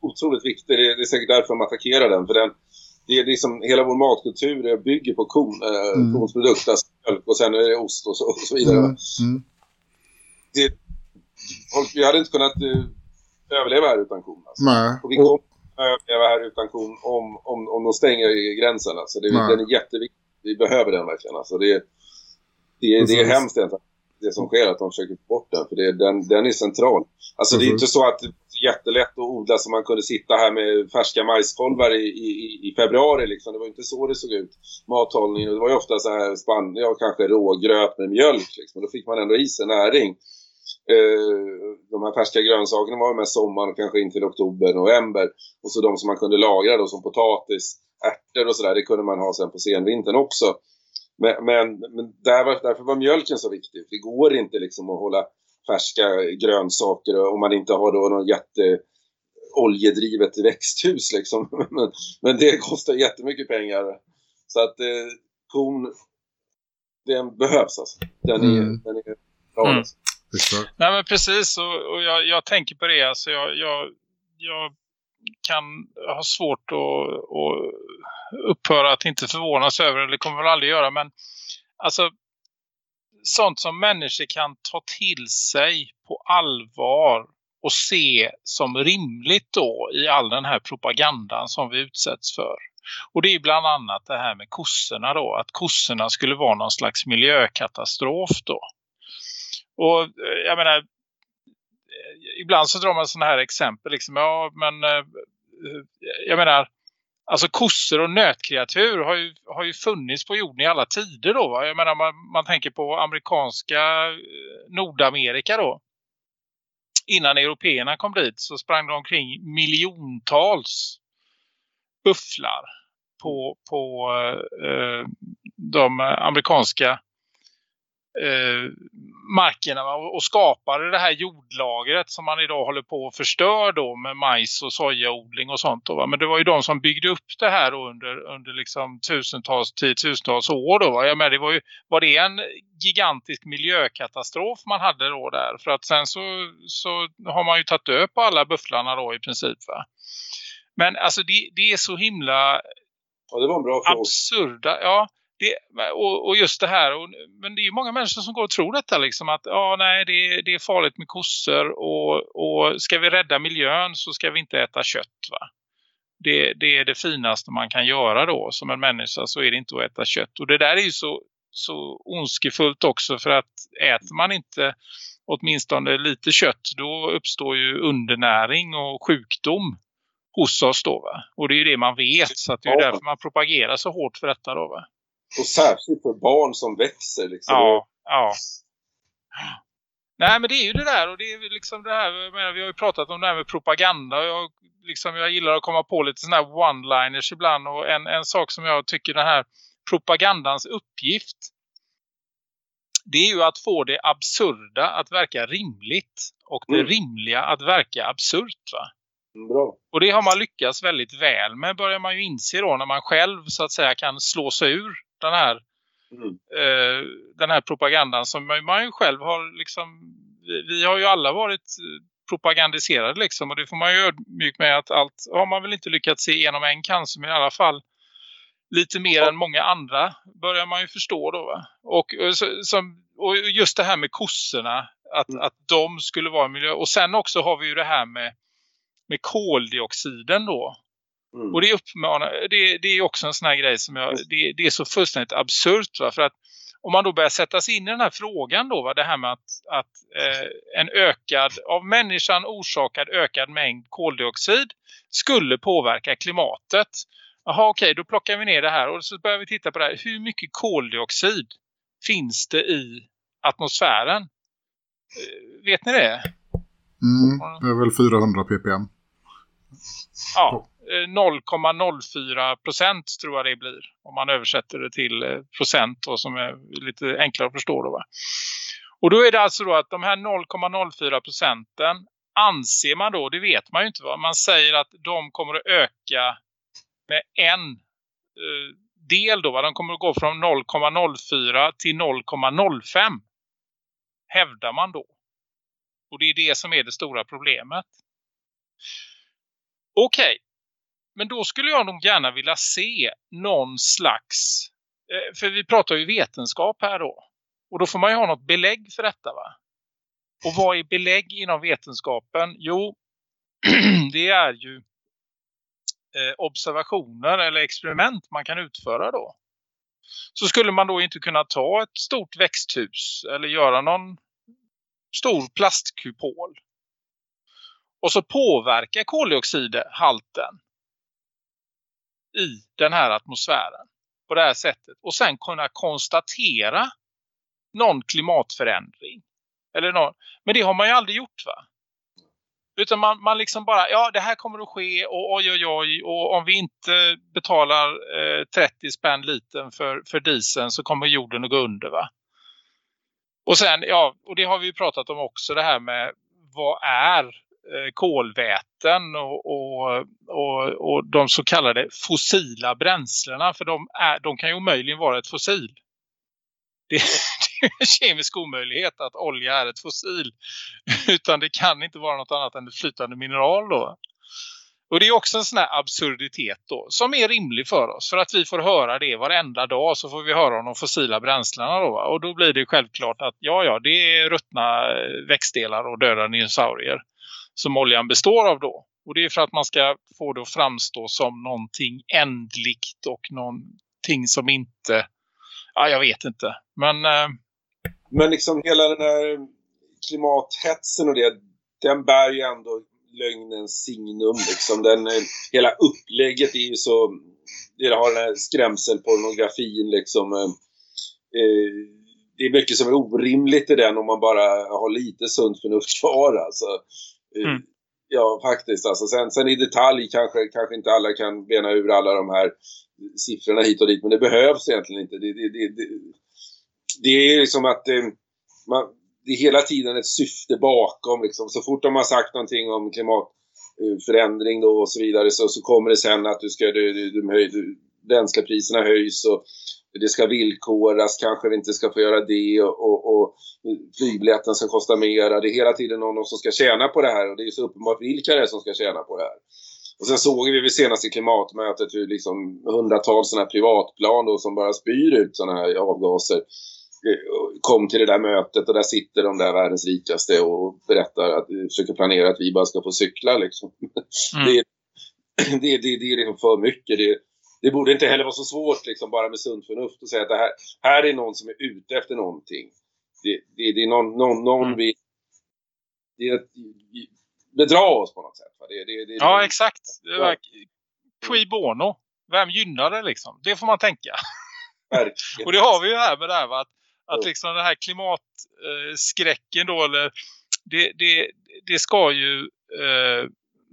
Otroligt viktig. Det är, det är säkert därför de attackerar den. För den det är liksom, hela vår matkultur bygger på kon, eh, Mm. kons alltså mjölk och sen är det ost och så, och så vidare. Mm, mm, Det, vi hade inte kunnat eh, överleva här utan kon. Alltså. nej. Och vi kommer att överleva här utan kon om, om, om de stänger gränsen. Alltså. Det, Nej. den är jätteviktig. Vi behöver den verkligen. Alltså. Det, det, det är hemskt egentligen, det som sker, att de försöker få bort den. För det, den, den är central. Alltså, det är inte så att jättelätt att odla så man kunde sitta här med färska majskolvar i, i, i- februari. Liksom. Det var inte så det såg ut. Mathållningen. Det var ju ofta så här spann, ja, kanske rågröt med mjölk. Liksom. Och då fick man ändå i sig näring. Uh, de här färska grönsakerna var ju med sommaren och kanske in till oktober, november. Och så de som man kunde lagra då som potatis, ärtor och sådär, det kunde man ha sen på senvintern också. Men, men, men där var, därför var mjölken så viktig. Det går inte liksom att hålla färska grönsaker om man inte har då någon jätte oljedrivet växthus liksom. *laughs* Men, men det kostar jättemycket pengar. Så att eh, kon, den behövs alltså. Den är, Mm. den är bra Mm. alltså. Nej men precis och, och jag, jag tänker på det. Alltså jag, jag, jag kan ha svårt att, att upphöra att inte förvånas över det. Det kommer väl aldrig göra men alltså sånt som människor kan ta till sig på allvar och se som rimligt då i all den här propagandan som vi utsätts för. Och det är bland annat det här med kossorna då. Att kossorna skulle vara någon slags miljökatastrof då. Och eh, jag menar, eh, ibland så drar man sådana här exempel. Liksom, ja, men eh, jag menar, alltså kossor och nötkreatur har ju, har ju funnits på jorden i alla tider då. Va? Jag menar, man, man tänker på amerikanska eh, Nordamerika då. Innan européerna kom dit så sprang det omkring miljontals bufflar på, på eh, eh de amerikanska eh, markerna va? och, och skapade det här jordlagret som man idag håller på att förstör då med majs och sojaodling och sånt. Då, va? Men det var ju de som byggde upp det här då under, under liksom tusentals, tiotusentals år. Då, va? Jag menar, det var, ju, var det en gigantisk miljökatastrof man hade då där? För att sen så, så har man ju tagit död på alla bufflarna då i princip va? Men alltså det, det är så himla Ja, det var en bra fråga. absurda. Ja, det, och, och just det här. Och, men det är ju många människor som går och tror detta. Liksom, att ja, nej, det, det är farligt med kossor. Och, och ska vi rädda miljön så ska vi inte äta kött. Va? Det, det är det finaste man kan göra då. Som en människa så är det inte att äta kött. Och det där är ju så, så ondskefullt också. För att äter man inte åtminstone lite kött. Då uppstår ju undernäring och sjukdom hos oss då va. Och det är ju det man vet så att det är därför man propagerar så hårt för detta då va. Och särskilt för barn som växer. Liksom. Ja, ja. Nej men det är ju det där och det är liksom det här, jag menar, vi har ju pratat om det här med propaganda och jag, liksom, jag gillar att komma på lite sådana här one-liners ibland och en, en sak som jag tycker den här propagandans uppgift det är ju att få det absurda att verka rimligt och det Mm. rimliga att verka absurt va. Bra. Och det har man lyckats väldigt väl med börjar man ju inse då när man själv så att säga kan slå sig ur den här, Mm. eh, den här propagandan som man ju själv har liksom, vi, vi har ju alla varit eh, propagandiserade liksom och det får man ju ödmjuk med att allt har man väl inte lyckats se igenom en cancer men i alla fall lite mer än många andra börjar man ju förstå då va? Och, eh, som, och just det här med kossorna att, Mm. att de skulle vara miljö och sen också har vi ju det här med med koldioxiden då. Mm. Och det, uppmanar, det, det är också en sån här grej som jag, det, det är så fullständigt absurt va? För att om man då börjar sätta sig in i den här frågan då, va? det här med att, att eh, en ökad, av människan orsakad ökad mängd koldioxid skulle påverka klimatet. Jaha okej, då plockar vi ner det här och så börjar vi titta på det här. Hur mycket koldioxid finns det i atmosfären? Eh, vet ni det? Mm, det är väl 400 ppm. Ja, Eh, 0,04 procent tror jag det blir. Om man översätter det till eh, procent då, som är lite enklare att förstå. Då, va? Och då är det alltså då att de här 0,04 procenten anser man då, det vet man ju inte vad. Man säger att de kommer att öka med en eh, del då va. De kommer att gå från 0,04 till 0,05 hävdar man då. Och det är det som är det stora problemet. Okej, men då skulle jag nog gärna vilja se någon slags, eh, för vi pratar ju vetenskap här då. Och då får man ju ha något belägg för detta va? Och vad är belägg inom vetenskapen? Jo, *clears throat* det är ju eh, observationer eller experiment man kan utföra då. Så skulle man då inte kunna ta ett stort växthus eller göra någon stor plastkupol och så påverkar koldioxidhalten i den här atmosfären på det här sättet. Och sen kunna konstatera någon klimatförändring. Eller någon. Men det har man ju aldrig gjort va? Utan man, man liksom bara, ja det här kommer att ske och oj oj oj. Och om vi inte betalar eh, 30 spänn liten för, för dieseln så kommer jorden att gå under va? Och sen, ja, och det har vi ju pratat om också det här med vad är Eh, kolväten och, och, och, och de så kallade fossila bränslena. För de, är, de kan ju omöjligen vara ett fossil. *laughs* Det, det är en kemisk omöjlighet att olja är ett fossil. *laughs* Utan det kan inte vara något annat än ett flytande mineral då. Och det är också en sån här absurditet då. Som är rimlig för oss. För att vi får höra det varenda dag så får vi höra om de fossila bränslena då. va? Och då blir det självklart att ja ja det är ruttna eh, växtdelar och döda dinosaurier. Som oljan består av då. Och det är för att man ska få det att framstå som någonting ändligt och någonting som inte... Ja jag vet inte. Men eh, Men liksom hela den här klimathetsen och det, den bär ju ändå lögnens signum. Liksom. Den, eh, hela upplägget är ju så... Det har den här skrämselpornografin liksom. Eh, eh, Det är mycket som är orimligt i den om man bara har lite sunt förnuft kvar alltså. Eh, Mm. Ja, faktiskt. Alltså, sen, sen i detalj kanske, kanske inte alla kan bena ur alla de här siffrorna hit och dit, men det behövs egentligen inte. Det, det, det, det, det är liksom att eh, man, det är hela tiden ett syfte bakom. Liksom. Så fort de har sagt någonting om klimatförändring då och så vidare så, så kommer det sen att du ska, du, du, du, höj, du, bränslepriserna höjs och det ska villkoras, kanske vi inte ska få göra det och, och, och flygbiljetten ska kosta mera. Det är hela tiden någon som ska tjäna på det här och det är så uppenbart vilka det är som ska tjäna på det här. Och sen såg vi vid senaste klimatmötet hur liksom hundratals sådana här privatplan då, som bara spyr ut sådana här avgaser eh, kom till det där mötet och där sitter de där världens rikaste och berättar att försöker planera att vi bara ska få cykla liksom. Mm. Det, *clears throat* det, det, det är liksom för mycket. Det, det borde inte heller vara så svårt liksom bara med sunt förnuft att säga att det här, här är någon som är ute efter någonting. Det, det, det är någon, någon, någon Mm. vill det är att bedra oss på något sätt. Det, det, det, Ja, exakt. Ja. Qui bono. Vem gynnar det liksom? Det får man tänka. *laughs* Och det har vi ju här med det här va? att, att liksom den här klimatskräcken då eller det, det, det ska ju eh,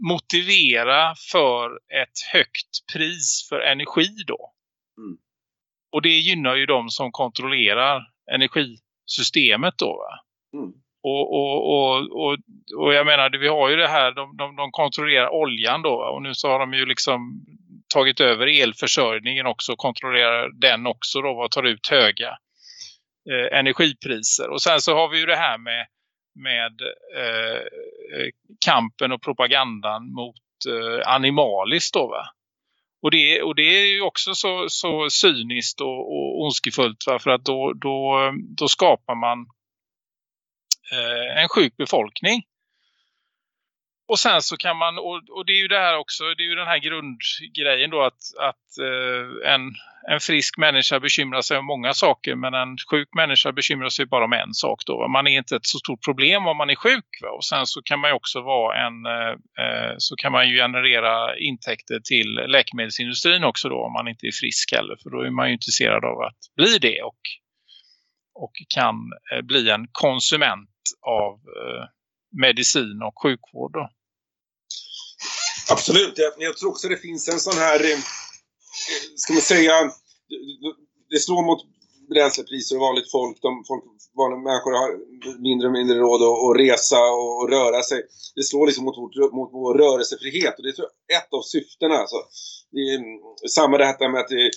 motivera för ett högt pris för energi då. Mm. Och det gynnar ju de som kontrollerar energisystemet då? Mm. Och, och, och, och, och jag menar, vi har ju det här, de, de, de kontrollerar oljan då va? och nu så har de ju liksom tagit över elförsörjningen också och kontrollerar den också då och tar ut höga eh, energipriser. Och sen så har vi ju det här med, med eh, kampen och propagandan mot eh, animaliskt då va. Och det, och det är ju också så, så cyniskt och, och ondskefullt va? för att då, då, då skapar man eh, en sjuk befolkning. Och sen så kan man, och, och det är ju det här också, det är ju den här grundgrejen då att, att eh, en, en frisk människa bekymrar sig om många saker men en sjuk människa bekymrar sig bara om en sak då. va. Man är inte ett så stort problem om man är sjuk va? och sen så kan man ju också vara en, eh, eh så kan man ju generera intäkter till läkemedelsindustrin också då om man inte är frisk heller för då är man ju intresserad av att bli det och, och kan eh, bli en konsument av eh, medicin och sjukvård då. Absolut, jag, jag tror också det finns en sån här, eh, ska man säga, det- det slår mot bränslepriser och vanligt folk. De, folk vanliga människor har mindre och mindre råd att, att resa och, och röra sig. Det slår liksom mot, vårt, mot vår rörelsefrihet och det tror jag är ett av syftena. Alltså. Det är, mm, samma det här med att det,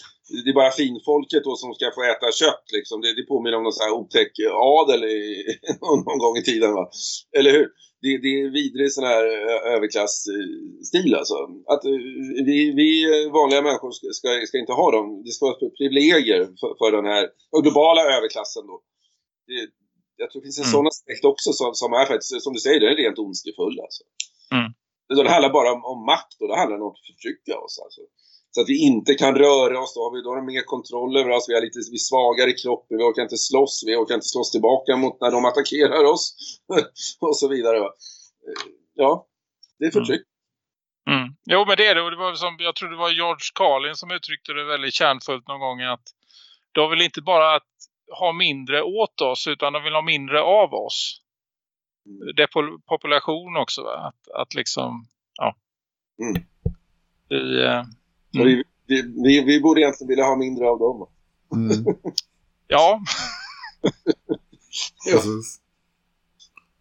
det är bara finfolket då som ska få äta kött. Liksom. Det, det påminner om någon sån här otäck adel i, *laughs* någon gång i tiden. Va? Eller hur? det, det är vidrig sån här överklassstil alltså. Att eh, vi, vi vanliga människor ska, ska, ska inte ha dem. Det ska vara privilegier för, för den här globala överklassen då. Det, jag tror det finns en Mm. sån aspekt också som, som är faktiskt, som du säger, den är rent ondskefull alltså. Mm. Det, handlar bara om, om makt och det handlar om att förtrycka oss alltså. Så att vi inte kan röra oss, då har vi, då har mer kontroll över oss, vi är lite vi är svagare i kroppen, vi orkar inte slåss, vi orkar inte slåss tillbaka mot när de attackerar oss. *laughs* och så vidare va. Eh, Ja, det är förtryck. Mm. Jo men det är det och det var som, jag tror det var George Carlin som uttryckte det väldigt kärnfullt någon gång att de vill inte bara att ha mindre åt oss utan de vill ha mindre av oss. Depopulation också va? Att, att liksom, ja. Mm. Vi, eh, Så Vi, vi, vi, vi borde egentligen vilja ha mindre av dem. Mm, *laughs* *laughs* ja, precis.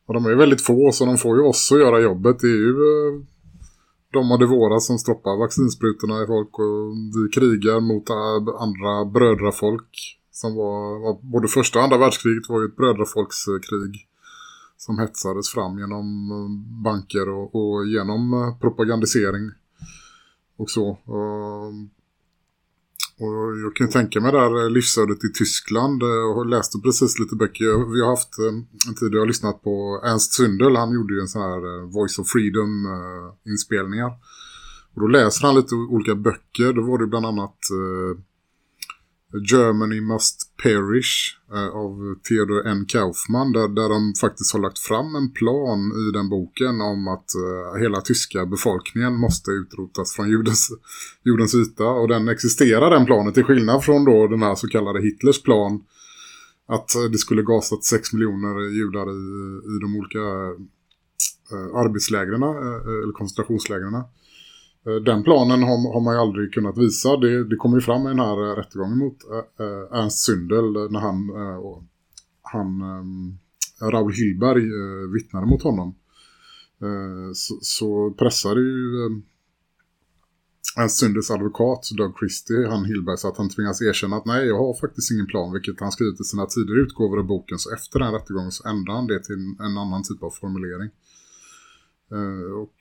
Och de är väldigt få så de får ju oss att göra jobbet. Det är ju eh, de och det våra som stoppar vaccinsprutorna i folk och vi krigar mot andra brödrafolk som var, var både första och andra världskriget var ju ett brödrafolkskrig som hetsades fram genom eh, banker och, och genom eh, propagandisering och så. Ehm, och, jag kan ju tänka mig där eh, livsödet i Tyskland och läste precis lite böcker. Vi har haft en tid jag har lyssnat på Ernst Zündel. Han gjorde ju en sån här Voice of Freedom-inspelningar. Och då läser han lite olika böcker. Då var det bland annat Germany Must Perish eh, av Theodor N. Kaufman där, där de faktiskt har lagt fram en plan i den boken om att eh, hela tyska befolkningen måste utrotas från jordens, *laughs* jordens yta och den existerar den planen till skillnad från då den här så kallade Hitlers plan att eh, det skulle gasat 6 miljoner judar i, i de olika arbetslägren eller koncentrationslägren. Eh, den planen har, har man ju aldrig kunnat visa. Det, det kommer ju fram i den här eh, rättegången mot äh, Ernst Syndel när han, äh, och han äh, Raoul Hillberg äh, vittnade mot honom. Så, så pressade ju Ernst Syndels advokat Doug Christie, han Hillberg, så att han tvingas erkänna att nej, jag har faktiskt ingen plan, vilket han skrivit i sina tidigare utgåvor av boken. Så efter den rättegången så ändrade han det till en, en annan typ av formulering. Och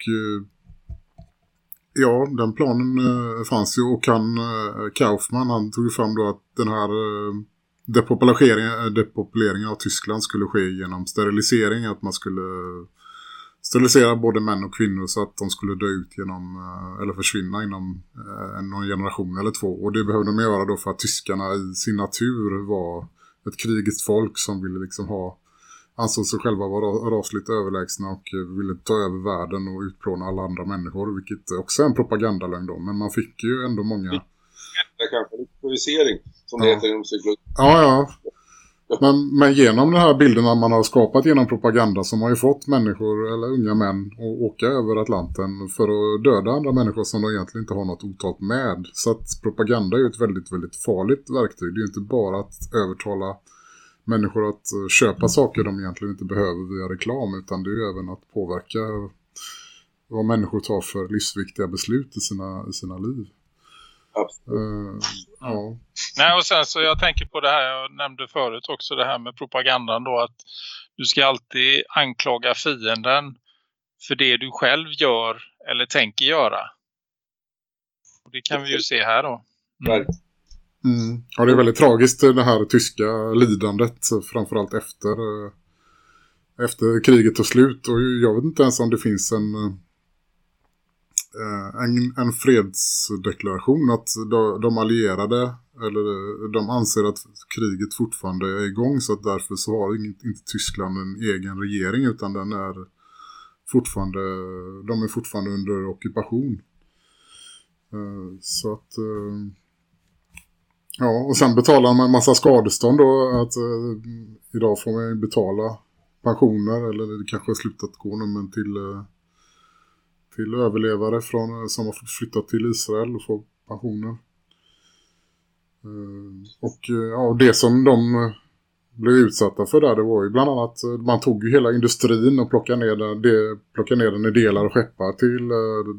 Ja, den planen eh, fanns ju och han, eh, han tog fram då att den här eh, depopuleringen, eh, depopuleringen av Tyskland skulle ske genom sterilisering, att man skulle sterilisera både män och kvinnor så att de skulle dö ut genom, eh, eller försvinna inom eh, någon generation eller två. Och det behövde de göra då för att tyskarna i sin natur var ett krigiskt folk som ville liksom ha ansåg sig själva vara ra- rasligt överlägsna och eh, ville ta över världen och utplåna alla andra människor, vilket också är en propagandalögn då. Men man fick ju ändå många... Det är kanske lite projicering, som det Ja. heter inom psykologi. Ja, ja. Men, men genom den här bilden man har skapat genom propaganda så har ju fått människor, eller unga män, att åka över Atlanten för att döda andra människor som de egentligen inte har något otalt med. Så att propaganda är ju ett väldigt, väldigt farligt verktyg. Det är ju inte bara att övertala människor att eh, köpa saker de egentligen inte behöver via reklam utan det är ju även att påverka vad människor tar för livsviktiga beslut i sina, i sina liv. Eh, ja. Nej, och sen så jag tänker på det här jag nämnde förut också, det här med propagandan då att du ska alltid anklaga fienden för det du själv gör eller tänker göra. Och det kan vi ju se här då. Verkligen. Mm. Ja, det är väldigt tragiskt eh, det här tyska lidandet framförallt efter eh, efter kriget tog slut och jag vet inte ens om det finns en eh, en, en fredsdeklaration att de, allierade eller de anser att kriget fortfarande är igång så att därför så har inte Tyskland en egen regering utan den är fortfarande de är fortfarande under ockupation. Så att Ja, och sen betalar man en massa skadestånd då. Att eh, idag får man ju betala pensioner, eller det kanske har slutat gå nu, men till, eh, till överlevare från, eh, som har flyttat till Israel och får pensioner. Eh, och eh, ja, det som de eh, blev utsatta för där, det var ju bland annat, man tog ju hela industrin och plockade ner den, de, plockade ner den i delar och skeppar till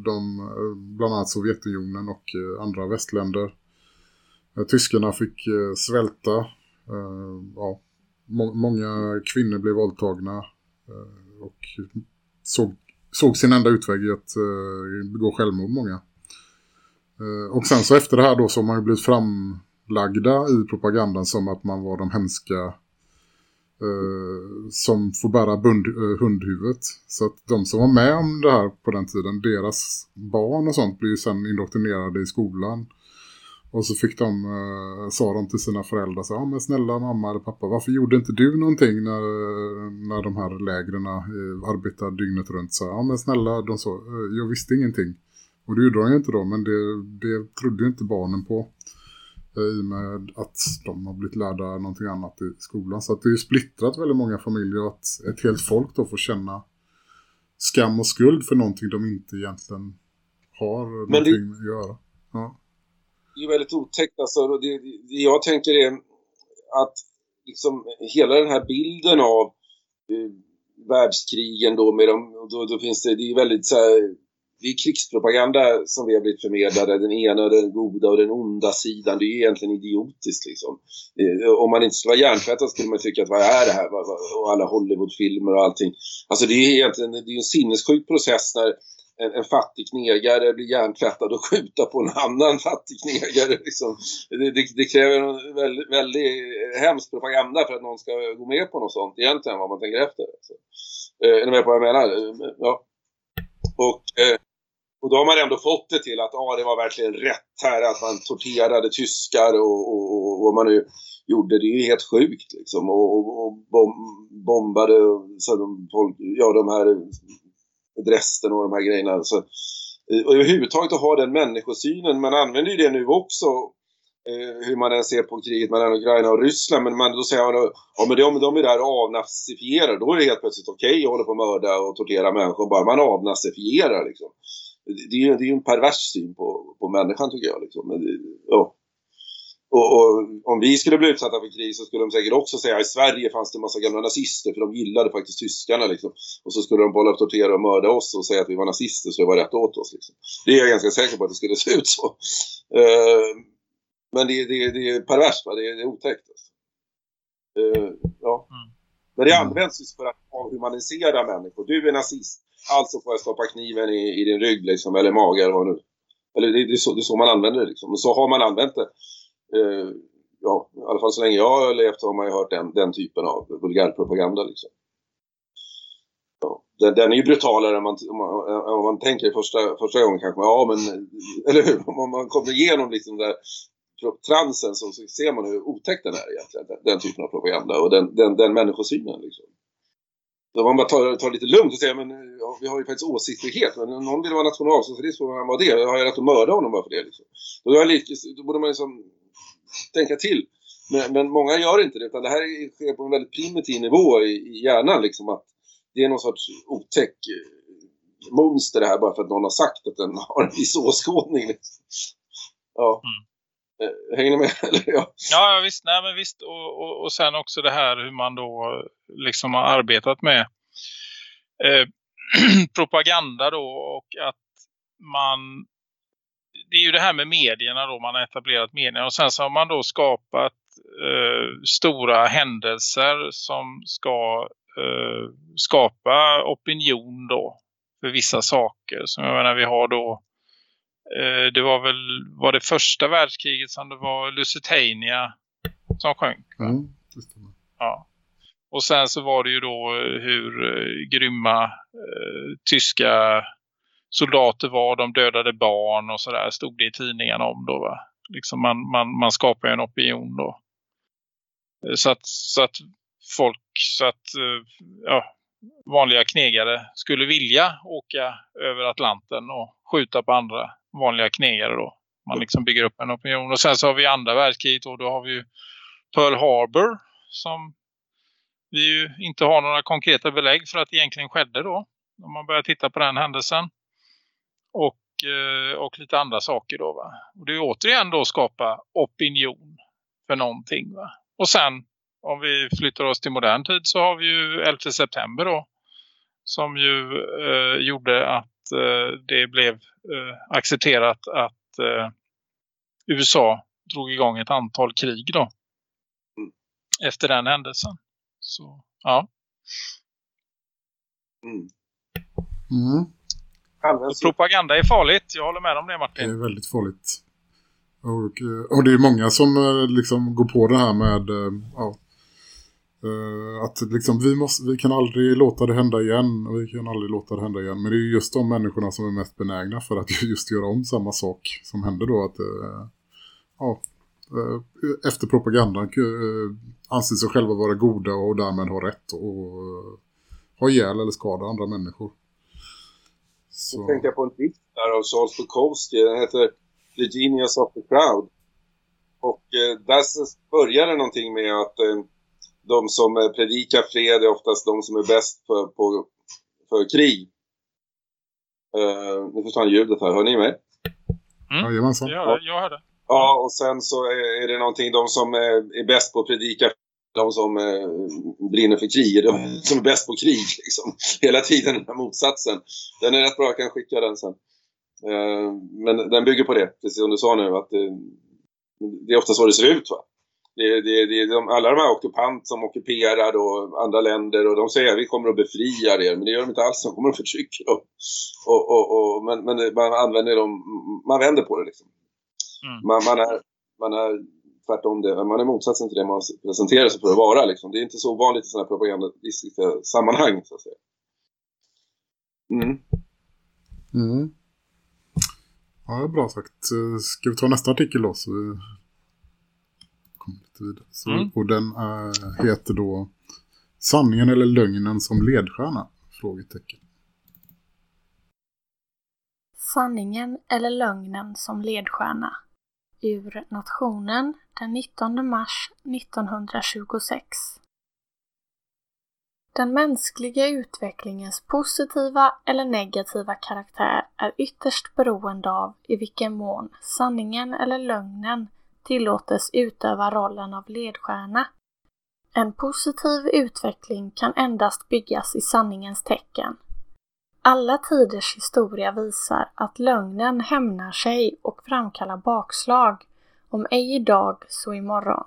de, bland annat Sovjetunionen och andra västländer. Eh, tyskarna fick eh, svälta. Eh, ja, må- många kvinnor blev våldtagna och såg, såg sin enda utväg i att begå självmord många. Och sen så efter det här då så har man ju blivit framlagda i propagandan som att man var de hemska eh, som får bära bund, eh, hundhuvudet. Så att de som var med om det här på den tiden, deras barn och sånt blir ju sen indoktrinerade i skolan. Och så fick de, eh, sa de till sina föräldrar så, ja men snälla mamma eller pappa, varför gjorde inte du någonting när, när de här lägren eh, arbetade dygnet runt? Så, ja men snälla, de sa, eh, jag visste ingenting. Och det gjorde de ju inte då, men det, det trodde ju inte barnen på. eh, I och med att de har blivit lärda någonting annat i skolan. Så att det är ju splittrat väldigt många familjer att ett helt folk då får känna skam och skuld för någonting de inte egentligen har Men någonting med att göra. Ja det är väldigt otäckt. Alltså, det, det jag tänker är att liksom hela den här bilden av eh, världskrigen då med dem, då, då finns det, det är väldigt så här, det är krigspropaganda som vi har blivit förmedlade, den ena, den goda och den onda sidan, det är ju egentligen idiotiskt liksom. Eh, om man inte skulle vara hjärntvättad skulle man tycka att vad är det här? Och alla Hollywoodfilmer och allting. Alltså det är egentligen det är en sinnessjuk process när en, en fattig knegare blir hjärntvättad och skjuta på en annan fattig knegare. Liksom. Det, det, det kräver en väldigt, väldigt eh, hemsk propaganda för att någon ska gå med på något sånt egentligen, vad man tänker efter. Så, eh, är ni med på vad jag menar? Eh, ja. Och, eh, och då har man ändå fått det till att ah, det var verkligen rätt här att man torterade tyskar och, och, och, och vad man nu gjorde. Det är ju helt sjukt liksom. Och, och, och bom, bombade så de, folk, ja, de här Dresden och de här grejerna. Så, och överhuvudtaget att ha den människosynen. Man använder ju det nu också. Eh, hur man än ser på kriget mellan Ukraina och Ryssland. Men man, då säger man ja men de, de är där avnazifierade. Då är det helt plötsligt okej att hålla på och mörda och tortera människor. Bara man avnazifierar liksom. det är ju det är ju en pervers syn på, på människan tycker jag. Liksom. Men det, ja och, och om vi skulle bli utsatta för krig så skulle de säkert också säga i Sverige fanns det en massa gamla nazister för de gillade faktiskt tyskarna liksom. Och så skulle de bolla upp, tortera och mörda oss och säga att vi var nazister så det var rätt åt oss. Liksom. Det är jag ganska säker på att det skulle se ut så. Eh, men det, det, det är perverst, va? Det, är, det är otäckt. Alltså. Eh, ja. Mm. Men det används just för att avhumanisera människor. Du är nazist, alltså får jag stoppa kniven i, i din rygg liksom, eller mage eller vad nu. Eller det, det, är så, det är så man använder det liksom. Och så har man använt det. Eh, ja, i alla fall så länge jag har levt har man ju hört den, den typen av vulgärpropaganda liksom. Ja, den, den är ju brutalare än man, om man, om man tänker första, första gången kanske. Ja, men *laughs* eller hur? Om man kommer igenom liksom där transen så, så ser man hur otäck den är egentligen. Den, den typen av propaganda och den, den, den människosynen liksom. Då man bara tar, tar lite lugnt och säger men ja, vi har ju faktiskt åsiktighet. Men om någon vill vara nationalsocialist får han vara det. Har jag rätt att mörda honom bara för det. Liksom. Då, är lite, då borde man liksom tänka till. Men, men många gör inte det. Utan det här sker på en väldigt primitiv nivå i, i hjärnan. Liksom, att det är någon sorts otäck eh, monster det här bara för att någon har sagt att den har en viss åskådning. Liksom. Ja. Eh, Hänger ni med? *laughs* Eller, ja. Ja, ja visst. Nej, men visst. Och, och, och sen också det här hur man då liksom har arbetat med eh, *clears throat* propaganda då och att man det är ju det här med medierna då, man har etablerat medierna och sen så har man då skapat eh, stora händelser som ska eh, skapa opinion då för vissa saker. Som jag menar vi har då eh, det var väl var det första världskriget som det var Lusitania som sjönk. va? Mm. Ja. Och sen så var det ju då hur eh, grymma eh, tyska soldater var. De dödade barn och sådär stod det i tidningarna om då va. Liksom man, man, man skapar en opinion då. Eh, Så att, så att folk, så att eh, ja, vanliga knegare skulle vilja åka över Atlanten och skjuta på andra vanliga knegare då. Man liksom bygger upp en opinion. Och sen så har vi andra världskriget och då har vi ju Pearl Harbor som vi ju inte har några konkreta belägg för att det egentligen skedde då. Om man börjar titta på den händelsen. Och, eh, och lite andra saker då va. Och det är återigen då skapa opinion för någonting va. Och sen om vi flyttar oss till modern tid så har vi ju 11 september då. Som ju eh, gjorde att eh, det blev eh, accepterat att eh, USA drog igång ett antal krig då. Efter den händelsen. Så ja. Mm. Mm, Propaganda är farligt. Jag håller med om det det Martin. är väldigt farligt. Och, eh, och det är många som eh, liksom går på det här med eh, ja, att liksom, vi, måste, vi kan aldrig låta det hända igen och vi kan aldrig låta det hända igen. Men det är just de människorna som är mest benägna för att *laughs* just göra om samma sak som hände då. Att, ja, efter propagandan anser sig själva vara goda och därmed ha rätt och eh, ha ihjäl eller skada andra människor. Så Så, tänkte jag på en dikt där av Charles Bukowski. Den heter The Genius of the Crowd. Och eh, där börjar det någonting med att eh, de som eh, predikar fred är oftast de som är bäst för, på, för krig. Eh, nu försvann ljudet här, hör ni mig? jajamensan. Ja, jag hörde. Ja, och sen så är är det någonting, de som eh, är bäst på att predika, de som eh, brinner för krig, de som är bäst på krig liksom. Hela tiden den här motsatsen. Den är rätt bra, jag kan skicka den sen. Eh, men den bygger på det, precis som du sa nu, att det, det är ofta så det ser ut va. Det, det, det är de, alla de här ockupant som ockuperar och andra länder och de säger att vi kommer att befria er, men det gör de inte alls, de kommer att förtrycka dem. Och, och, och, men, men man använder dem, man vänder på det liksom. Mm. Man, man, är, man är tvärtom det, man är motsatsen till det man presenterar sig för att vara liksom. Det är inte så vanligt i sådana här propagandistiska sammanhang så att säga. Mm. Mm. Ja, det är bra sagt. Ska vi ta nästa artikel då? Så vi kommer lite vidare. Så, Mm. Och den eh, heter då Sanningen eller lögnen som ledstjärna? Frågetecken. Sanningen eller lögnen som ledstjärna. Ur Nationen den 19 mars 1926. Den mänskliga utvecklingens positiva eller negativa karaktär är ytterst beroende av i vilken mån sanningen eller lögnen tillåtes utöva rollen av ledstjärna. En positiv utveckling kan endast byggas i sanningens tecken. Alla tiders historia visar att lögnen hämnar sig och framkallar bakslag, om ej idag så imorgon.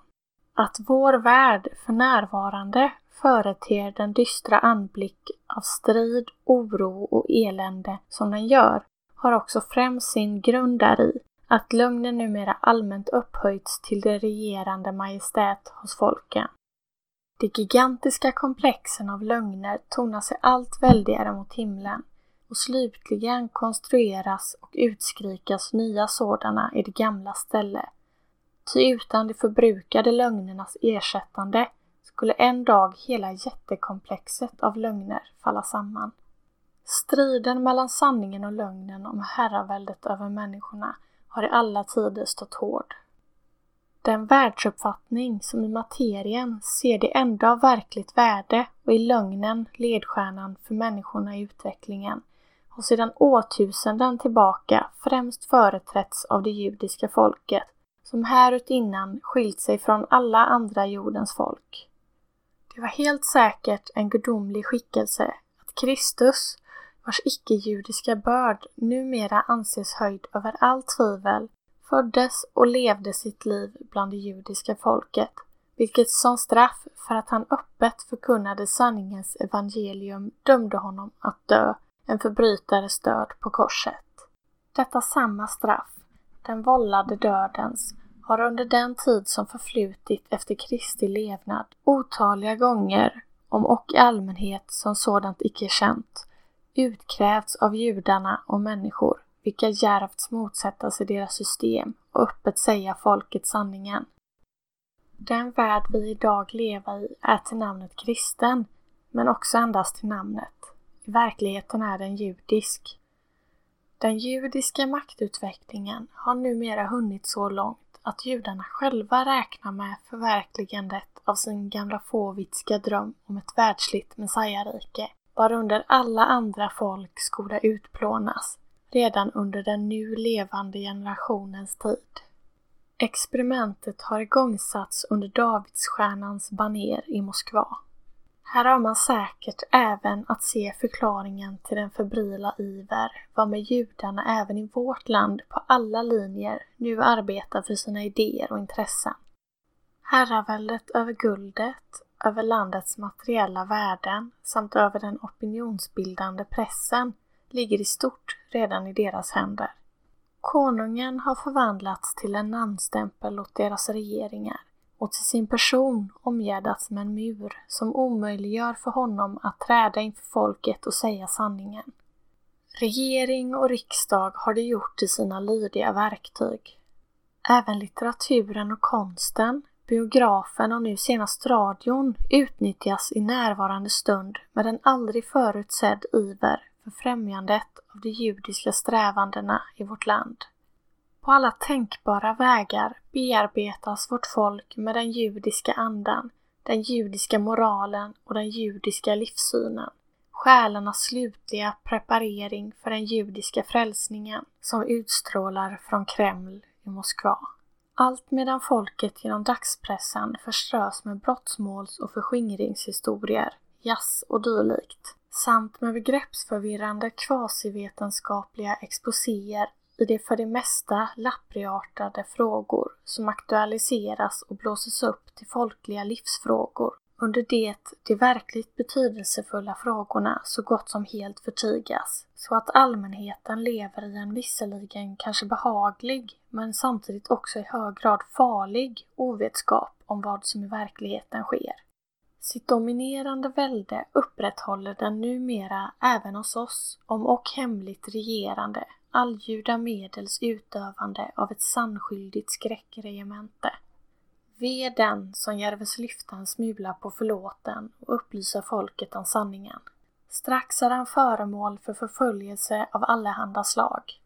Att vår värld för närvarande företer den dystra anblick av strid, oro och elände som den gör har också främst sin grund däri att lögnen numera allmänt upphöjts till det regerande majestät hos folken. De gigantiska komplexen av lögner tonar sig allt väldigare mot himlen och slutligen konstrueras och utskrikas nya sådana i det gamla ställe. Ty utan de förbrukade lögnernas ersättande skulle en dag hela jättekomplexet av lögner falla samman. Striden mellan sanningen och lögnen om herraväldet över människorna har i alla tider stått hård. Den världsuppfattning som i materien ser det enda av verkligt värde och i lögnen ledstjärnan för människorna i utvecklingen har sedan årtusenden tillbaka främst företrätts av det judiska folket som härutinnan skilt sig från alla andra jordens folk. Det var helt säkert en gudomlig skickelse att Kristus, vars icke-judiska börd numera anses höjd över allt tvivel, föddes och levde sitt liv bland det judiska folket, vilket som straff för att han öppet förkunnade sanningens evangelium dömde honom att dö en förbrytares död på korset. Detta samma straff, den vållade dödens, har under den tid som förflutit efter Kristi levnad otaliga gånger, om och i allmänhet som sådant icke känt, utkrävts av judarna och människor, vilka djärvt motsätta sig deras system och öppet säga folket sanningen. Den värld vi idag lever i är till namnet kristen, men också endast till namnet. I verkligheten är den judisk. Den judiska maktutvecklingen har numera hunnit så långt att judarna själva räknar med förverkligandet av sin gamla fåvitska dröm om ett världsligt messiarike, varunder alla andra folk skola utplånas redan under den nu levande generationens tid. Experimentet har igångsatts under Davidsstjärnans baner i Moskva. Här har man säkert även att se förklaringen till den febrila iver varmed judarna även i vårt land på alla linjer nu arbetar för sina idéer och intressen. Herraväldet över guldet, över landets materiella värden samt över den opinionsbildande pressen ligger i stort redan i deras händer. Konungen har förvandlats till en namnstämpel åt deras regeringar och till sin person omgärdats med en mur som omöjliggör för honom att träda inför folket och säga sanningen. Regering och riksdag har det gjort till sina lydiga verktyg. Även litteraturen och konsten, biografen och nu senast radion utnyttjas i närvarande stund med en aldrig förutsedd iver för främjandet av de judiska strävandena i vårt land. På alla tänkbara vägar bearbetas vårt folk med den judiska andan, den judiska moralen och den judiska livssynen. Själarnas slutliga preparering för den judiska frälsningen som utstrålar från Kreml i Moskva. Allt medan folket genom dagspressen förströs med brottsmåls och förskingringshistorier, jazz och dylikt, samt med begreppsförvirrande kvasivetenskapliga exposéer i de för det mesta lappriartade frågor som aktualiseras och blåses upp till folkliga livsfrågor under det de verkligt betydelsefulla frågorna så gott som helt förtigas, så att allmänheten lever i en visserligen kanske behaglig, men samtidigt också i hög grad farlig ovetskap om vad som i verkligheten sker. Sitt dominerande välde upprätthåller den numera även hos oss, om och hemligt regerande, alljuda medels utövande av ett sannskyldigt skräckregemente. Ve den som järves lyfta en smula på förlåten och upplysa folket om sanningen. Strax är han föremål för förföljelse av allehanda slag.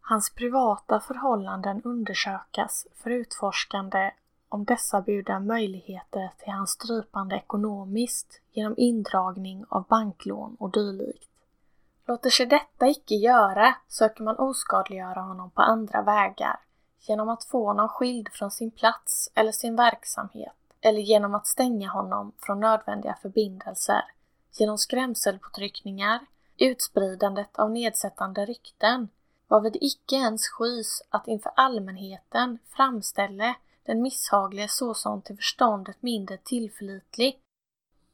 Hans privata förhållanden undersökas för utforskande om dessa bjuda möjligheter till hans strypande ekonomiskt genom indragning av banklån och dylikt. Låter sig detta icke göra söker man oskadliggöra honom på andra vägar genom att få honom skild från sin plats eller sin verksamhet eller genom att stänga honom från nödvändiga förbindelser genom skrämselpåtryckningar, utspridandet av nedsättande rykten, varvid icke ens skys att inför allmänheten framställe den misshagliga såsom till förståndet mindre tillförlitlig.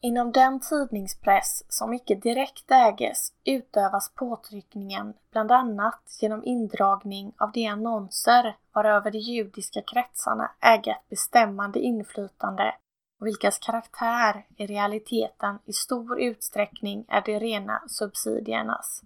Inom den tidningspress som icke direkt äges utövas påtryckningen bland annat genom indragning av de annonser varöver de judiska kretsarna äger ett bestämmande inflytande och vilkas karaktär i realiteten i stor utsträckning är de rena subsidiernas.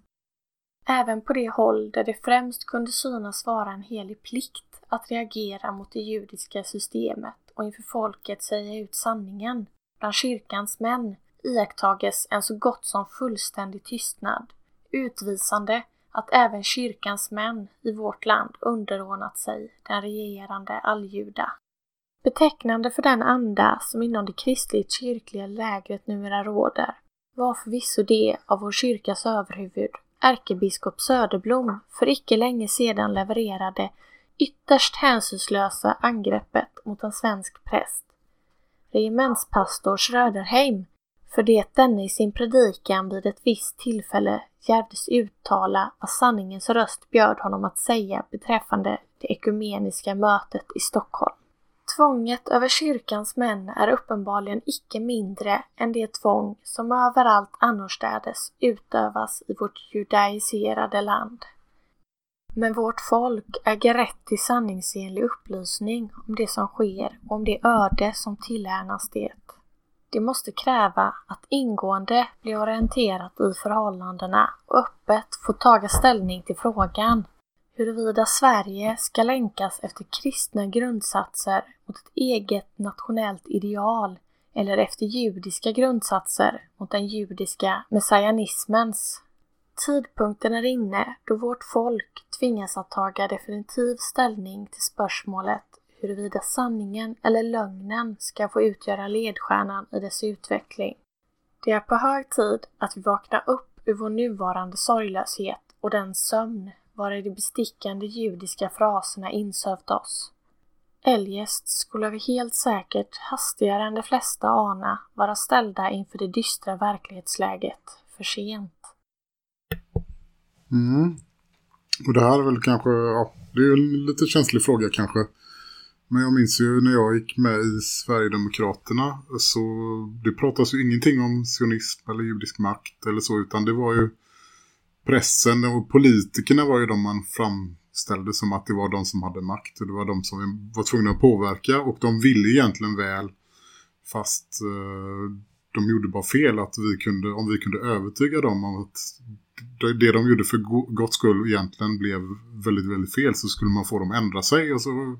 Även på det håll där det främst kunde synas vara en helig plikt att reagera mot det judiska systemet och inför folket säga ut sanningen, bland kyrkans män iakttages en så gott som fullständig tystnad, utvisande att även kyrkans män i vårt land underordnat sig den regerande alljuda. Betecknande för den anda som inom det kristligt kyrkliga lägret numera råder var förvisso det av vår kyrkas överhuvud, ärkebiskop Söderblom, för icke länge sedan levererade ytterst hänsynslösa angreppet mot en svensk präst, regementspastor Schröderheim, för det denne i sin predikan vid ett visst tillfälle djärvdes uttala vad sanningens röst bjöd honom att säga beträffande det ekumeniska mötet i Stockholm. Tvånget över kyrkans män är uppenbarligen icke mindre än det tvång som överallt annorstädes utövas i vårt judaiserade land. Men vårt folk äger rätt till sanningsenlig upplysning om det som sker och om det öde som tillärnas det. Det måste kräva att ingående bli orienterat i förhållandena och öppet få taga ställning till frågan huruvida Sverige ska länkas efter kristna grundsatser mot ett eget nationellt ideal eller efter judiska grundsatser mot den judiska messianismens. Tidpunkten är inne då vårt folk tvingas att taga definitiv ställning till spörsmålet huruvida sanningen eller lögnen ska få utgöra ledstjärnan i dess utveckling. Det är på hög tid att vi vaknar upp ur vår nuvarande sorglöshet och den sömn vari de bestickande judiska fraserna insövt oss. Eljest skulle vi helt säkert hastigare än de flesta ana vara ställda inför det dystra verklighetsläget för sent. Mm. Och det här är väl kanske, ja, det är ju en lite känslig fråga kanske. Men jag minns ju när jag gick med i Sverigedemokraterna så det pratas ju ingenting om sionism eller judisk makt eller så utan det var ju pressen och politikerna var ju de man framställde som att det var de som hade makt och det var de som vi var tvungna att påverka och de ville egentligen väl fast eh, de gjorde bara fel att vi kunde, om vi kunde övertyga dem om att det de gjorde för gott skull egentligen blev väldigt, väldigt fel så skulle man få dem att ändra sig och så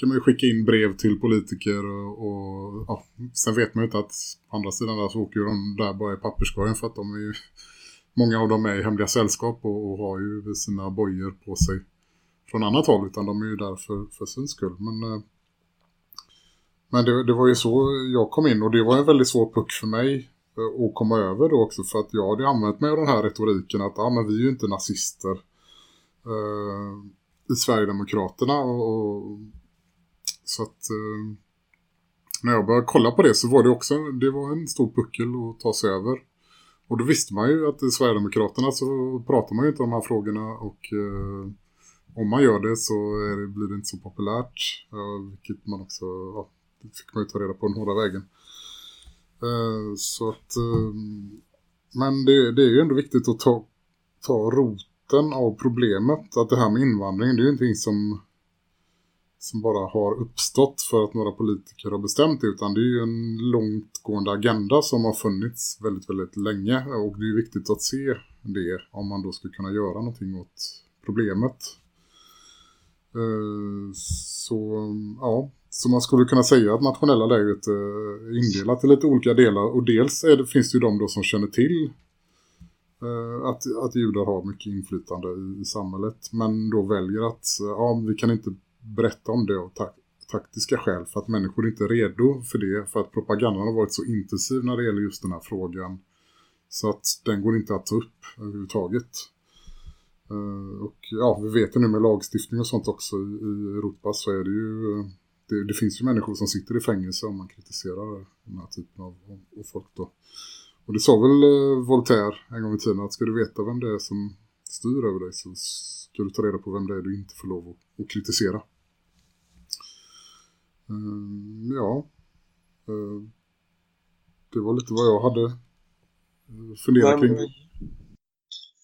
kan man ju skicka in brev till politiker och, och ja, sen vet man ju inte att på andra sidan där så åker de där bara i papperskorgen för att de är ju, många av dem är i hemliga sällskap och, och har ju sina bojor på sig från annat håll utan de är ju där för, för sin skull. Men, eh, men det, det var ju så jag kom in och det var en väldigt svår puck för mig Eh, att komma över då också för att jag hade använt mig av den här retoriken att ah, men vi är ju inte nazister eh, i Sverigedemokraterna och, och så att eh, när jag började kolla på det så var det också det var en stor puckel att ta sig över. Och då visste man ju att i Sverigedemokraterna så pratar man ju inte om de här frågorna och eh, om man gör det så det, blir det inte så populärt. Eh, vilket man också, ja, det fick man ju ta reda på den hårda vägen. Eh, så att, ehm, men det, det, är ju ändå viktigt att ta, ta roten av problemet. Att det här med invandring, det är ju ingenting som som bara har uppstått för att några politiker har bestämt det utan det är ju en långtgående agenda som har funnits väldigt, väldigt länge och det är ju viktigt att se det om man då ska kunna göra någonting åt problemet. Eh, så ja, så man skulle kunna säga att nationella läget eh, är indelat i lite olika delar och dels det, finns det ju de då som känner till eh, att, att judar har mycket inflytande i, i samhället men då väljer att eh, ja, vi kan inte berätta om det av taktiska skäl för att människor inte är redo för det. För att propagandan har varit så intensiv när det gäller just den här frågan. Så att den går inte att ta upp överhuvudtaget. Eh, och ja, vi vet ju nu med lagstiftning och sånt också i, i Europa så är det ju... Eh, det, det finns ju människor som sitter i fängelse om man kritiserar den här typen av, av, folk då. Och det sa väl eh, Voltaire en gång i tiden att ska du veta vem det är som styr över dig så ska du ta reda på vem det är du inte får lov att, att kritisera. Ehm, ja. Eh, det var lite vad jag hade eh, funderat kring.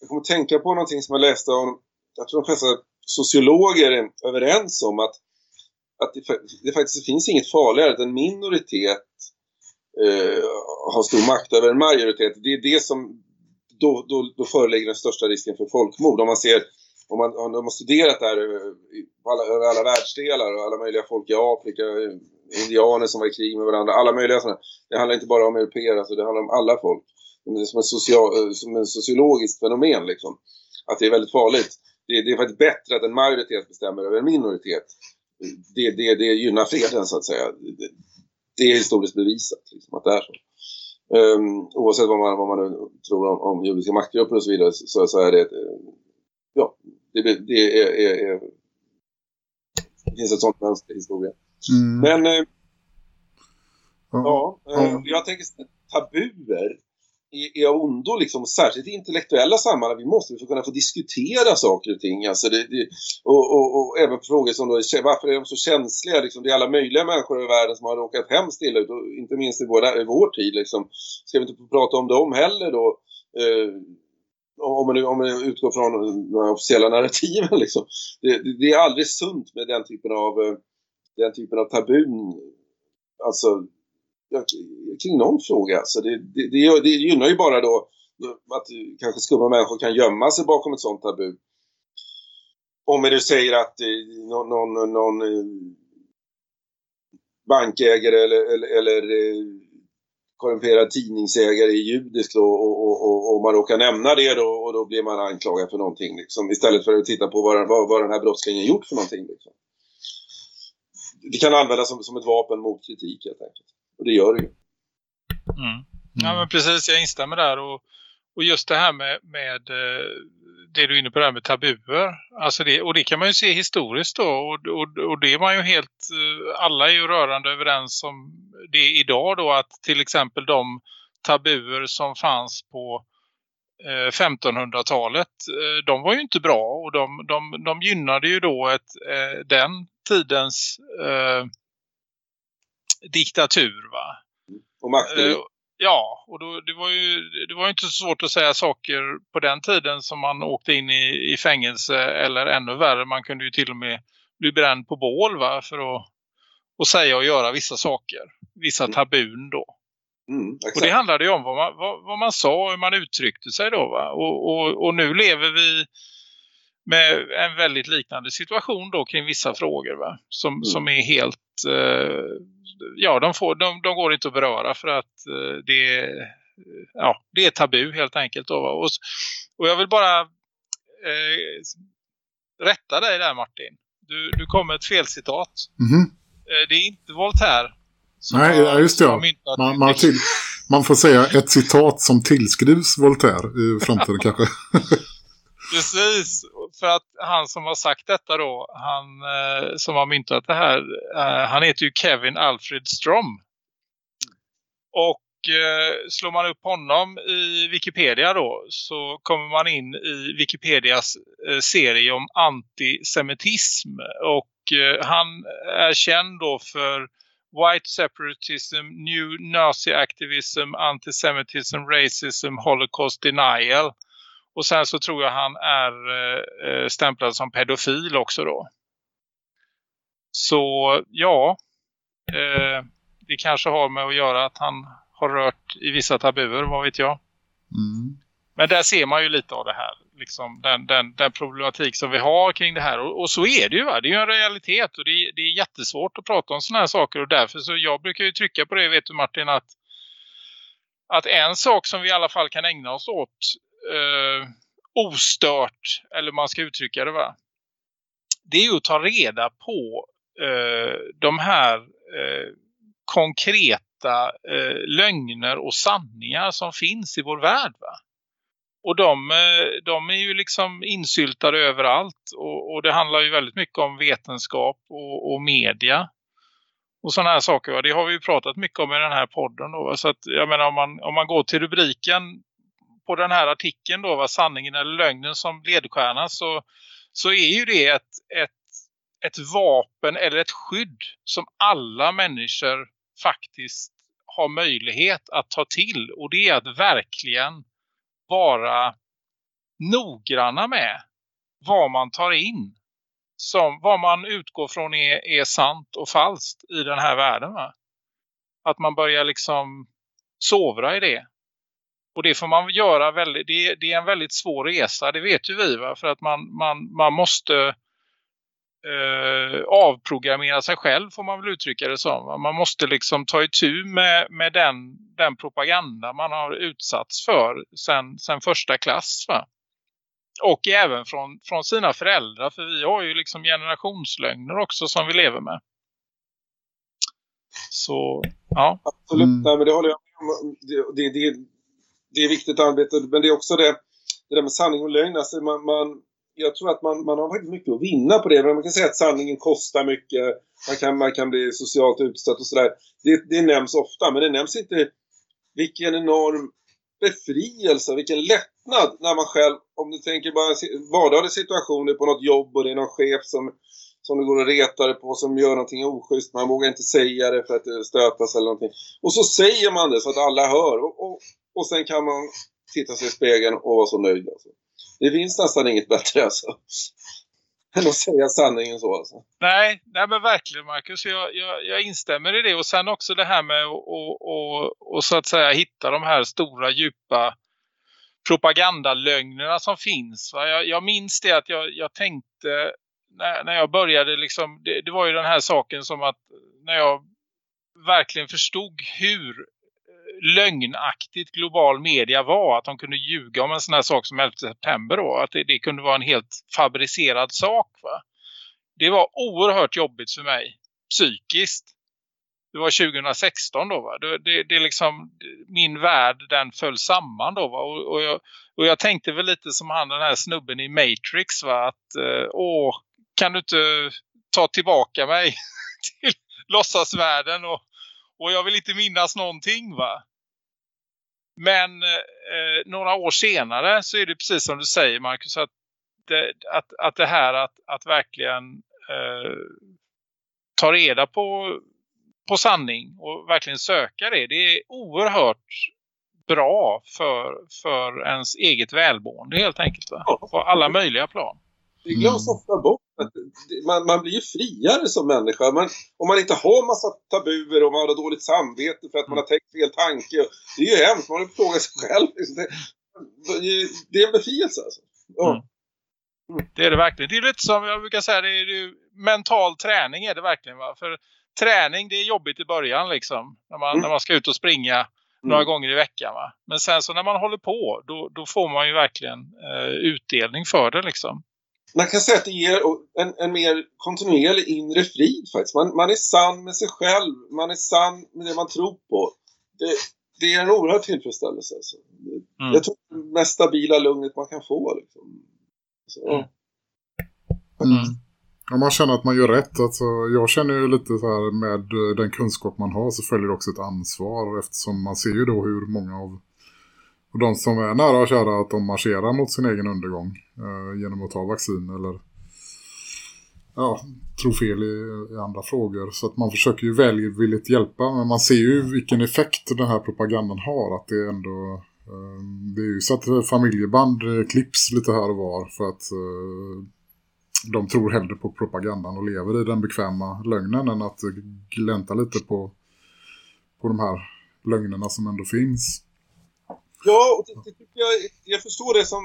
Jag kommer tänka på någonting som jag läste om, jag tror de flesta sociologer är överens om att, att det, det faktiskt finns inget farligare att en minoritet eh, har stor makt över en majoritet. Det är det som då, då, då föreligger den största risken för folkmord. Om man ser, om man, om man har studerat det här eh, över, alla, över alla världsdelar och alla möjliga folk i Afrika, eh, indianer som var i krig med varandra, alla möjliga sådana. Det handlar inte bara om europeer, alltså det handlar om alla folk. Det är som ett, social, eh, som ett sociologiskt fenomen liksom. Att det är väldigt farligt. Det, det är faktiskt bättre att en majoritet bestämmer över en minoritet. Det, det, det gynnar freden så att säga. Det, det är historiskt bevisat liksom, att det är så. Um, oavsett vad man, vad man nu tror om, om judiska maktgrupper och så vidare så, så är det ja, det, det är, är, är, det finns ett sånt mönster i historien. Mm. Men eh, Ja. Eh, Ja. jag tänker tabuer är, är av ondo, liksom, särskilt i intellektuella sammanhang. Vi måste få kunna få diskutera saker och ting. Alltså det, det, och, och, och även frågor som då, är- varför är de så känsliga? Liksom, det är alla möjliga människor i världen som har råkat hemskt illa ut, och inte minst i vår, i vår tid. Liksom. Ska vi inte få prata om dem heller då? Eh, om man, nu, om man utgår från de officiella narrativen. Liksom. Det, det, det är aldrig sunt med den typen av, eh, den typen av tabun. Alltså, kring någon fråga. Så det, det, det, det gynnar ju bara då att kanske skumma människor kan gömma sig bakom ett sånt tabu. Om vi nu säger att eh, någon, någon, någon eh, bankägare eller, eller, eller eh, korrumperad tidningsägare är judisk då, och, och, och, och man råkar nämna det då och då blir man anklagad för någonting liksom, istället för att titta på vad, den- vad, vad den här brottslingen gjort för någonting. Liksom. Det kan användas som, som ett vapen mot kritik helt enkelt. Och det gör det ju. Mm. Ja men precis, jag instämmer där och, och just det här med, med eh, det du är inne på det här med tabuer. Alltså det, och det kan man ju se historiskt då och, och, och det är man ju helt, eh, alla är ju rörande överens om det idag då att till exempel de tabuer som fanns på eh, 1500-talet, eh, de var ju inte bra och de, de, de gynnade ju då ett, den tidens diktatur va. Och makten. Eh, Ja, och då, det, var ju, det var ju inte så svårt att säga saker på den tiden som man åkte in i, i fängelse eller ännu värre. Man kunde ju till och med bli bränd på bål va, för att, att säga och göra vissa saker. Vissa Mm. tabun då. mm, Och det handlade ju om vad man, vad, vad man sa och hur man uttryckte sig då va. Och, och, och nu lever vi med en väldigt liknande situation då kring vissa frågor va. Som, som är helt, ja de, får, de, de går inte att beröra för att eh, det, är, ja, det är tabu helt enkelt. Då? Och, och jag vill bara eh, rätta dig där Martin. Du, du kom med ett felcitat. Mhm. Eh, det är inte Voltaire. Nej, har- just det, ja. Man, man, till, man får säga ett citat som tillskrivs Voltaire i framtiden *laughs* kanske. Precis, för att han som har sagt detta då, han eh, som har myntat det här, eh, han heter ju Kevin Alfred Strom. Och eh, slår man upp honom i Wikipedia då så kommer man in i Wikipedias eh, serie om antisemitism. Och eh, han är känd då för White separatism, new Nazi activism, antisemitism, racism, holocaust denial. Och sen så tror jag han är eh, eh, stämplad som pedofil också då. Så ja, eh, det kanske har med att göra att han har rört i vissa tabuer, vad vet jag. Mm. Men där ser man ju lite av det här. Liksom den, den, den problematik som vi har kring det här. Och, och så är det ju. Va? Det är ju en realitet och det, är- det är jättesvårt att prata om såna här saker. Och därför så jag brukar ju trycka på det, vet du Martin, att, att en sak som vi i alla fall kan ägna oss åt eh, ostört, eller man ska uttrycka det va. Det är ju att ta reda på eh, de här eh, konkreta eh, lögner och sanningar som finns i vår värld va? Och de, eh, de är ju liksom insyltade överallt och, och det handlar ju väldigt mycket om vetenskap och, och media och sådana här saker. Va? Det har vi ju pratat mycket om i den här podden. Då. Så att, jag menar om man, om man går till rubriken på den här artikeln då, va? sanningen eller lögnen som ledstjärna så, så är ju det ett, ett, ett vapen eller ett skydd som alla människor faktiskt har möjlighet att ta till. Och det är att verkligen vara noggranna med vad man tar in. Som vad man utgår från är, är sant och falskt i den här världen. Va? Att man börjar liksom sovra i det. Och det får man göra väldigt, det, det är en väldigt svår resa, det vet ju vi va? För att man, man, man måste eh, avprogrammera sig själv får man väl uttrycka det som. Va? Man måste liksom ta itu med, med den, den propaganda man har utsatts för sen, sen första klass va? Och även från, från sina föräldrar för vi har ju liksom generationslögner också som vi lever med. Så, ja. Absolut, Mm. Nej, men det håller jag med om. Det, det, det, det är viktigt arbete, men det är också det, det där med sanning och lögn. Alltså man, man, jag tror att man, man har faktiskt mycket att vinna på det. Men man kan säga att sanningen kostar mycket. Man kan, man kan bli socialt utsatt och sådär. Det, det nämns ofta, men det nämns inte vilken enorm befrielse, vilken lättnad när man själv, om du tänker bara vardagliga situationer på något jobb och det är någon chef som, som du går och retar dig på som gör någonting oschysst. Man vågar inte säga det för att det stötas eller någonting. Och så säger man det så att alla hör. Och, och, och sen kan man titta sig i spegeln och vara så nöjd. Alltså. Det finns nästan inget bättre alltså. *laughs* Än att säga sanningen så alltså. Nej, nej men verkligen Marcus. Jag, jag, jag instämmer i det. Och sen också det här med att och, och, och så att säga hitta de här stora djupa propagandalögnerna som finns. Va? Jag, jag minns det att jag, jag tänkte när, när jag började liksom, det, det var ju den här saken som att när jag verkligen förstod hur lögnaktigt global media var. Att de kunde ljuga om en sån här sak som 11 september då. Att det, det kunde vara en helt fabricerad sak va. Det var oerhört jobbigt för mig. Psykiskt. Det var 2016 då va. Det, det, det är liksom min värld den föll samman då va. Och, och, jag, och jag tänkte väl lite som han den här snubben i Matrix va. Att eh, åh kan du inte ta tillbaka mig *laughs* till låtsasvärlden och, och jag vill inte minnas någonting va. Men eh, några år senare så är det precis som du säger Marcus att det, att, att det här att, att verkligen eh, ta reda på, på sanning och verkligen söka det. Det är oerhört bra för, för ens eget välmående helt enkelt. Va? På alla möjliga plan. Det glöms Mm. ofta bort. Det- man, man blir ju friare som människa. Man, om man inte har massa tabuer och man har dåligt samvete för att man har tänkt fel tanke. Det är ju hemskt. Man frågat sig själv. Det, det är en befrielse alltså. Ja. Mm. Det är det verkligen. Det är lite som jag brukar säga, det är ju mental träning är det verkligen va. För träning det är jobbigt i början liksom. När man, Mm. när man ska ut och springa några gånger i veckan va. Men sen så när man håller på då, då får man ju verkligen eh, utdelning för det liksom. Man kan säga att det ger en, en mer kontinuerlig inre frid faktiskt. Man, man är sann med sig själv. Man är sann med det man tror på. Det, det är en oerhörd tillfredsställelse. Alltså. Mm. Jag tror det är det mest stabila lugnet man kan få. Liksom. Så, ja. Mm. Om man känner att man gör rätt. Alltså, jag känner ju lite så här med den kunskap man har så följer det också ett ansvar. Eftersom man ser ju då hur många av och de som är nära och kära att de marscherar mot sin egen undergång eh, genom att ta vaccin eller ja, tro fel i, i andra frågor. Så att man försöker ju välvilligt hjälpa men man ser ju vilken effekt den här propagandan har. Att det är ändå eh, det är ju så att eh, familjeband eh, klipps lite här och var för att eh, de tror hellre på propagandan och lever i den bekväma lögnen än att eh, glänta lite på, på de här lögnerna som ändå finns. Ja, och det, det tycker jag, jag förstår det som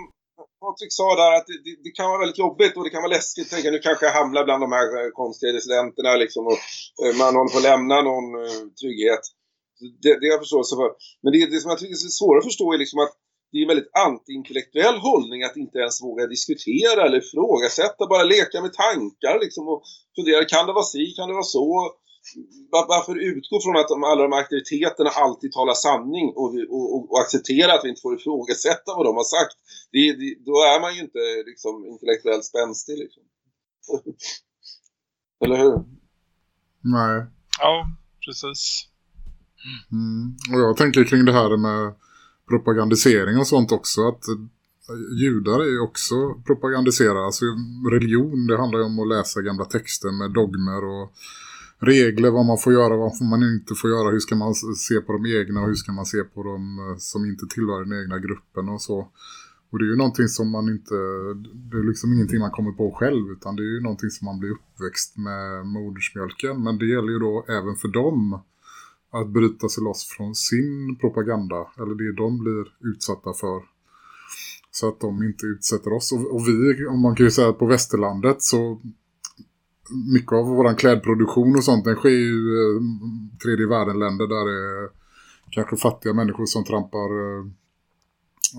Patrik sa där att det, det, kan vara väldigt jobbigt och det kan vara läskigt. Tänka, nu kanske jag hamnar bland de här konstiga dissidenterna liksom och eh, man håller på att lämna någon eh, trygghet. Det, det har jag förståelse för. Men det, det som jag tycker är svårare att förstå är liksom att det är en väldigt antiintellektuell hållning att inte ens våga diskutera eller ifrågasätta, bara leka med tankar liksom och fundera, kan det vara si, kan det vara så? Var- Varför utgå från att de, alla de auktoriteterna alltid talar sanning och, och, och acceptera att vi inte får ifrågasätta vad de har sagt? Det, det, då är man ju inte liksom intellektuellt spänstig liksom. *laughs* Eller hur? Nej. Ja, precis. Mm. Och jag tänker kring det här med propagandisering och sånt också. Att eh, judar är ju också propagandiserade. Alltså religion, det handlar ju om att läsa gamla texter med dogmer och regler. Vad man får göra, vad man inte får göra. Hur ska man se på de egna och hur ska man se på de eh, som inte tillhör den egna gruppen och så. Och det är ju någonting som man inte, det är liksom ingenting man kommer på själv utan det är ju någonting som man blir uppväxt med modersmjölken. Men det gäller ju då även för dem att bryta sig loss från sin propaganda eller det de blir utsatta för. Så att de inte utsätter oss. Och, och vi, om man kan ju säga att på västerlandet så mycket av vår klädproduktion och sånt den sker ju i eh, tredje världen-länder där det är kanske fattiga människor som trampar eh,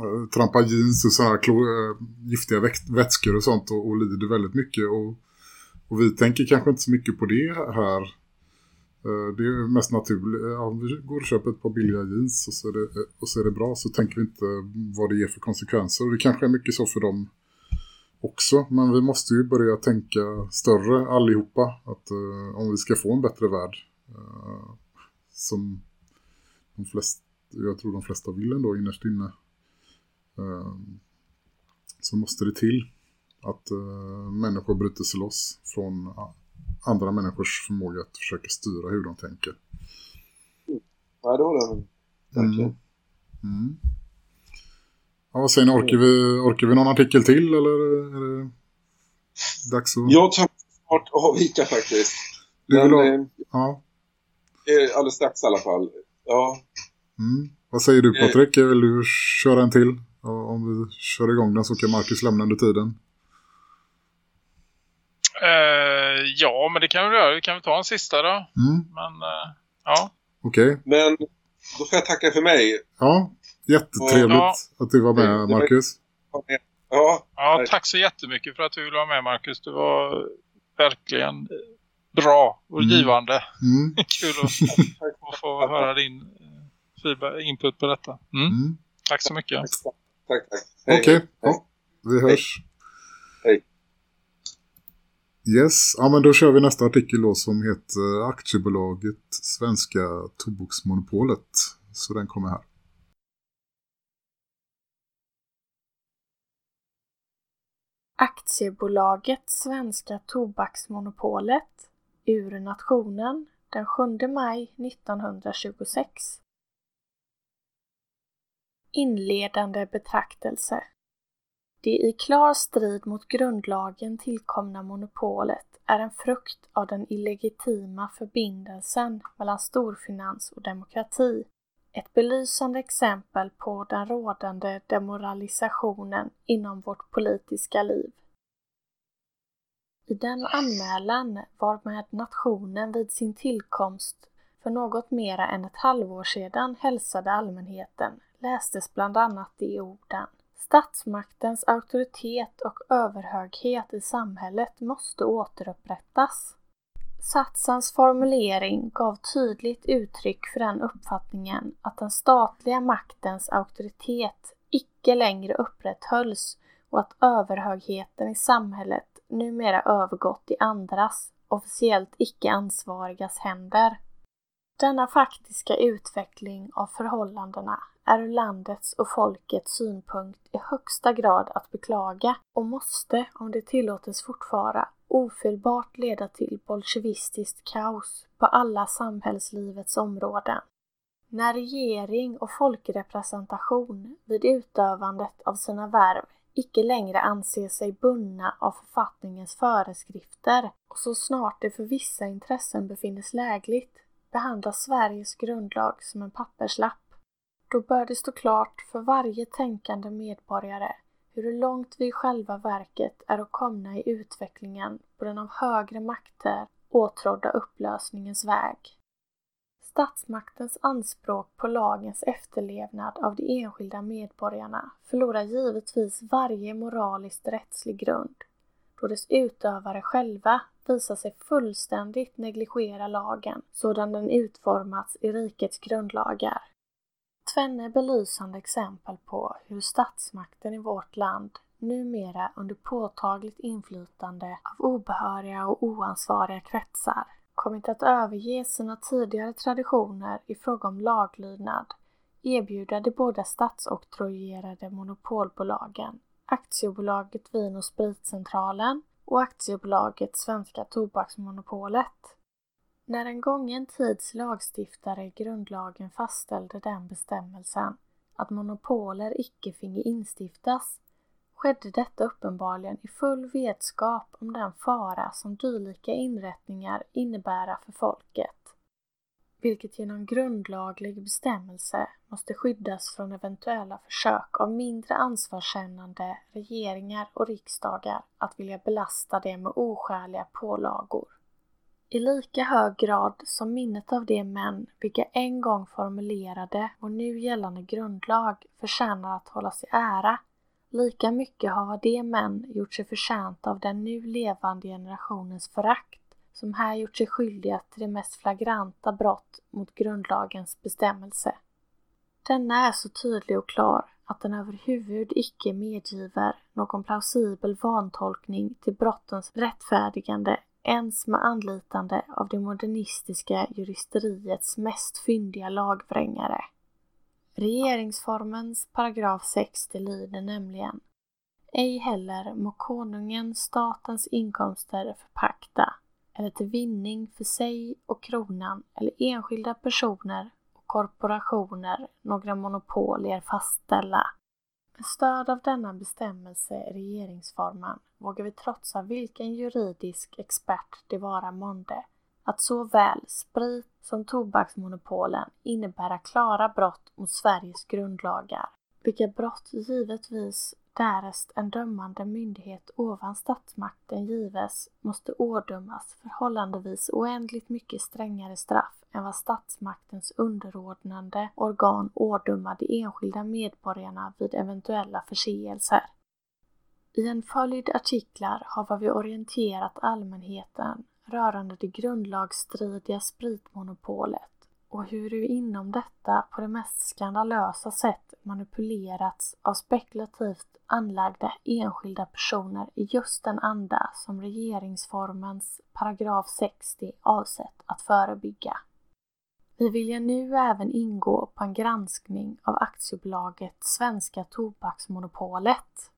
eh trampar jeans och sådana här eh, giftiga vätskor och sånt och, och lider väldigt mycket och, och vi tänker kanske inte så mycket på det här eh, Det är mest naturligt. Ja, vi går och köper ett par billiga jeans och så, är det, och så är det bra. Så tänker vi inte vad det ger för konsekvenser. Och det kanske är mycket så för dem också. Men vi måste ju börja tänka större allihopa. Att eh, om vi ska få en bättre värld. eh, som de flesta, jag tror de flesta vill ändå innerst inne. eh, så måste det till att eh, människor bryter sig loss från andra människors förmåga att försöka styra hur de tänker. Ja, det håller jag med. Verkligen. Mm. Ja, vad säger ni? Orkar vi, orkar vi någon artikel till eller är det dags att... Jag tar snart avvika faktiskt. Du Men vill ha... eh, ja. alldeles strax i alla fall. Ja, Mm. Vad säger du Eh. Patrik? Vill du köra en till? Om vi kör igång den så kan Marcus lämna under tiden. Eh, ja, men det kan vi göra. Vi kan väl ta en sista då. Mm. Men eh, ja. Okej. men då får jag tacka för mig. Ja, jättetrevligt Ja. att du var med Marcus. Ja, tack så jättemycket för att du ville vara med Marcus. Det var verkligen bra och Mm. givande. Mm. *laughs* Kul att, att få höra din eh, feedback, input på detta. Mm. Mm. Tack så mycket. tack, tack. Hej. Okej, ja, vi hörs. Hej. Yes, ja men då kör vi nästa artikel då som heter Aktiebolaget Svenska Tobaksmonopolet. Så den kommer här. Aktiebolaget Svenska Tobaksmonopolet ur nationen den 7 maj 1926. Inledande betraktelse Det i klar strid mot grundlagen tillkomna monopolet är en frukt av den illegitima förbindelsen mellan storfinans och demokrati ett belysande exempel på den rådande demoralisationen inom vårt politiska liv. I den anmälan varmed nationen vid sin tillkomst för något mera än ett halvår sedan hälsade allmänheten lästes bland annat de orden Statsmaktens auktoritet och överhöghet i samhället måste återupprättas. Satsens formulering gav tydligt uttryck för den uppfattningen att den statliga maktens auktoritet icke längre upprätthölls och att överhögheten i samhället numera övergått i andras, officiellt icke ansvarigas händer. Denna faktiska utveckling av förhållandena är ur landets och folkets synpunkt i högsta grad att beklaga och måste, om det tillåtes fortfara, ofelbart leda till bolsjevistiskt kaos på alla samhällslivets områden. När regering och folkrepresentation vid utövandet av sina värv icke längre anser sig bundna av författningens föreskrifter och så snart det för vissa intressen befinnes lägligt behandlas Sveriges grundlag som en papperslapp. Då bör det stå klart för varje tänkande medborgare hur långt vi i själva verket är att komna i utvecklingen på den av högre makter åtrådda upplösningens väg. Statsmaktens anspråk på lagens efterlevnad av de enskilda medborgarna förlorar givetvis varje moraliskt rättslig grund då dess utövare själva visar sig fullständigt negligera lagen sådan den utformats i rikets grundlagar. Tvenne belysande exempel på hur statsmakten i vårt land numera under påtagligt inflytande av obehöriga och oansvariga kretsar kommit att överge sina tidigare traditioner i fråga om laglydnad erbjuda de båda statsoktrojerade monopolbolagen Aktiebolaget Vin och Spritcentralen och Aktiebolaget Svenska Tobaksmonopolet. När en gången tids lagstiftare i grundlagen fastställde den bestämmelsen att monopoler icke finge instiftas skedde detta uppenbarligen i full vetskap om den fara som dylika inrättningar innebära för folket, vilket genom grundlaglig bestämmelse måste skyddas från eventuella försök av mindre ansvarskännande regeringar och riksdagar att vilja belasta det med oskäliga pålagor. I lika hög grad som minnet av de män vilka en gång formulerade vår nu gällande grundlag förtjänar att hållas i ära Lika mycket har de män gjort sig förtjänta av den nu levande generationens förakt som här gjort sig skyldiga till de mest flagranta brott mot grundlagens bestämmelse. Denna är så tydlig och klar att den överhuvud icke medgiver någon plausibel vantolkning till brottens rättfärdigande ens med anlitande av det modernistiska juristeriets mest fyndiga lagvrängare. Regeringsformens paragraf 60 lyder nämligen Ej heller må konungen statens inkomster förpakta eller till vinning för sig och kronan eller enskilda personer och korporationer några monopolier fastställa. Med stöd av denna bestämmelse i regeringsformen vågar vi trotsa vilken juridisk expert det vara månde att såväl sprit som tobaksmonopolen innebära klara brott mot Sveriges grundlagar, vilka brott givetvis därest en dömande myndighet ovan statsmakten gives måste ådömas förhållandevis oändligt mycket strängare straff än vad statsmaktens underordnande organ ådömer de enskilda medborgarna vid eventuella förseelser. I en följd artiklar har vi orienterat allmänheten rörande det grundlagsstridiga spritmonopolet och hur du inom detta på det mest skandalösa sätt manipulerats av spekulativt anlagda enskilda personer i just den anda som regeringsformens paragraf 60 avsett att förebygga. Vi vill ju nu även ingå på en granskning av aktiebolaget Svenska Tobaksmonopolet.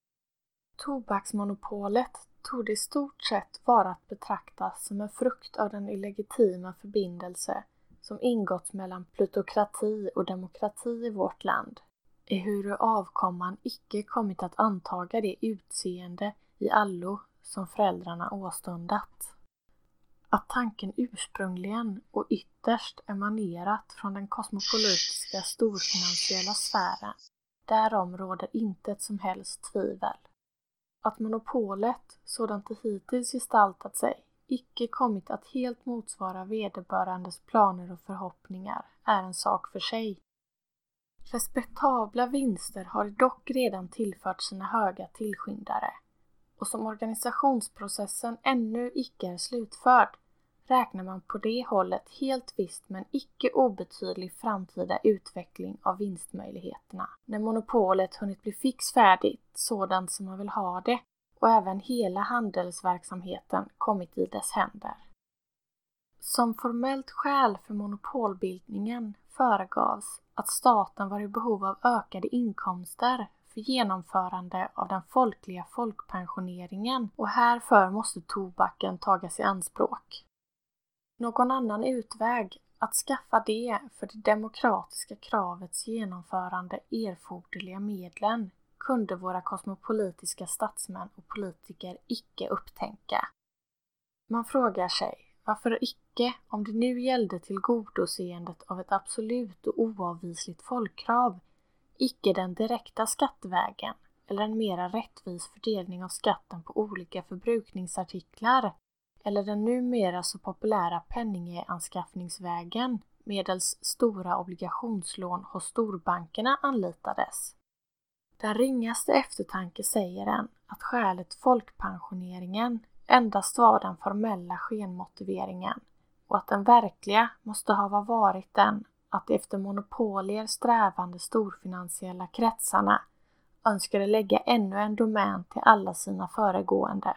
Tobaksmonopolet torde i stort sett vara att betrakta som en frukt av den illegitima förbindelse som ingått mellan plutokrati och demokrati i vårt land, ehuru avkomman icke kommit att antaga det utseende i allo som föräldrarna åstundat. Att tanken ursprungligen och ytterst emanerat från den kosmopolitiska storfinansiella sfären, därom råder intet som helst tvivel. Att monopolet, sådant det hittills gestaltat sig, icke kommit att helt motsvara vederbörandes planer och förhoppningar är en sak för sig. Respektabla vinster har dock redan tillfört sina höga tillskyndare och som organisationsprocessen ännu icke är slutförd räknar man på det hållet helt visst med en icke obetydlig framtida utveckling av vinstmöjligheterna när monopolet hunnit bli fix färdigt sådant som man vill ha det och även hela handelsverksamheten kommit i dess händer. Som formellt skäl för monopolbildningen föregavs att staten var i behov av ökade inkomster för genomförande av den folkliga folkpensioneringen och härför måste tobaken tagas i anspråk. Någon annan utväg att skaffa det för det demokratiska kravets genomförande erforderliga medlen kunde våra kosmopolitiska statsmän och politiker icke upptänka. Man frågar sig varför icke, om det nu gällde tillgodoseendet av ett absolut och oavvisligt folkkrav, icke den direkta skattevägen eller en mera rättvis fördelning av skatten på olika förbrukningsartiklar eller den numera så populära penninganskaffningsvägen medels stora obligationslån hos storbankerna anlitades. Den ringaste eftertanke säger en att skälet folkpensioneringen endast var den formella skenmotiveringen och att den verkliga måste ha varit den att efter monopolier strävande storfinansiella kretsarna önskade lägga ännu en domän till alla sina föregående.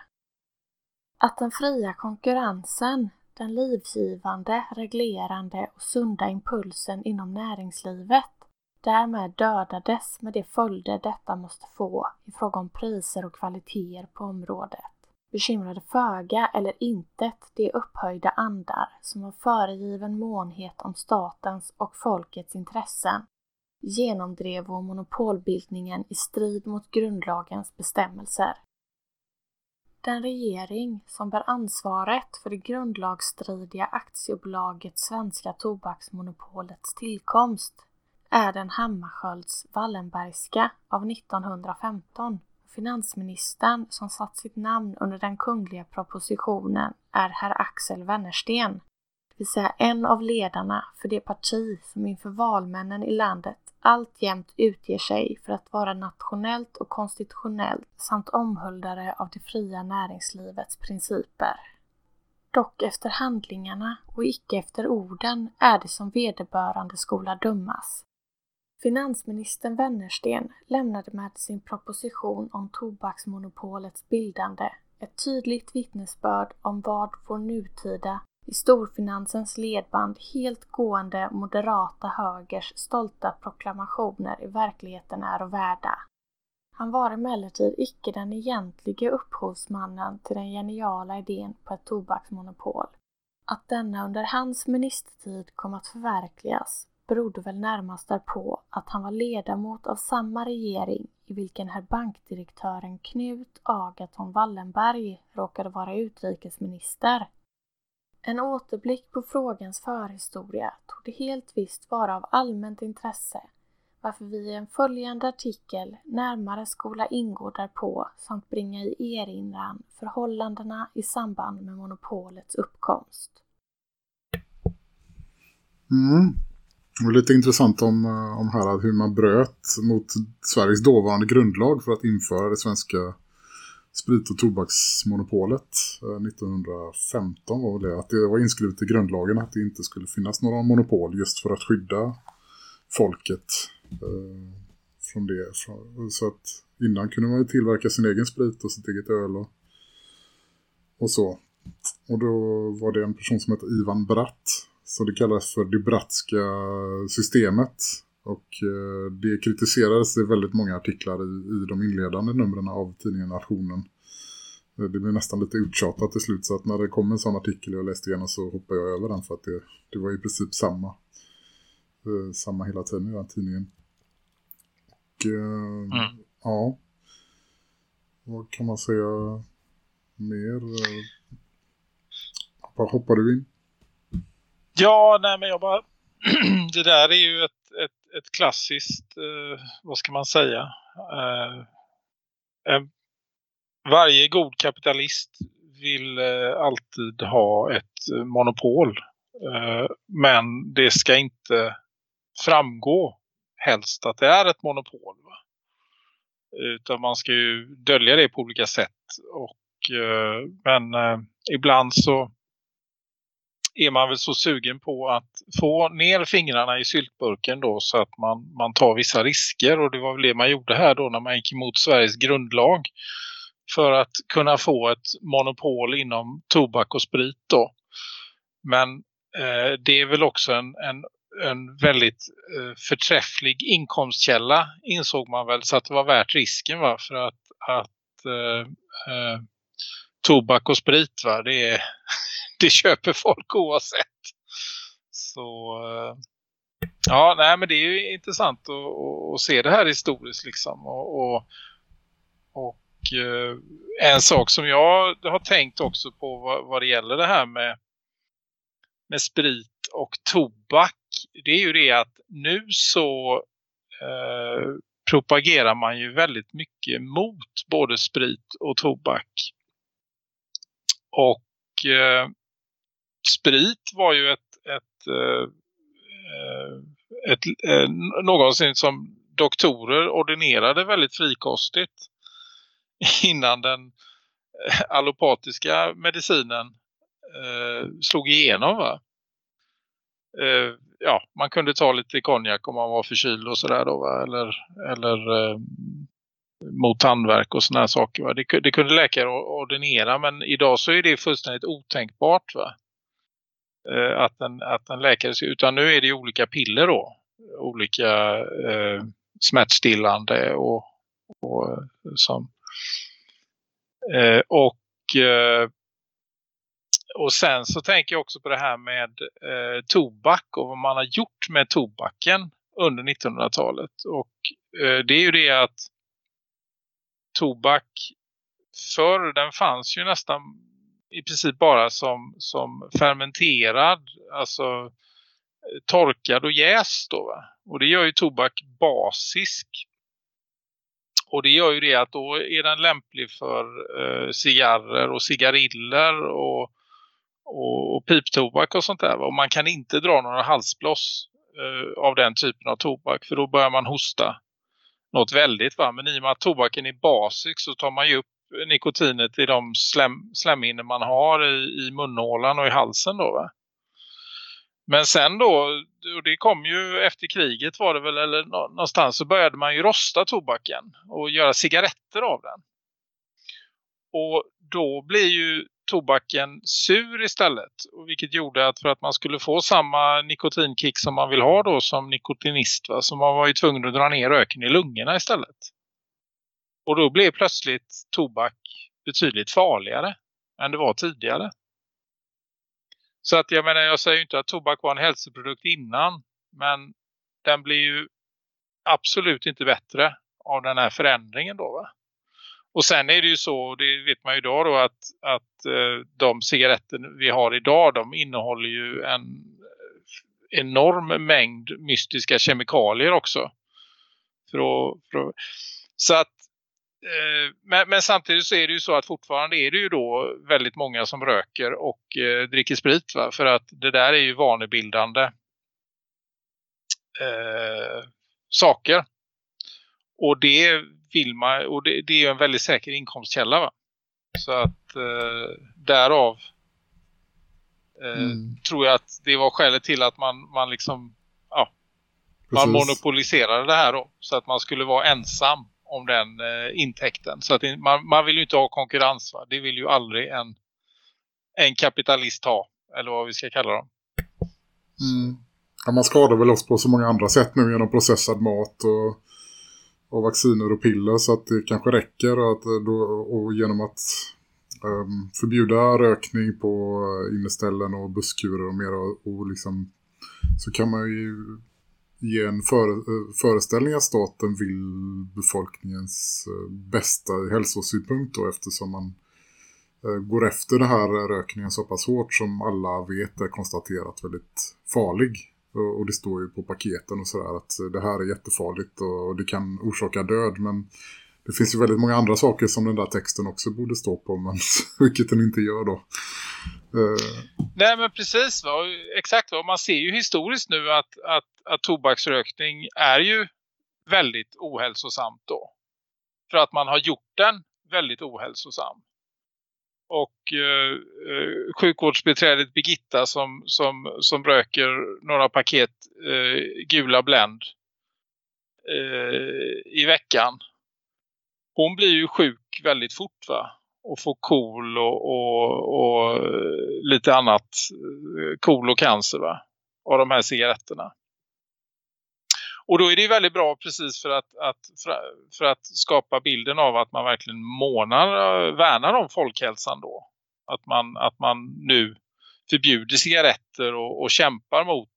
Att den fria konkurrensen, den livgivande, reglerande och sunda impulsen inom näringslivet därmed dödades med de följder detta måste få i fråga om priser och kvaliteter på området bekymrade föga eller intet de upphöjda andar som av föregiven månhet om statens och folkets intressen genomdrev monopolbildningen i strid mot grundlagens bestämmelser. Den regering som bär ansvaret för det grundlagsstridiga aktiebolaget Svenska Tobaksmonopolets tillkomst är den Hammarskjölds Wallenbergska av 1915 Finansministern som satt sitt namn under den kungliga propositionen är herr Axel Wennersten, det vill säga en av ledarna för det parti som inför valmännen i landet alltjämt utger sig för att vara nationellt och konstitutionellt samt omhuldare av det fria näringslivets principer. Dock efter handlingarna och icke efter orden är det som vederbörande skola dömas. Finansministern Wennersten lämnade med sin proposition om tobaksmonopolets bildande ett tydligt vittnesbörd om vad vår nutida, i storfinansens ledband helt gående moderata högers stolta proklamationer i verkligheten är och värda. Han var emellertid icke den egentliga upphovsmannen till den geniala idén på ett tobaksmonopol. Att denna under hans ministertid kom att förverkligas berodde väl närmast därpå att han var ledamot av samma regering i vilken herr bankdirektören Knut Agaton Wallenberg råkade vara utrikesminister. En återblick på frågans förhistoria tog helt visst vara av allmänt intresse varför vi i en följande artikel närmare skola ingå därpå samt bringa i erinran förhållandena i samband med monopolets uppkomst. Mm. Och lite intressant om, eh, om här hur man bröt mot Sveriges dåvarande grundlag för att införa det svenska sprit- och tobaksmonopolet eh, 1915 var det att det var inskrivet i grundlagen att det inte skulle finnas några monopol just för att skydda folket eh, från det. Så att innan kunde man ju tillverka sin egen sprit och sitt eget öl och, och så. Och då var det en person som hette Ivan Bratt så det kallas för det bratska systemet. Och eh, det kritiserades i väldigt många artiklar i, i de inledande numren av tidningen Nationen. Eh, det blev nästan lite uttjatat till slut så att när det kom en sån artikel jag läste igenom så hoppade jag över den för att det, det var i princip samma. Eh, samma hela tiden i den tidningen. Och mm. ja, vad kan man säga mer? Hoppar du in? Ja, nej men jag bara... *clears throat* det där är ju ett, ett, ett klassiskt, eh, vad ska man säga? Eh, eh, varje god kapitalist vill eh, alltid ha ett eh, monopol. Eh, men det ska inte framgå helst att det är ett monopol. Va? Utan man ska ju dölja det på olika sätt. Och, eh, men eh, ibland så är man väl så sugen på att få ner fingrarna i syltburken då så att man, man tar vissa risker. Och det var väl det man gjorde här då när man gick emot Sveriges grundlag. För att kunna få ett monopol inom tobak och sprit då. Men eh, det är väl också en, en, en väldigt eh, förträfflig inkomstkälla insåg man väl. Så att det var värt risken va för att, att eh, eh tobak och sprit va det är *laughs* det köper folk oavsett. Så eh, ja, nej men det är ju intressant att, att se det här historiskt liksom. Och, och, och eh, en sak som jag har tänkt också på vad, vad det gäller det här med, med sprit och tobak. Det är ju det att nu så eh, propagerar man ju väldigt mycket mot både sprit och tobak. Och eh, sprit var ju ett, ett, eh, ett, eh, någonsin som doktorer ordinerade väldigt frikostigt innan den eh, allopatiska medicinen eh, slog igenom va. Eh, ja, man kunde ta lite konjak om man var förkyld och sådär då va? Eller, eller eh, mot tandvärk och sådana här saker va. Det, det kunde läkare ordinera men idag så är det fullständigt otänkbart va. Eh, att, en, att en läkare, utan nu är det olika piller då. Olika eh, smärtstillande och, och eh, som eh, och eh, och sen så tänker jag också på det här med eh, tobak och vad man har gjort med tobaken under 1900-talet. Och eh, det är ju det att tobak förr den fanns ju nästan i princip bara som, som fermenterad, alltså eh, torkad och jäst då va? Och det gör ju tobak basisk. Och det gör ju det att då är den lämplig för eh, cigarrer och cigariller och, och, och piptobak och sånt där. Va? Och man kan inte dra några halsbloss eh, av den typen av tobak för då börjar man hosta något väldigt va. Men i och med att tobaken är basisk så tar man ju upp nikotinet i de slem, slemhinnor man har i, i munhålan och i halsen då va. Men sen då, och det kom ju efter kriget var det väl, eller någonstans så började man ju rosta tobaken och göra cigaretter av den. Och då blir ju tobaken sur istället. Vilket gjorde att för att man skulle få samma nikotinkick som man vill ha då som nikotinist va, så man var ju tvungen att dra ner röken i lungorna istället. Och då blev plötsligt tobak betydligt farligare än det var tidigare. Så att jag menar, jag säger inte att tobak var en hälsoprodukt innan. Men den blir ju absolut inte bättre av den här förändringen då va. Och sen är det ju så, det vet man ju idag då att, att eh, de cigaretter vi har idag de innehåller ju en enorm mängd mystiska kemikalier också. För att, för att, så att eh, men, men, samtidigt så är det ju så att fortfarande är det ju då väldigt många som röker och eh, dricker sprit va? För att det där är ju vanebildande eh, saker. Och det vill man, och det, det är ju en väldigt säker inkomstkälla va. Så att eh, därav eh, mm. tror jag att det var skälet till att man, man liksom ja, man monopoliserade det här då. Så att man skulle vara ensam om den eh, intäkten. Så att det, man, man, vill ju inte ha konkurrens va? Det vill ju aldrig en, en kapitalist ha. Eller vad vi ska kalla dem. Mm. Ja, man skadar väl oss på så många andra sätt nu genom processad mat och, av vacciner och piller så att det kanske räcker att eh, då, och genom att um, förbjuda rökning på eh, inneställen och busskurer och mer och, och liksom så kan man ju ge en före, eh, föreställning att staten vill befolkningens bästa hälsosynpunkt då, eftersom man går efter den här rökningen så pass hårt som alla vet är konstaterat väldigt farlig. Och det står ju på paketen och sådär att eh, det här är jättefarligt och det kan orsaka död men det finns ju väldigt många andra saker som den där texten också borde stå på men *laughs* vilket den inte gör då. Uh... Nej men precis va? exakt va? man ser ju historiskt nu att, att, att tobaksrökning är ju väldigt ohälsosamt då. För att man har gjort den väldigt ohälsosam. Och eh, eh sjukvårdsbeträdet Birgitta som, som, som röker några paket eh, gula Blend eh, i veckan. Hon blir ju sjuk väldigt fort va? och får KOL och, och, och eh, lite annat eh, KOL och cancer va? av de här cigaretterna. Och då är det väldigt bra precis för att, att, för att skapa bilden av att man verkligen månar, värnar om folkhälsan då. Att man, att man nu förbjuder cigaretter och, och kämpar mot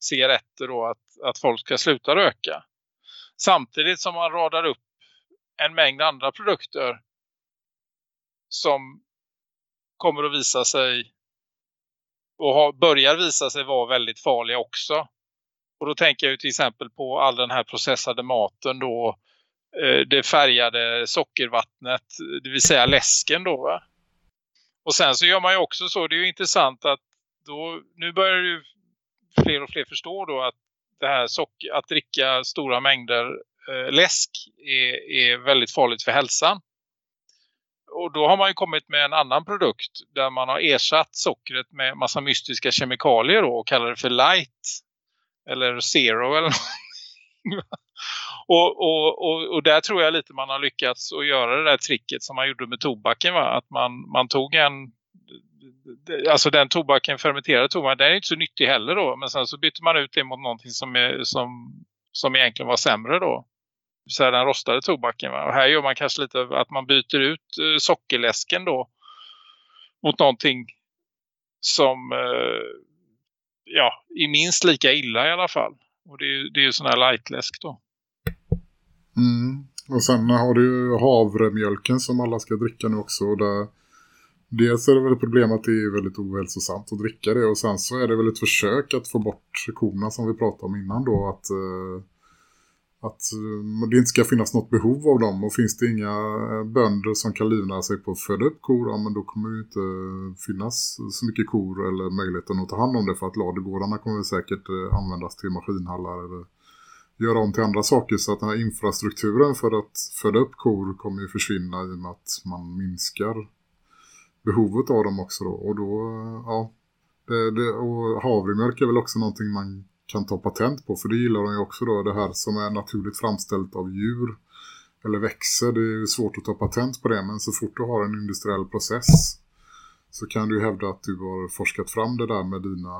cigaretter och att, att folk ska sluta röka. Samtidigt som man radar upp en mängd andra produkter som kommer att visa sig och har, börjar visa sig vara väldigt farliga också. Och då tänker jag ju till exempel på all den här processade maten då. Eh, det färgade sockervattnet, det vill säga läsken då va? Och sen så gör man ju också så, det är ju intressant att då, nu börjar ju fler och fler förstå då att det här socker, att dricka stora mängder eh, läsk är, är väldigt farligt för hälsan. Och då har man ju kommit med en annan produkt där man har ersatt sockret med massa mystiska kemikalier då och kallar det för light eller zero eller och, och, och, och där tror jag lite man har lyckats att göra det där tricket som man gjorde med tobaken va? Att man, man tog en alltså den tobaken, fermenterade tobaken, den är inte så nyttig heller då. Men sen så bytte man ut det mot någonting som, är, som, som egentligen var sämre då. Så här den rostade tobaken. Va? Och här gör man kanske lite att man byter ut eh, sockerläsken då mot någonting som eh, ja, är minst lika illa i alla fall. Och det är, det är ju sån här lightläsk då. Mm. Och sen har du ju havremjölken som alla ska dricka nu också. Och där, dels är det väl ett problem att det är väldigt ohälsosamt att dricka det. Och sen så är det väl ett försök att få bort korna som vi pratade om innan då. Att, eh, att eh, det inte ska finnas något behov av dem. Och finns det inga eh, bönder som kan livnära sig på att föda upp kor. Ja, men då kommer det inte finnas så mycket kor eller möjligheten att ta hand om det. För att ladugårdarna kommer säkert eh, användas till maskinhallar eller göra om till andra saker så att den här infrastrukturen för att föda upp kor kommer ju försvinna i och med att man minskar behovet av dem också då. Och då, ja, det, det, och havremjölk är väl också någonting man kan ta patent på för det gillar de ju också då det här som är naturligt framställt av djur eller växer. Det är ju svårt att ta patent på det men så fort du har en industriell process så kan du hävda att du har forskat fram det där med dina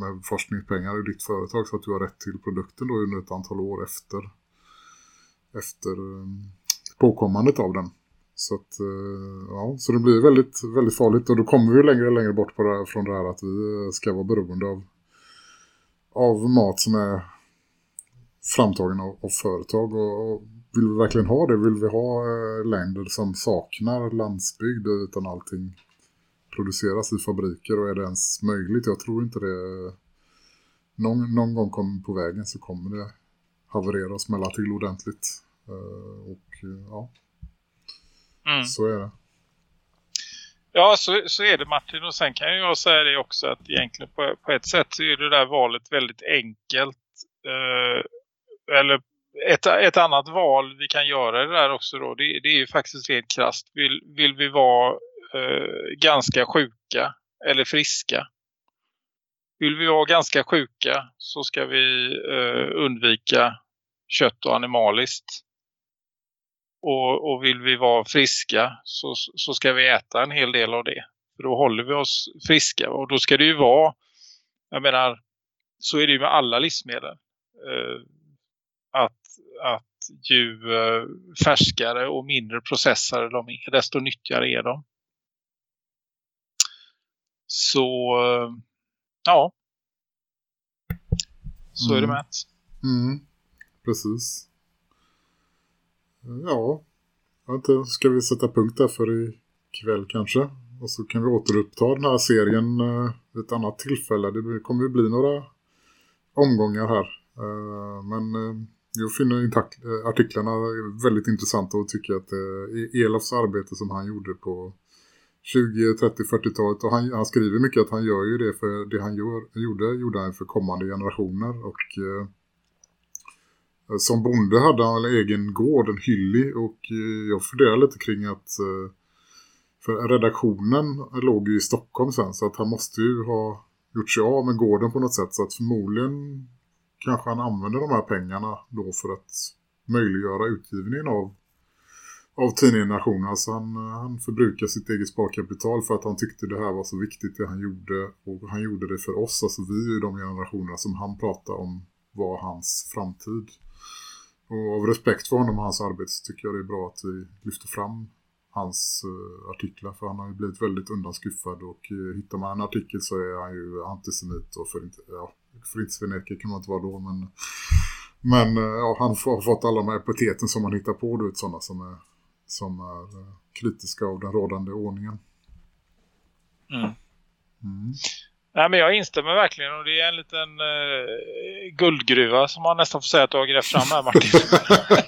med forskningspengar i ditt företag så att du har rätt till produkten då under ett antal år efter efter ehm, påkommandet av den. Så att eh, ja, så det blir väldigt väldigt farligt och då kommer vi längre och längre bort på det, från det här att vi ska vara beroende av av mat som är framtagen av, av företag och, och vill vi verkligen ha det? Vill vi ha eh, länder som saknar landsbygd utan allting produceras i fabriker och är det ens möjligt? Jag tror inte det. Någon, någon gång kommer på vägen så kommer det haverera och smälla till ordentligt. Uh, och ja, Mm. så är det. Ja, så, så är det Martin. Och sen kan jag säga det också att egentligen på, på ett sätt så är det där valet väldigt enkelt. Eh, eller ett, ett annat val vi kan göra det där också då, det, det är ju faktiskt rent krasst. Vill, vill vi vara eh, ganska sjuka eller friska? Vill vi vara ganska sjuka så ska vi eh, undvika kött och animaliskt. Och, och vill vi vara friska så, så ska vi äta en hel del av det. För då håller vi oss friska. Och då ska det ju vara, jag menar, så är det ju med alla livsmedel. Eh, att, att ju eh, färskare och mindre processade de är, desto nyttigare är de. Så, eh, ja. Så är det Mm. med. Mm, precis. Ja, inte, ska vi sätta punkt där för ikväll kanske? Och så kan vi återuppta den här serien eh, vid ett annat tillfälle. Det kommer ju bli några omgångar här. Eh, men eh, jag finner eh, artiklarna väldigt intressanta och tycker att eh, e- Elofs arbete som han gjorde på 20, 30, 40-talet och han, han skriver mycket att han gör ju det för det han gör, gjorde, gjorde han för kommande generationer och eh, som bonde hade han en egen gård, en hylli och eh, jag funderar lite kring att eh, för redaktionen låg ju i Stockholm sen så att han måste ju ha gjort sig av med gården på något sätt så att förmodligen kanske han använder de här pengarna då för att möjliggöra utgivningen av av tidningen Nation. Alltså han, eh, han förbrukar sitt eget sparkapital för att han tyckte det här var så viktigt det han gjorde. Och han gjorde det för oss. Alltså vi är ju de generationerna som han pratade om var hans framtid. Och av respekt för honom och hans arbete så tycker jag det är bra att vi lyfter fram hans uh, artiklar. För han har ju blivit väldigt undanskuffad. Och uh, hittar man en artikel så är han ju antisemit. Och för inte, ja, för inte sveneke kan man inte vara då. Men, men uh, ja, han har fått alla de här epiteten som man hittar på. Du vet, sådana som är som är eh, kritiska av den rådande ordningen. Mm. Mm. Nej, men jag instämmer verkligen och det är en liten eh, guldgruva som man nästan får säga att du har grävt fram här Martin.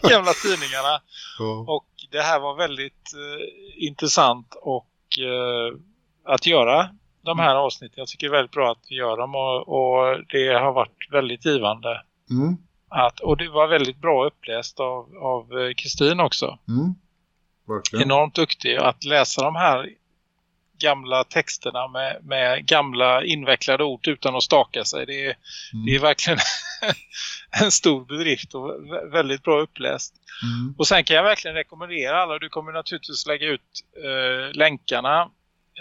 *laughs* Gamla tidningarna. Ja. Och det här var väldigt eh, intressant och eh, att göra de här avsnitten. Jag tycker det är väldigt bra att vi gör dem och, och det har varit väldigt givande. Mm. Att, och det var väldigt bra uppläst av eh, Kristin också. Mm. Verkligen. Enormt duktig att läsa de här gamla texterna med, med gamla invecklade ord utan att staka sig. Det är, Mm. det är verkligen *laughs* en stor bedrift och vä- väldigt bra uppläst. Mm. Och sen kan jag verkligen rekommendera alla, du kommer naturligtvis lägga ut eh, länkarna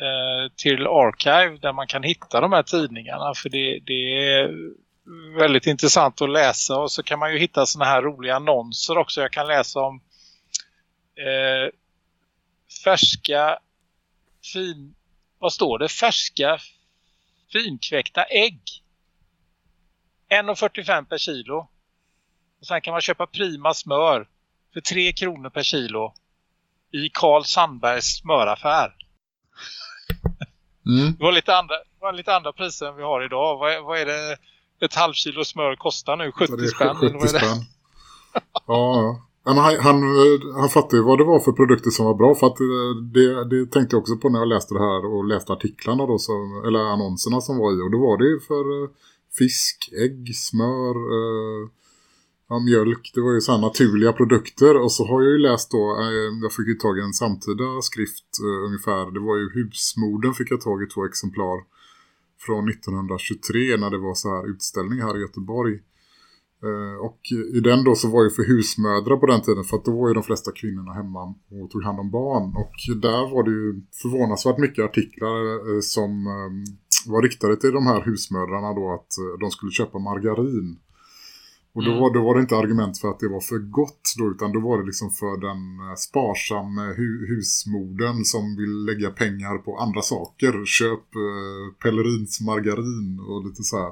eh, till Archive där man kan hitta de här tidningarna för det, det är väldigt intressant att läsa och så kan man ju hitta såna här roliga annonser också. Jag kan läsa om eh, färska fin, vad står det? Färska finkväckta ägg. 1,45 per kilo. Och sen kan man köpa prima smör för 3 kronor per kilo i Carl Sandbergs smöraffär. Mm. Det var lite andra, var lite andra priser än vi har idag. Vad är, vad är det ett halvkilo smör kostar nu? 70 Så det är spänn? eller 70 vad är det? spänn. Ja, ja. Men han, han, eh, han fattade ju vad det var för produkter som var bra för att eh, det, det tänkte jag också på när jag läste det här och läste artiklarna då som, eller annonserna som var i och då var det ju för eh, fisk, ägg, smör, eh, ja, mjölk, det var ju sådana naturliga produkter och så har jag ju läst då, eh, jag fick ju tag i en samtida skrift eh, ungefär, det var ju husmorden fick jag tag i två exemplar från 1923 när det var så här utställning här i Göteborg. Eh, Och i den då så var ju för husmödrar på den tiden för att då var ju de flesta kvinnorna hemma och tog hand om barn. Och där var det ju förvånansvärt mycket artiklar eh, som eh, var riktade till de här husmödrarna då att de skulle köpa margarin. Och då Mm. var, då var det inte argument för att det var för gott då utan då var det liksom för den sparsamma hu husmodern som vill lägga pengar på andra saker. Köp eh, pellerins margarin och lite så här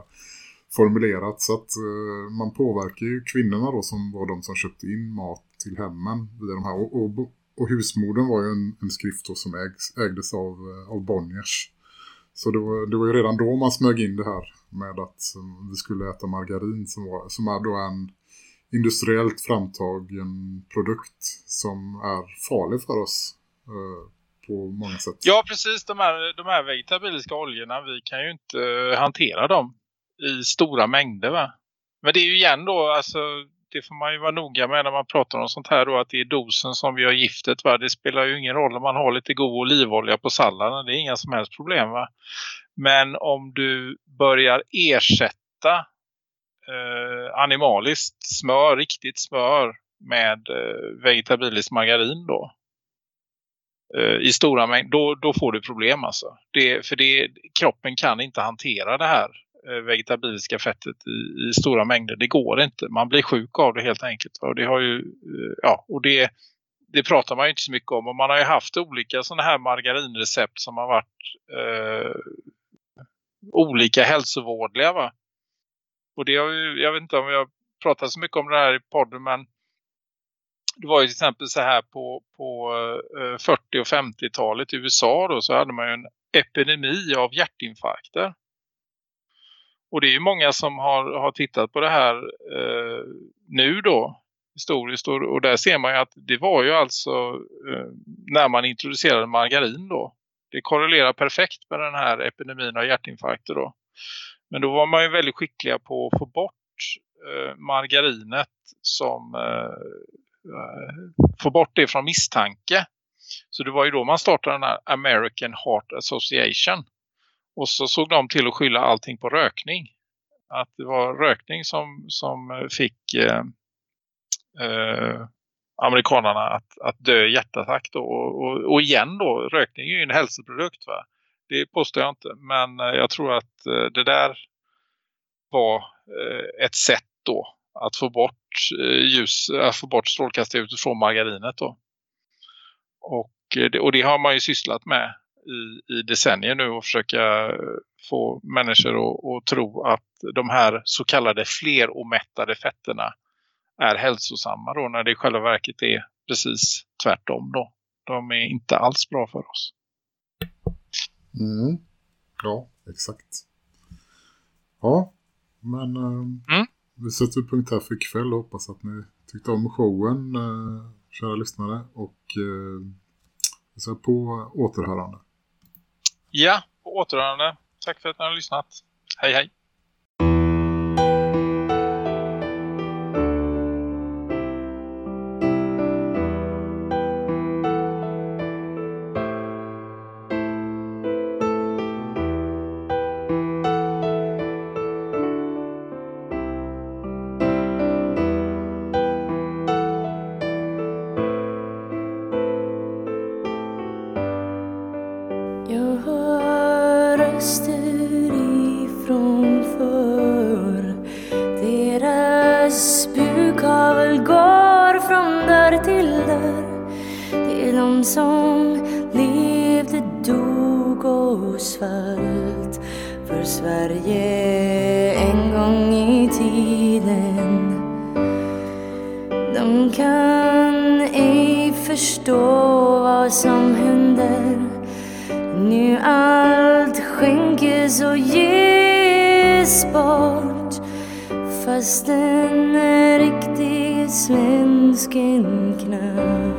formulerat så att eh, man påverkar ju kvinnorna då som var de som köpte in mat till hemmen via de här och, och, och husmodern var ju en, en skrift då som ägs, ägdes av, eh, av Bonniers. Så det var, det var ju redan då man smög in det här med att eh, vi skulle äta margarin som, var, som är då en industriellt framtagen produkt som är farlig för oss eh, på många sätt. Ja, precis. De här, de här vegetabiliska oljorna, vi kan ju inte eh, hantera dem i stora mängder va. Men det är ju igen då, alltså det får man ju vara noga med när man pratar om sånt här då, att det är dosen som vi har giftet va. Det spelar ju ingen roll om man har lite god olivolja på salladen, det är inga som helst problem va. Men om du börjar ersätta eh, animaliskt smör, riktigt smör med eh, vegetabiliskt margarin då eh, i stora mängder, då, då får du problem alltså. Det, för det, kroppen kan inte hantera det här Eh, vegetabiliska fettet i, i stora mängder. Det går inte. Man blir sjuk av det helt enkelt. Och det har ju, eh, ja, och det, det pratar man ju inte så mycket om. Och man har ju haft olika sådana här margarinrecept som har varit eh, olika hälsovårdliga va. Och det har ju, jag vet inte om jag pratar så mycket om det här i podden men det var ju till exempel så här på, på eh, 40- och 50-talet i USA då så hade man ju en epidemi av hjärtinfarkter. Och det är ju många som har, har tittat på det här eh, nu då historiskt och, och där ser man ju att det var ju alltså eh, när man introducerade margarin då. Det korrelerar perfekt med den här epidemin av hjärtinfarkter då. Men då var man ju väldigt skickliga på att få bort eh, margarinet som eh, få bort det från misstanke. Så det var ju då man startade den här American Heart Association. Och så såg de till att skylla allting på rökning. Att det var rökning som, som fick eh, eh, amerikanerna att, att dö i hjärtattack. Då. Och, och, och igen då, rökning är ju en hälsoprodukt va. Det påstår jag inte. Men eh, jag tror att eh, det där var eh, ett sätt då att få bort ljus, att få bort strålkastarljuset från margarinet då. Och, det, och det har man ju sysslat med i, i decennier nu och försöka eh, få människor att, att tro att de här så kallade fleromättade fetterna är hälsosamma då när det i själva verket är precis tvärtom då. De är inte alls bra för oss. Mm. Ja, exakt. Ja, men eh, Mm. vi sätter punkt här för ikväll och hoppas att ni tyckte om showen, eh, kära lyssnare. Och eh, på återhörande. Ja, på återhörande. Tack för att ni har lyssnat. Hej hej! De kan ej förstå vad som händer. Nu allt skänkes och ges bort. Fast den riktige svensken knappt